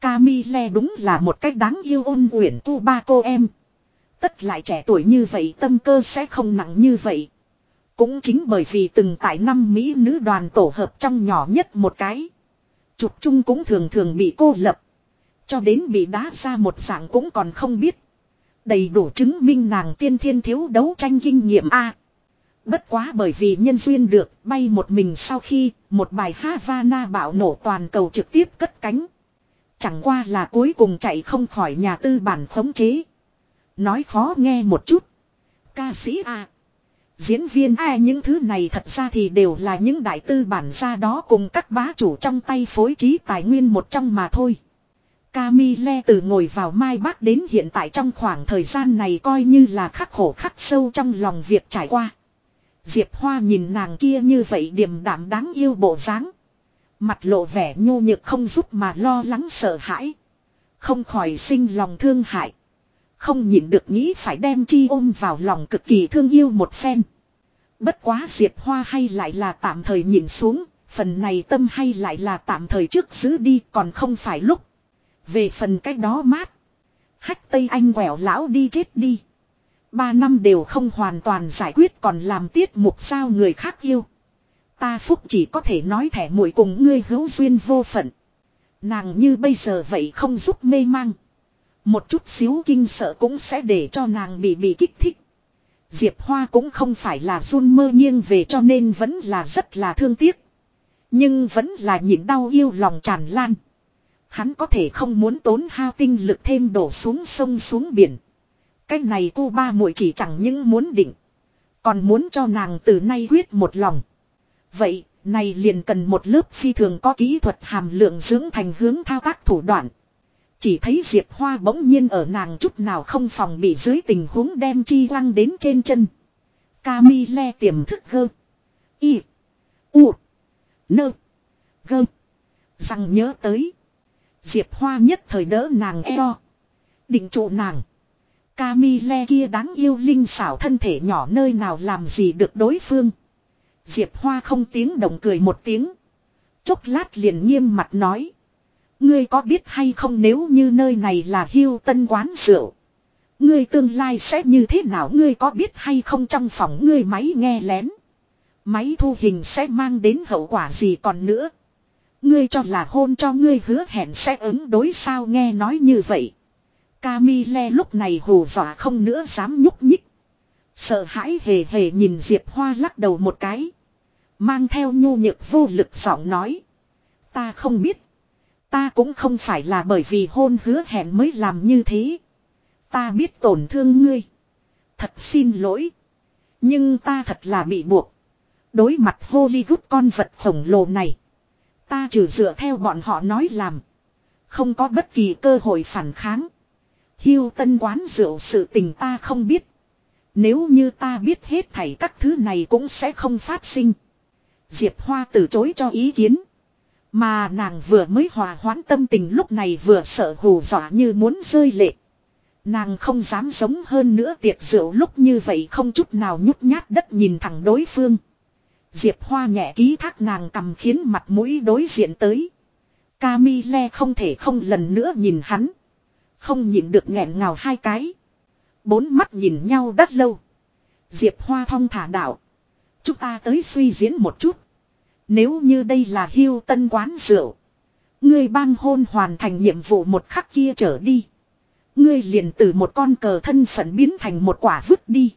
Camille đúng là một cách đáng yêu ôn uyển tu ba cô em. Tất lại trẻ tuổi như vậy tâm cơ sẽ không nặng như vậy. Cũng chính bởi vì từng tại năm Mỹ nữ đoàn tổ hợp trong nhỏ nhất một cái. Chụp chung cũng thường thường bị cô lập. Cho đến bị đá ra một dạng cũng còn không biết. Đầy đủ chứng minh nàng tiên thiên thiếu đấu tranh kinh nghiệm A. Bất quá bởi vì nhân duyên được, bay một mình sau khi, một bài Havana bạo nổ toàn cầu trực tiếp cất cánh. Chẳng qua là cuối cùng chạy không khỏi nhà tư bản khống chế. Nói khó nghe một chút. Ca sĩ A. Diễn viên A những thứ này thật ra thì đều là những đại tư bản ra đó cùng các bá chủ trong tay phối trí tài nguyên một trong mà thôi. Camille từ ngồi vào Mai Bắc đến hiện tại trong khoảng thời gian này coi như là khắc khổ khắc sâu trong lòng việc trải qua. Diệp Hoa nhìn nàng kia như vậy điềm đạm đáng yêu bộ dáng. Mặt lộ vẻ nhu nhược không giúp mà lo lắng sợ hãi. Không khỏi sinh lòng thương hại. Không nhịn được nghĩ phải đem chi ôm vào lòng cực kỳ thương yêu một phen. Bất quá Diệp Hoa hay lại là tạm thời nhìn xuống, phần này tâm hay lại là tạm thời trước giữ đi còn không phải lúc. Về phần cách đó mát. Hách Tây Anh quẻo lão đi chết đi. Ba năm đều không hoàn toàn giải quyết còn làm tiết mục sao người khác yêu. Ta phúc chỉ có thể nói thẻ mũi cùng ngươi hữu duyên vô phận. Nàng như bây giờ vậy không giúp mê mang. Một chút xíu kinh sợ cũng sẽ để cho nàng bị bị kích thích. Diệp Hoa cũng không phải là run mơ nghiêng về cho nên vẫn là rất là thương tiếc. Nhưng vẫn là nhịn đau yêu lòng tràn lan. Hắn có thể không muốn tốn hao tinh lực thêm đổ xuống sông xuống biển. Cái này cô ba muội chỉ chẳng những muốn định. Còn muốn cho nàng từ nay quyết một lòng. Vậy, này liền cần một lớp phi thường có kỹ thuật hàm lượng dưỡng thành hướng thao tác thủ đoạn. Chỉ thấy Diệp Hoa bỗng nhiên ở nàng chút nào không phòng bị dưới tình huống đem chi lăng đến trên chân. Camille tiềm thức gơ. Y. U. Nơ. Gơ. Rằng nhớ tới. Diệp Hoa nhất thời đỡ nàng eo. Định trụ nàng. Camille kia đáng yêu linh xảo thân thể nhỏ nơi nào làm gì được đối phương. Diệp Hoa không tiếng động cười một tiếng. Chốc lát liền nghiêm mặt nói. Ngươi có biết hay không nếu như nơi này là hưu tân quán rượu. Ngươi tương lai sẽ như thế nào ngươi có biết hay không trong phòng ngươi máy nghe lén. Máy thu hình sẽ mang đến hậu quả gì còn nữa. Ngươi cho là hôn cho ngươi hứa hẹn sẽ ứng đối sao nghe nói như vậy. Camille lúc này hù dọa không nữa dám nhúc nhích. Sợ hãi hề hề nhìn Diệp Hoa lắc đầu một cái. Mang theo nhu nhược vô lực giọng nói. Ta không biết. Ta cũng không phải là bởi vì hôn hứa hẹn mới làm như thế. Ta biết tổn thương ngươi. Thật xin lỗi. Nhưng ta thật là bị buộc. Đối mặt Hollywood con vật khổng lồ này. Ta trừ dựa theo bọn họ nói làm. Không có bất kỳ cơ hội phản kháng. Hiêu tân quán rượu sự tình ta không biết. Nếu như ta biết hết thảy các thứ này cũng sẽ không phát sinh. Diệp Hoa từ chối cho ý kiến. Mà nàng vừa mới hòa hoãn tâm tình lúc này vừa sợ hù dọa như muốn rơi lệ. Nàng không dám giống hơn nữa tiệc rượu lúc như vậy không chút nào nhút nhát đất nhìn thẳng đối phương. Diệp Hoa nhẹ ký thác nàng cầm khiến mặt mũi đối diện tới. Camille không thể không lần nữa nhìn hắn. Không nhìn được nghẹn ngào hai cái. Bốn mắt nhìn nhau đắt lâu. Diệp Hoa thong thả đạo. Chúng ta tới suy diễn một chút. Nếu như đây là hưu tân quán rượu. Ngươi bang hôn hoàn thành nhiệm vụ một khắc kia trở đi. Ngươi liền từ một con cờ thân phận biến thành một quả vứt đi.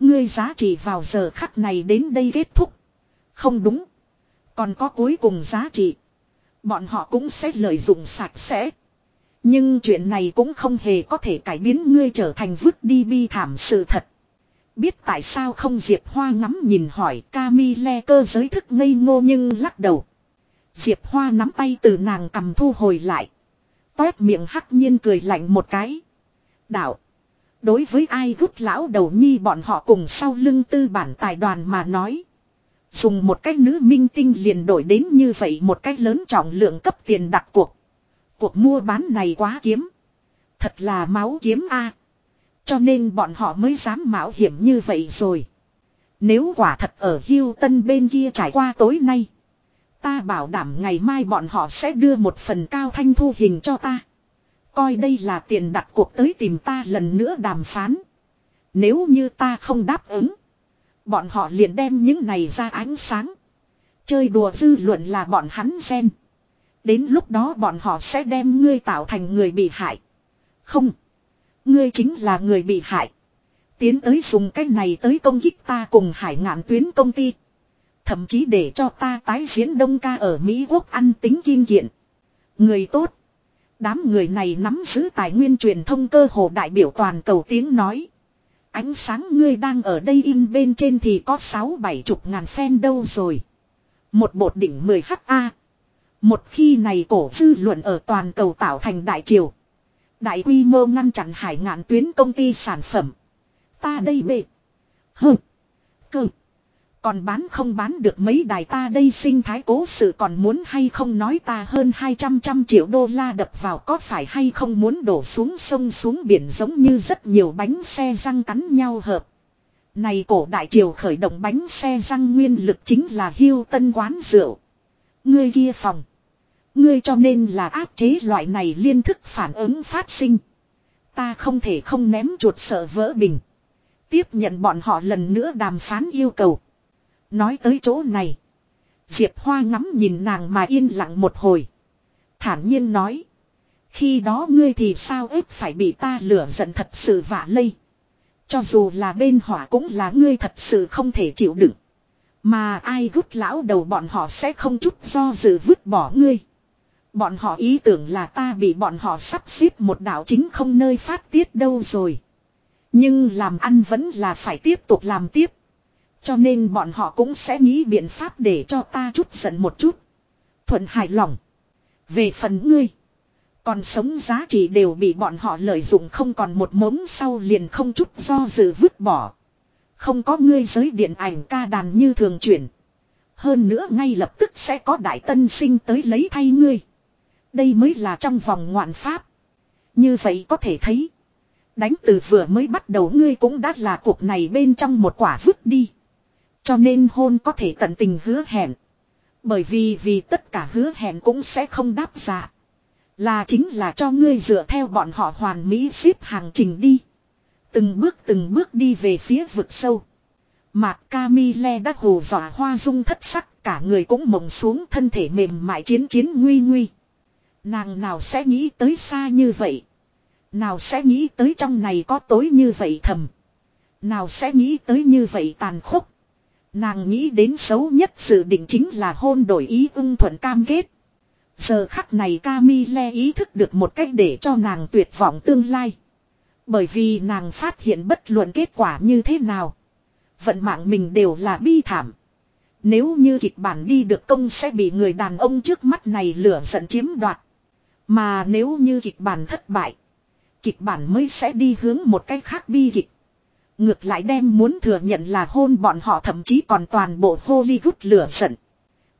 Ngươi giá trị vào giờ khắc này đến đây kết thúc. Không đúng. Còn có cuối cùng giá trị. Bọn họ cũng sẽ lợi dụng sạch sẽ. Nhưng chuyện này cũng không hề có thể cải biến ngươi trở thành vứt đi bi thảm sự thật. Biết tại sao không Diệp Hoa ngắm nhìn hỏi, Camille cơ giới thức ngây ngô nhưng lắc đầu. Diệp Hoa nắm tay từ nàng cầm thu hồi lại. Toét miệng hắc nhiên cười lạnh một cái. Đạo. Đối với ai gút lão đầu nhi bọn họ cùng sau lưng tư bản tài đoàn mà nói. Dùng một cái nữ minh tinh liền đổi đến như vậy một cái lớn trọng lượng cấp tiền đặt cuộc. Cuộc mua bán này quá kiếm. Thật là máu kiếm a. Cho nên bọn họ mới dám mạo hiểm như vậy rồi. Nếu quả thật ở Hưu Tân bên kia trải qua tối nay. Ta bảo đảm ngày mai bọn họ sẽ đưa một phần cao thanh thu hình cho ta. Coi đây là tiền đặt cuộc tới tìm ta lần nữa đàm phán. Nếu như ta không đáp ứng. Bọn họ liền đem những này ra ánh sáng. Chơi đùa dư luận là bọn hắn xen. Đến lúc đó bọn họ sẽ đem ngươi tạo thành người bị hại. Không. Ngươi chính là người bị hại. Tiến tới dùng cái này tới công kích ta cùng hải ngạn tuyến công ty. Thậm chí để cho ta tái diễn đông ca ở Mỹ Quốc ăn tính kiên kiện. Người tốt. Đám người này nắm giữ tài nguyên truyền thông cơ hồ đại biểu toàn cầu tiếng nói. Ánh sáng ngươi đang ở đây in bên trên thì có sáu bảy chục ngàn fan đâu rồi. Một bột đỉnh 10 HA. Một khi này cổ dư luận ở toàn cầu tạo thành đại triều. Đại quy mô ngăn chặn hải ngạn tuyến công ty sản phẩm. Ta đây bệ. Hừ. Cơ. Còn bán không bán được mấy đài ta đây sinh thái cố sự còn muốn hay không nói ta hơn 200 trăm triệu đô la đập vào có phải hay không muốn đổ xuống sông xuống biển giống như rất nhiều bánh xe răng cắn nhau hợp. Này cổ đại triều khởi động bánh xe răng nguyên lực chính là hưu tân quán rượu. Ngươi kia phòng. Ngươi cho nên là áp chế loại này liên thức phản ứng phát sinh. Ta không thể không ném chuột sợ vỡ bình. Tiếp nhận bọn họ lần nữa đàm phán yêu cầu. Nói tới chỗ này. Diệp Hoa ngắm nhìn nàng mà yên lặng một hồi. Thản nhiên nói. Khi đó ngươi thì sao ếp phải bị ta lửa giận thật sự vạ lây. Cho dù là bên hỏa cũng là ngươi thật sự không thể chịu đựng. Mà ai gút lão đầu bọn họ sẽ không chút do dự vứt bỏ ngươi. Bọn họ ý tưởng là ta bị bọn họ sắp xếp một đạo chính không nơi phát tiết đâu rồi. Nhưng làm ăn vẫn là phải tiếp tục làm tiếp. Cho nên bọn họ cũng sẽ nghĩ biện pháp để cho ta chút giận một chút. Thuận hài lòng. Về phần ngươi. Còn sống giá trị đều bị bọn họ lợi dụng không còn một mống sau liền không chút do dự vứt bỏ. Không có ngươi giới điện ảnh ca đàn như thường chuyển. Hơn nữa ngay lập tức sẽ có đại tân sinh tới lấy thay ngươi. Đây mới là trong vòng ngoạn pháp. Như vậy có thể thấy. Đánh từ vừa mới bắt đầu ngươi cũng đã là cuộc này bên trong một quả vứt đi. Cho nên hôn có thể tận tình hứa hẹn. Bởi vì vì tất cả hứa hẹn cũng sẽ không đáp dạ. Là chính là cho ngươi dựa theo bọn họ hoàn mỹ xếp hàng trình đi. Từng bước từng bước đi về phía vực sâu. Mạc Camille đã hồ dọa hoa dung thất sắc, cả người cũng mộng xuống, thân thể mềm mại chiến chiến nguy nguy. Nàng nào sẽ nghĩ tới xa như vậy. Nào sẽ nghĩ tới trong này có tối như vậy thầm. Nào sẽ nghĩ tới như vậy tàn khốc. Nàng nghĩ đến xấu nhất sự định chính là hôn đổi ý ưng thuận cam kết. Giờ khắc này Camille ý thức được một cách để cho nàng tuyệt vọng tương lai. Bởi vì nàng phát hiện bất luận kết quả như thế nào. Vận mạng mình đều là bi thảm. Nếu như kịch bản đi được công sẽ bị người đàn ông trước mắt này lửa giận chiếm đoạt. Mà nếu như kịch bản thất bại. Kịch bản mới sẽ đi hướng một cách khác bi kịch. Ngược lại đem muốn thừa nhận là hôn bọn họ thậm chí còn toàn bộ Hollywood lửa giận.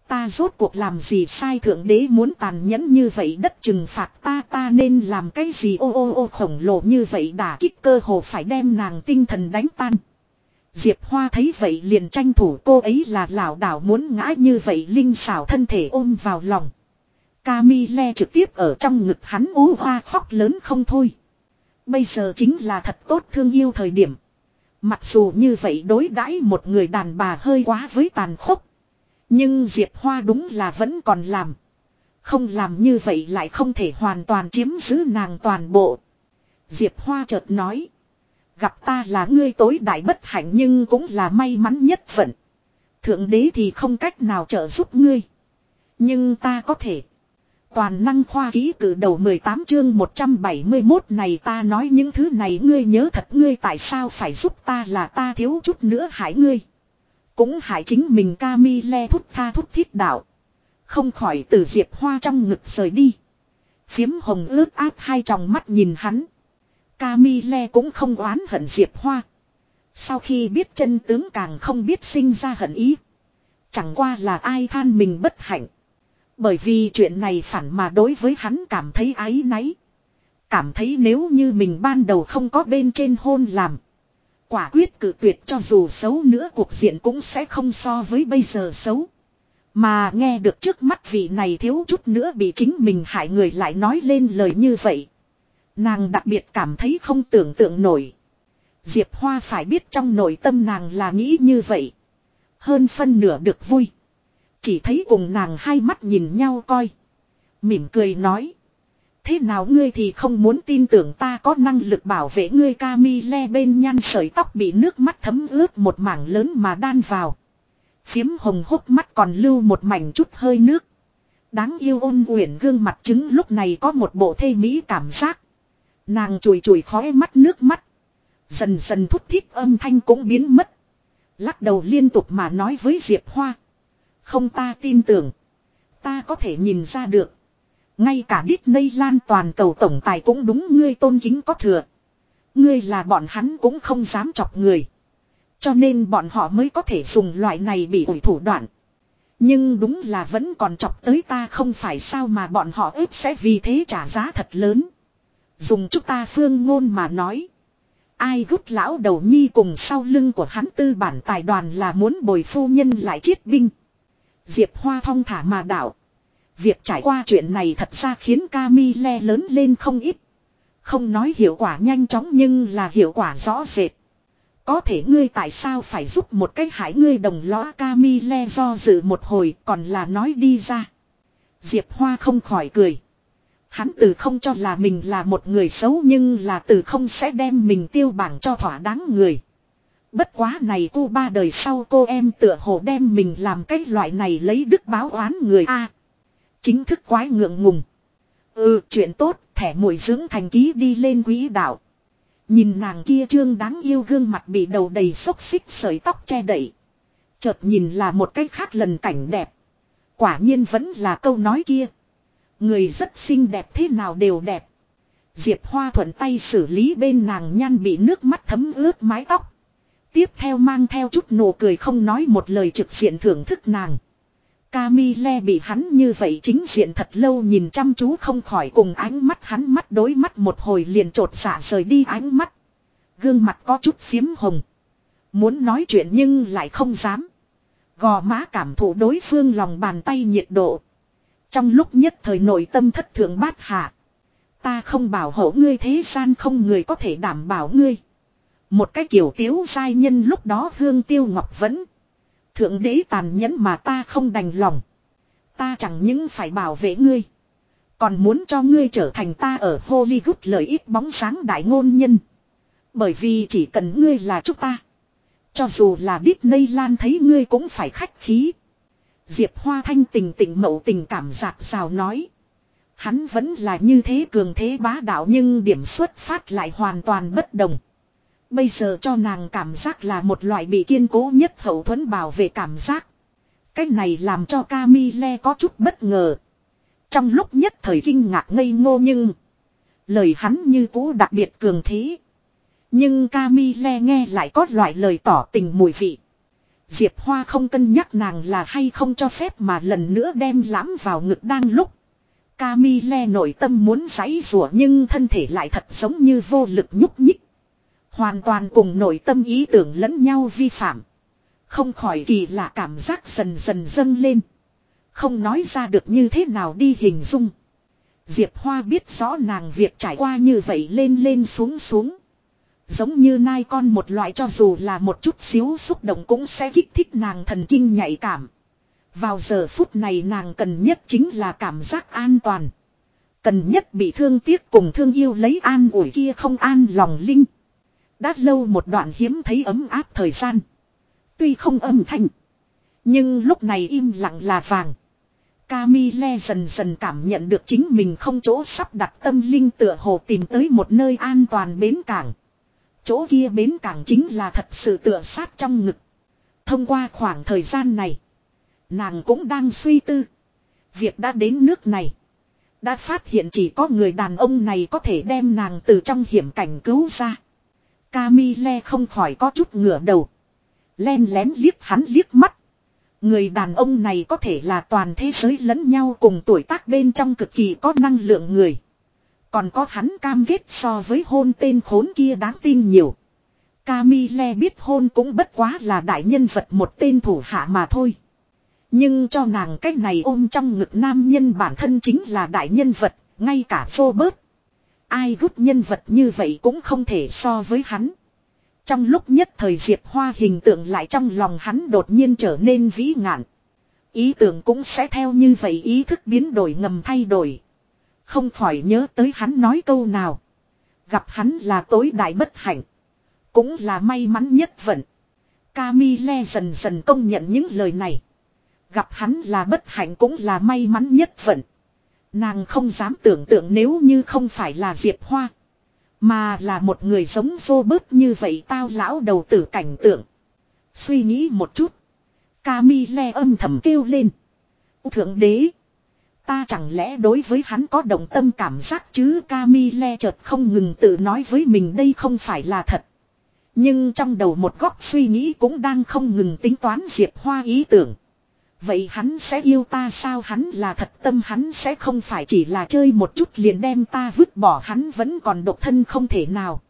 Ta rốt cuộc làm gì sai thượng đế muốn tàn nhẫn như vậy đất trừng phạt ta ta nên làm cái gì ô ô ô, khổng lồ như vậy đả kích cơ hồ phải đem nàng tinh thần đánh tan. Diệp Hoa thấy vậy liền tranh thủ, cô ấy là lão đảo muốn ngã như vậy, linh xảo thân thể ôm vào lòng. Camille trực tiếp ở trong ngực hắn ú hoa khóc lớn không thôi. Bây giờ chính là thật tốt thương yêu thời điểm. Mặc dù như vậy đối đãi một người đàn bà hơi quá với tàn khốc. Nhưng Diệp Hoa đúng là vẫn còn làm. Không làm như vậy lại không thể hoàn toàn chiếm giữ nàng toàn bộ. Diệp Hoa chợt nói. Gặp ta là ngươi tối đại bất hạnh nhưng cũng là may mắn nhất vận. Thượng đế thì không cách nào trợ giúp ngươi. Nhưng ta có thể. Toàn năng khoa ký cử đầu 18 chương 171 này ta nói những thứ này ngươi nhớ thật ngươi tại sao phải giúp ta là ta thiếu chút nữa hại ngươi. Cũng hại chính mình ca mi le thút tha thút thiết đạo. Không khỏi từ diệp hoa trong ngực rời đi. Phiếm hồng ướt áp hai tròng mắt nhìn hắn. Ca mi le cũng không oán hận diệp hoa. Sau khi biết chân tướng càng không biết sinh ra hận ý. Chẳng qua là ai than mình bất hạnh. Bởi vì chuyện này phản mà đối với hắn cảm thấy áy náy. Cảm thấy nếu như mình ban đầu không có bên trên hôn làm. Quả quyết cự tuyệt cho dù xấu nữa cuộc diện cũng sẽ không so với bây giờ xấu. Mà nghe được trước mắt vị này thiếu chút nữa bị chính mình hại người lại nói lên lời như vậy. Nàng đặc biệt cảm thấy không tưởng tượng nổi. Diệp Hoa phải biết trong nội tâm nàng là nghĩ như vậy. Hơn phân nửa được vui. Chỉ thấy cùng nàng hai mắt nhìn nhau coi. Mỉm cười nói. Thế nào ngươi thì không muốn tin tưởng ta có năng lực bảo vệ ngươi Camille bên nhăn sợi tóc bị nước mắt thấm ướt một mảng lớn mà đan vào. Phiếm hồng hốc mắt còn lưu một mảnh chút hơi nước. Đáng yêu ôn uyển gương mặt trứng lúc này có một bộ thê mỹ cảm giác. Nàng chùi chùi khói mắt nước mắt. Dần dần thút thít âm thanh cũng biến mất. Lắc đầu liên tục mà nói với Diệp Hoa. Không ta tin tưởng. Ta có thể nhìn ra được. Ngay cả Disney lan toàn cầu tổng tài cũng đúng, ngươi tôn kính có thừa. Ngươi là bọn hắn cũng không dám chọc người. Cho nên bọn họ mới có thể dùng loại này bị ủi thủ đoạn. Nhưng đúng là vẫn còn chọc tới ta không phải sao mà bọn họ ếp sẽ vì thế trả giá thật lớn. Dùng chúng ta phương ngôn mà nói. Ai gút lão đầu nhi cùng sau lưng của hắn tư bản tài đoàn là muốn bồi phu nhân lại chiết binh. Diệp Hoa thong thả mà đạo. Việc trải qua chuyện này thật ra khiến Camille lớn lên không ít. Không nói hiệu quả nhanh chóng nhưng là hiệu quả rõ rệt. Có thể ngươi tại sao phải giúp một cách hại ngươi đồng lõa Camille do dự một hồi, còn là nói đi ra. Diệp Hoa không khỏi cười. Hắn từ không cho là mình là một người xấu nhưng là từ không sẽ đem mình tiêu bảng cho thỏa đáng người. Bất quá này cô ba đời sau cô em tựa hồ đem mình làm cái loại này lấy đức báo oán người A chính thức quái ngượng ngùng. Ừ chuyện tốt, thẻ mùi dưỡng thành ký đi lên quỹ đạo. Nhìn nàng kia trương đáng yêu gương mặt bị đầu đầy xốc xích sợi tóc che đậy. Chợt nhìn là một cách khác lần cảnh đẹp. Quả nhiên vẫn là câu nói kia. Người rất xinh đẹp thế nào đều đẹp. Diệp Hoa thuận tay xử lý bên nàng nhăn bị nước mắt thấm ướt mái tóc. Tiếp theo mang theo chút nụ cười không nói một lời trực diện thưởng thức nàng. Camille bị hắn như vậy chính diện thật lâu nhìn chăm chú không khỏi cùng ánh mắt hắn mắt đối mắt một hồi liền trột xả rời đi ánh mắt. Gương mặt có chút phiếm hồng. Muốn nói chuyện nhưng lại không dám. Gò má cảm thụ đối phương lòng bàn tay nhiệt độ. Trong lúc nhất thời nội tâm thất thượng bát hạ. Ta không bảo hộ ngươi thế gian không người có thể đảm bảo ngươi. Một cái kiểu tiếu giai nhân lúc đó hương tiêu ngọc vẫn. Thượng đế tàn nhẫn mà ta không đành lòng. Ta chẳng những phải bảo vệ ngươi. Còn muốn cho ngươi trở thành ta ở Hollywood lợi ích bóng sáng đại ngôn nhân. Bởi vì chỉ cần ngươi là chúng ta. Cho dù là Disneyland thấy ngươi cũng phải khách khí. Diệp Hoa Thanh tình tình mậu tình cảm giạc rào nói. Hắn vẫn là như thế cường thế bá đạo nhưng điểm xuất phát lại hoàn toàn bất đồng. Bây giờ cho nàng cảm giác là một loại bị kiên cố nhất hậu thuẫn bảo vệ cảm giác. Cái này làm cho Camille có chút bất ngờ. Trong lúc nhất thời kinh ngạc ngây ngô nhưng. Lời hắn như cũ đặc biệt cường thế. Nhưng Camille nghe lại có loại lời tỏ tình mùi vị. Diệp Hoa không cân nhắc nàng là hay không cho phép mà lần nữa đem lãm vào ngực đang lúc. Camille nội tâm muốn giãy rủa nhưng thân thể lại thật giống như vô lực nhúc nhích. Hoàn toàn cùng nội tâm ý tưởng lẫn nhau vi phạm. Không khỏi kỳ lạ cảm giác dần dần dâng lên. Không nói ra được như thế nào đi hình dung. Diệp Hoa biết rõ nàng việc trải qua như vậy lên lên xuống xuống. Giống như nai con một loại cho dù là một chút xíu xúc động cũng sẽ kích thích nàng thần kinh nhạy cảm. Vào giờ phút này nàng cần nhất chính là cảm giác an toàn. Cần nhất bị thương tiếc cùng thương yêu lấy an ủi kia không an lòng linh. Đã lâu một đoạn hiếm thấy ấm áp thời gian. Tuy không âm thanh. Nhưng lúc này im lặng là vàng. Camille dần dần cảm nhận được chính mình không chỗ sắp đặt tâm linh tựa hồ tìm tới một nơi an toàn bến cảng. Chỗ kia bến cảng chính là thật sự tựa sát trong ngực. Thông qua khoảng thời gian này. Nàng cũng đang suy tư. Việc đã đến nước này. Đã phát hiện chỉ có người đàn ông này có thể đem nàng từ trong hiểm cảnh cứu ra. Camille không khỏi có chút ngửa đầu. Len lén liếc hắn liếc mắt. Người đàn ông này có thể là toàn thế giới lẫn nhau cùng tuổi tác bên trong cực kỳ có năng lượng người. Còn có hắn cam kết so với hôn tên khốn kia đáng tin nhiều. Camille biết hôn cũng bất quá là đại nhân vật một tên thủ hạ mà thôi. Nhưng cho nàng cách này ôm trong ngực nam nhân bản thân chính là đại nhân vật, ngay cả phô bớt. Ai gút nhân vật như vậy cũng không thể so với hắn. Trong lúc nhất thời Diệp Hoa hình tượng lại trong lòng hắn đột nhiên trở nên vĩ ngạn. Ý tưởng cũng sẽ theo như vậy ý thức biến đổi ngầm thay đổi. Không khỏi nhớ tới hắn nói câu nào. Gặp hắn là tối đại bất hạnh. Cũng là may mắn nhất vận. Camille dần dần công nhận những lời này. Gặp hắn là bất hạnh cũng là may mắn nhất vận. Nàng không dám tưởng tượng nếu như không phải là Diệp Hoa. Mà là một người giống vô bớt như vậy tao lão đầu tử cảnh tượng. Suy nghĩ một chút. Camille âm thầm kêu lên. Thượng đế. Ta chẳng lẽ đối với hắn có động tâm cảm giác chứ Camille chợt không ngừng tự nói với mình đây không phải là thật. Nhưng trong đầu một góc suy nghĩ cũng đang không ngừng tính toán Diệp Hoa ý tưởng. Vậy hắn sẽ yêu ta sao hắn là thật tâm, hắn sẽ không phải chỉ là chơi một chút liền đem ta vứt bỏ hắn vẫn còn độc thân không thể nào.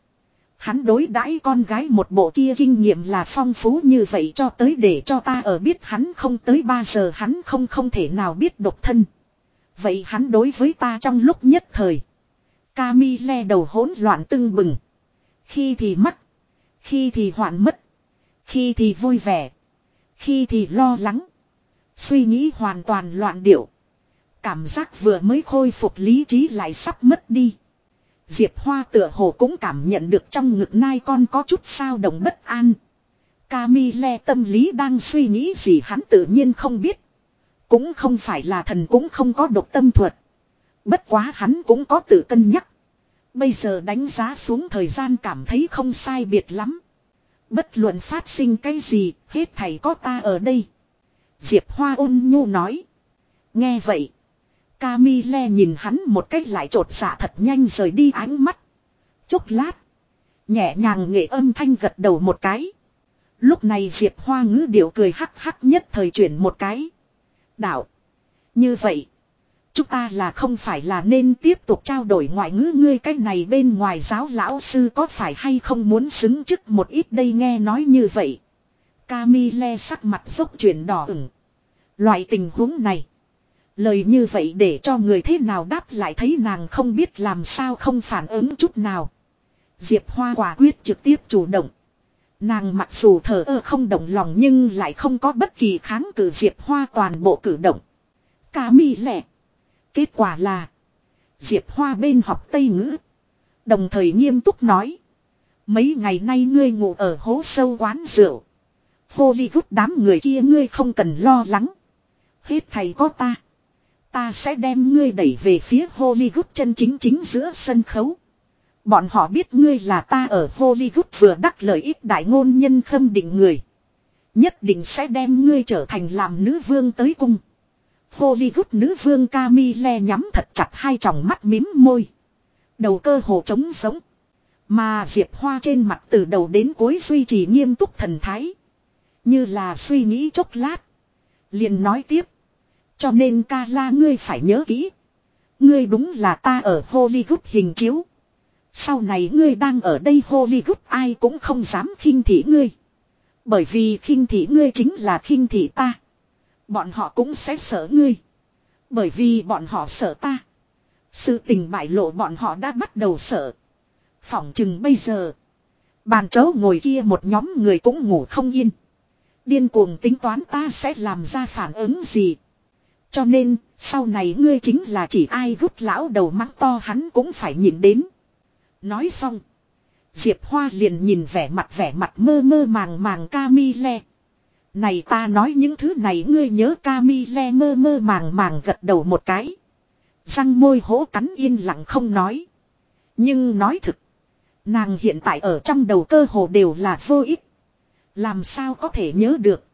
Hắn đối đãi con gái một bộ kia kinh nghiệm là phong phú như vậy cho tới để cho ta ở biết hắn không tới 3 giờ, hắn không không thể nào biết độc thân. Vậy hắn đối với ta trong lúc nhất thời. Camille đầu hỗn loạn tưng bừng. Khi thì mắt. Khi thì hoạn mất. Khi thì vui vẻ. Khi thì lo lắng. Suy nghĩ hoàn toàn loạn điệu. Cảm giác vừa mới khôi phục lý trí lại sắp mất đi. Diệp Hoa tựa hồ cũng cảm nhận được trong ngực nai con có chút sao động bất an. Camille tâm lý đang suy nghĩ gì hắn tự nhiên không biết. Cũng không phải là thần cũng không có độc tâm thuật. Bất quá hắn cũng có tự cân nhắc. Bây giờ đánh giá xuống thời gian cảm thấy không sai biệt lắm. Bất luận phát sinh cái gì, hết thầy có ta ở đây. Diệp Hoa ôn nhu nói. Nghe vậy. Camille nhìn hắn một cách lại trột dạ thật nhanh rời đi ánh mắt. Chốc lát. Nhẹ nhàng nghệ âm thanh gật đầu một cái. Lúc này Diệp Hoa ngữ điệu cười hắc hắc nhất thời chuyển một cái. Đạo. Như vậy. Chúng ta là không phải là nên tiếp tục trao đổi ngoại ngữ ngươi cái này bên ngoài giáo lão sư có phải hay không muốn xứng chức một ít đây nghe nói như vậy. Camille sắc mặt dốc chuyển đỏ ửng. Loại tình huống này. Lời như vậy để cho người thế nào đáp lại thấy nàng không biết làm sao không phản ứng chút nào. Diệp Hoa quả quyết trực tiếp chủ động. Nàng mặc dù thở ơ không động lòng nhưng lại không có bất kỳ kháng cự Diệp Hoa toàn bộ cử động. Cả mi lẻ. Kết quả là. Diệp Hoa bên học Tây ngữ. Đồng thời nghiêm túc nói. Mấy ngày nay ngươi ngủ ở hố sâu quán rượu. Hollywood đám người kia ngươi không cần lo lắng. Hết thầy có ta. Ta sẽ đem ngươi đẩy về phía Hollywood chân chính chính giữa sân khấu. Bọn họ biết ngươi là ta ở Hollywood vừa đắc lợi ích đại ngôn nhân khâm định người. Nhất định sẽ đem ngươi trở thành làm nữ vương tới cung. Hollywood nữ vương Camille nhắm thật chặt hai tròng mắt mím môi. Đầu cơ hồ trống sống. Mà Diệp Hoa trên mặt từ đầu đến cuối duy trì nghiêm túc thần thái. Như là suy nghĩ chốc lát. liền nói tiếp. Cho nên ca la ngươi phải nhớ kỹ. Ngươi đúng là ta ở Hollywood hình chiếu. Sau này ngươi đang ở đây Hollywood ai cũng không dám khinh thị ngươi. Bởi vì khinh thị ngươi chính là khinh thị ta. Bọn họ cũng sẽ sợ ngươi. Bởi vì bọn họ sợ ta. Sự tình bại lộ bọn họ đã bắt đầu sợ. Phỏng chừng bây giờ. Bàn chấu ngồi kia một nhóm người cũng ngủ không yên. Điên cuồng tính toán ta sẽ làm ra phản ứng gì. Cho nên, sau này ngươi chính là chỉ ai gút lão đầu mắng to hắn cũng phải nhìn đến. Nói xong. Diệp Hoa liền nhìn vẻ mặt vẻ mặt mơ mơ màng màng Camille. Này ta nói những thứ này ngươi nhớ Camille mơ mơ màng màng gật đầu một cái. Răng môi hố cắn yên lặng không nói. Nhưng nói thực. Nàng hiện tại ở trong đầu cơ hồ đều là vô ích. Làm sao có thể nhớ được.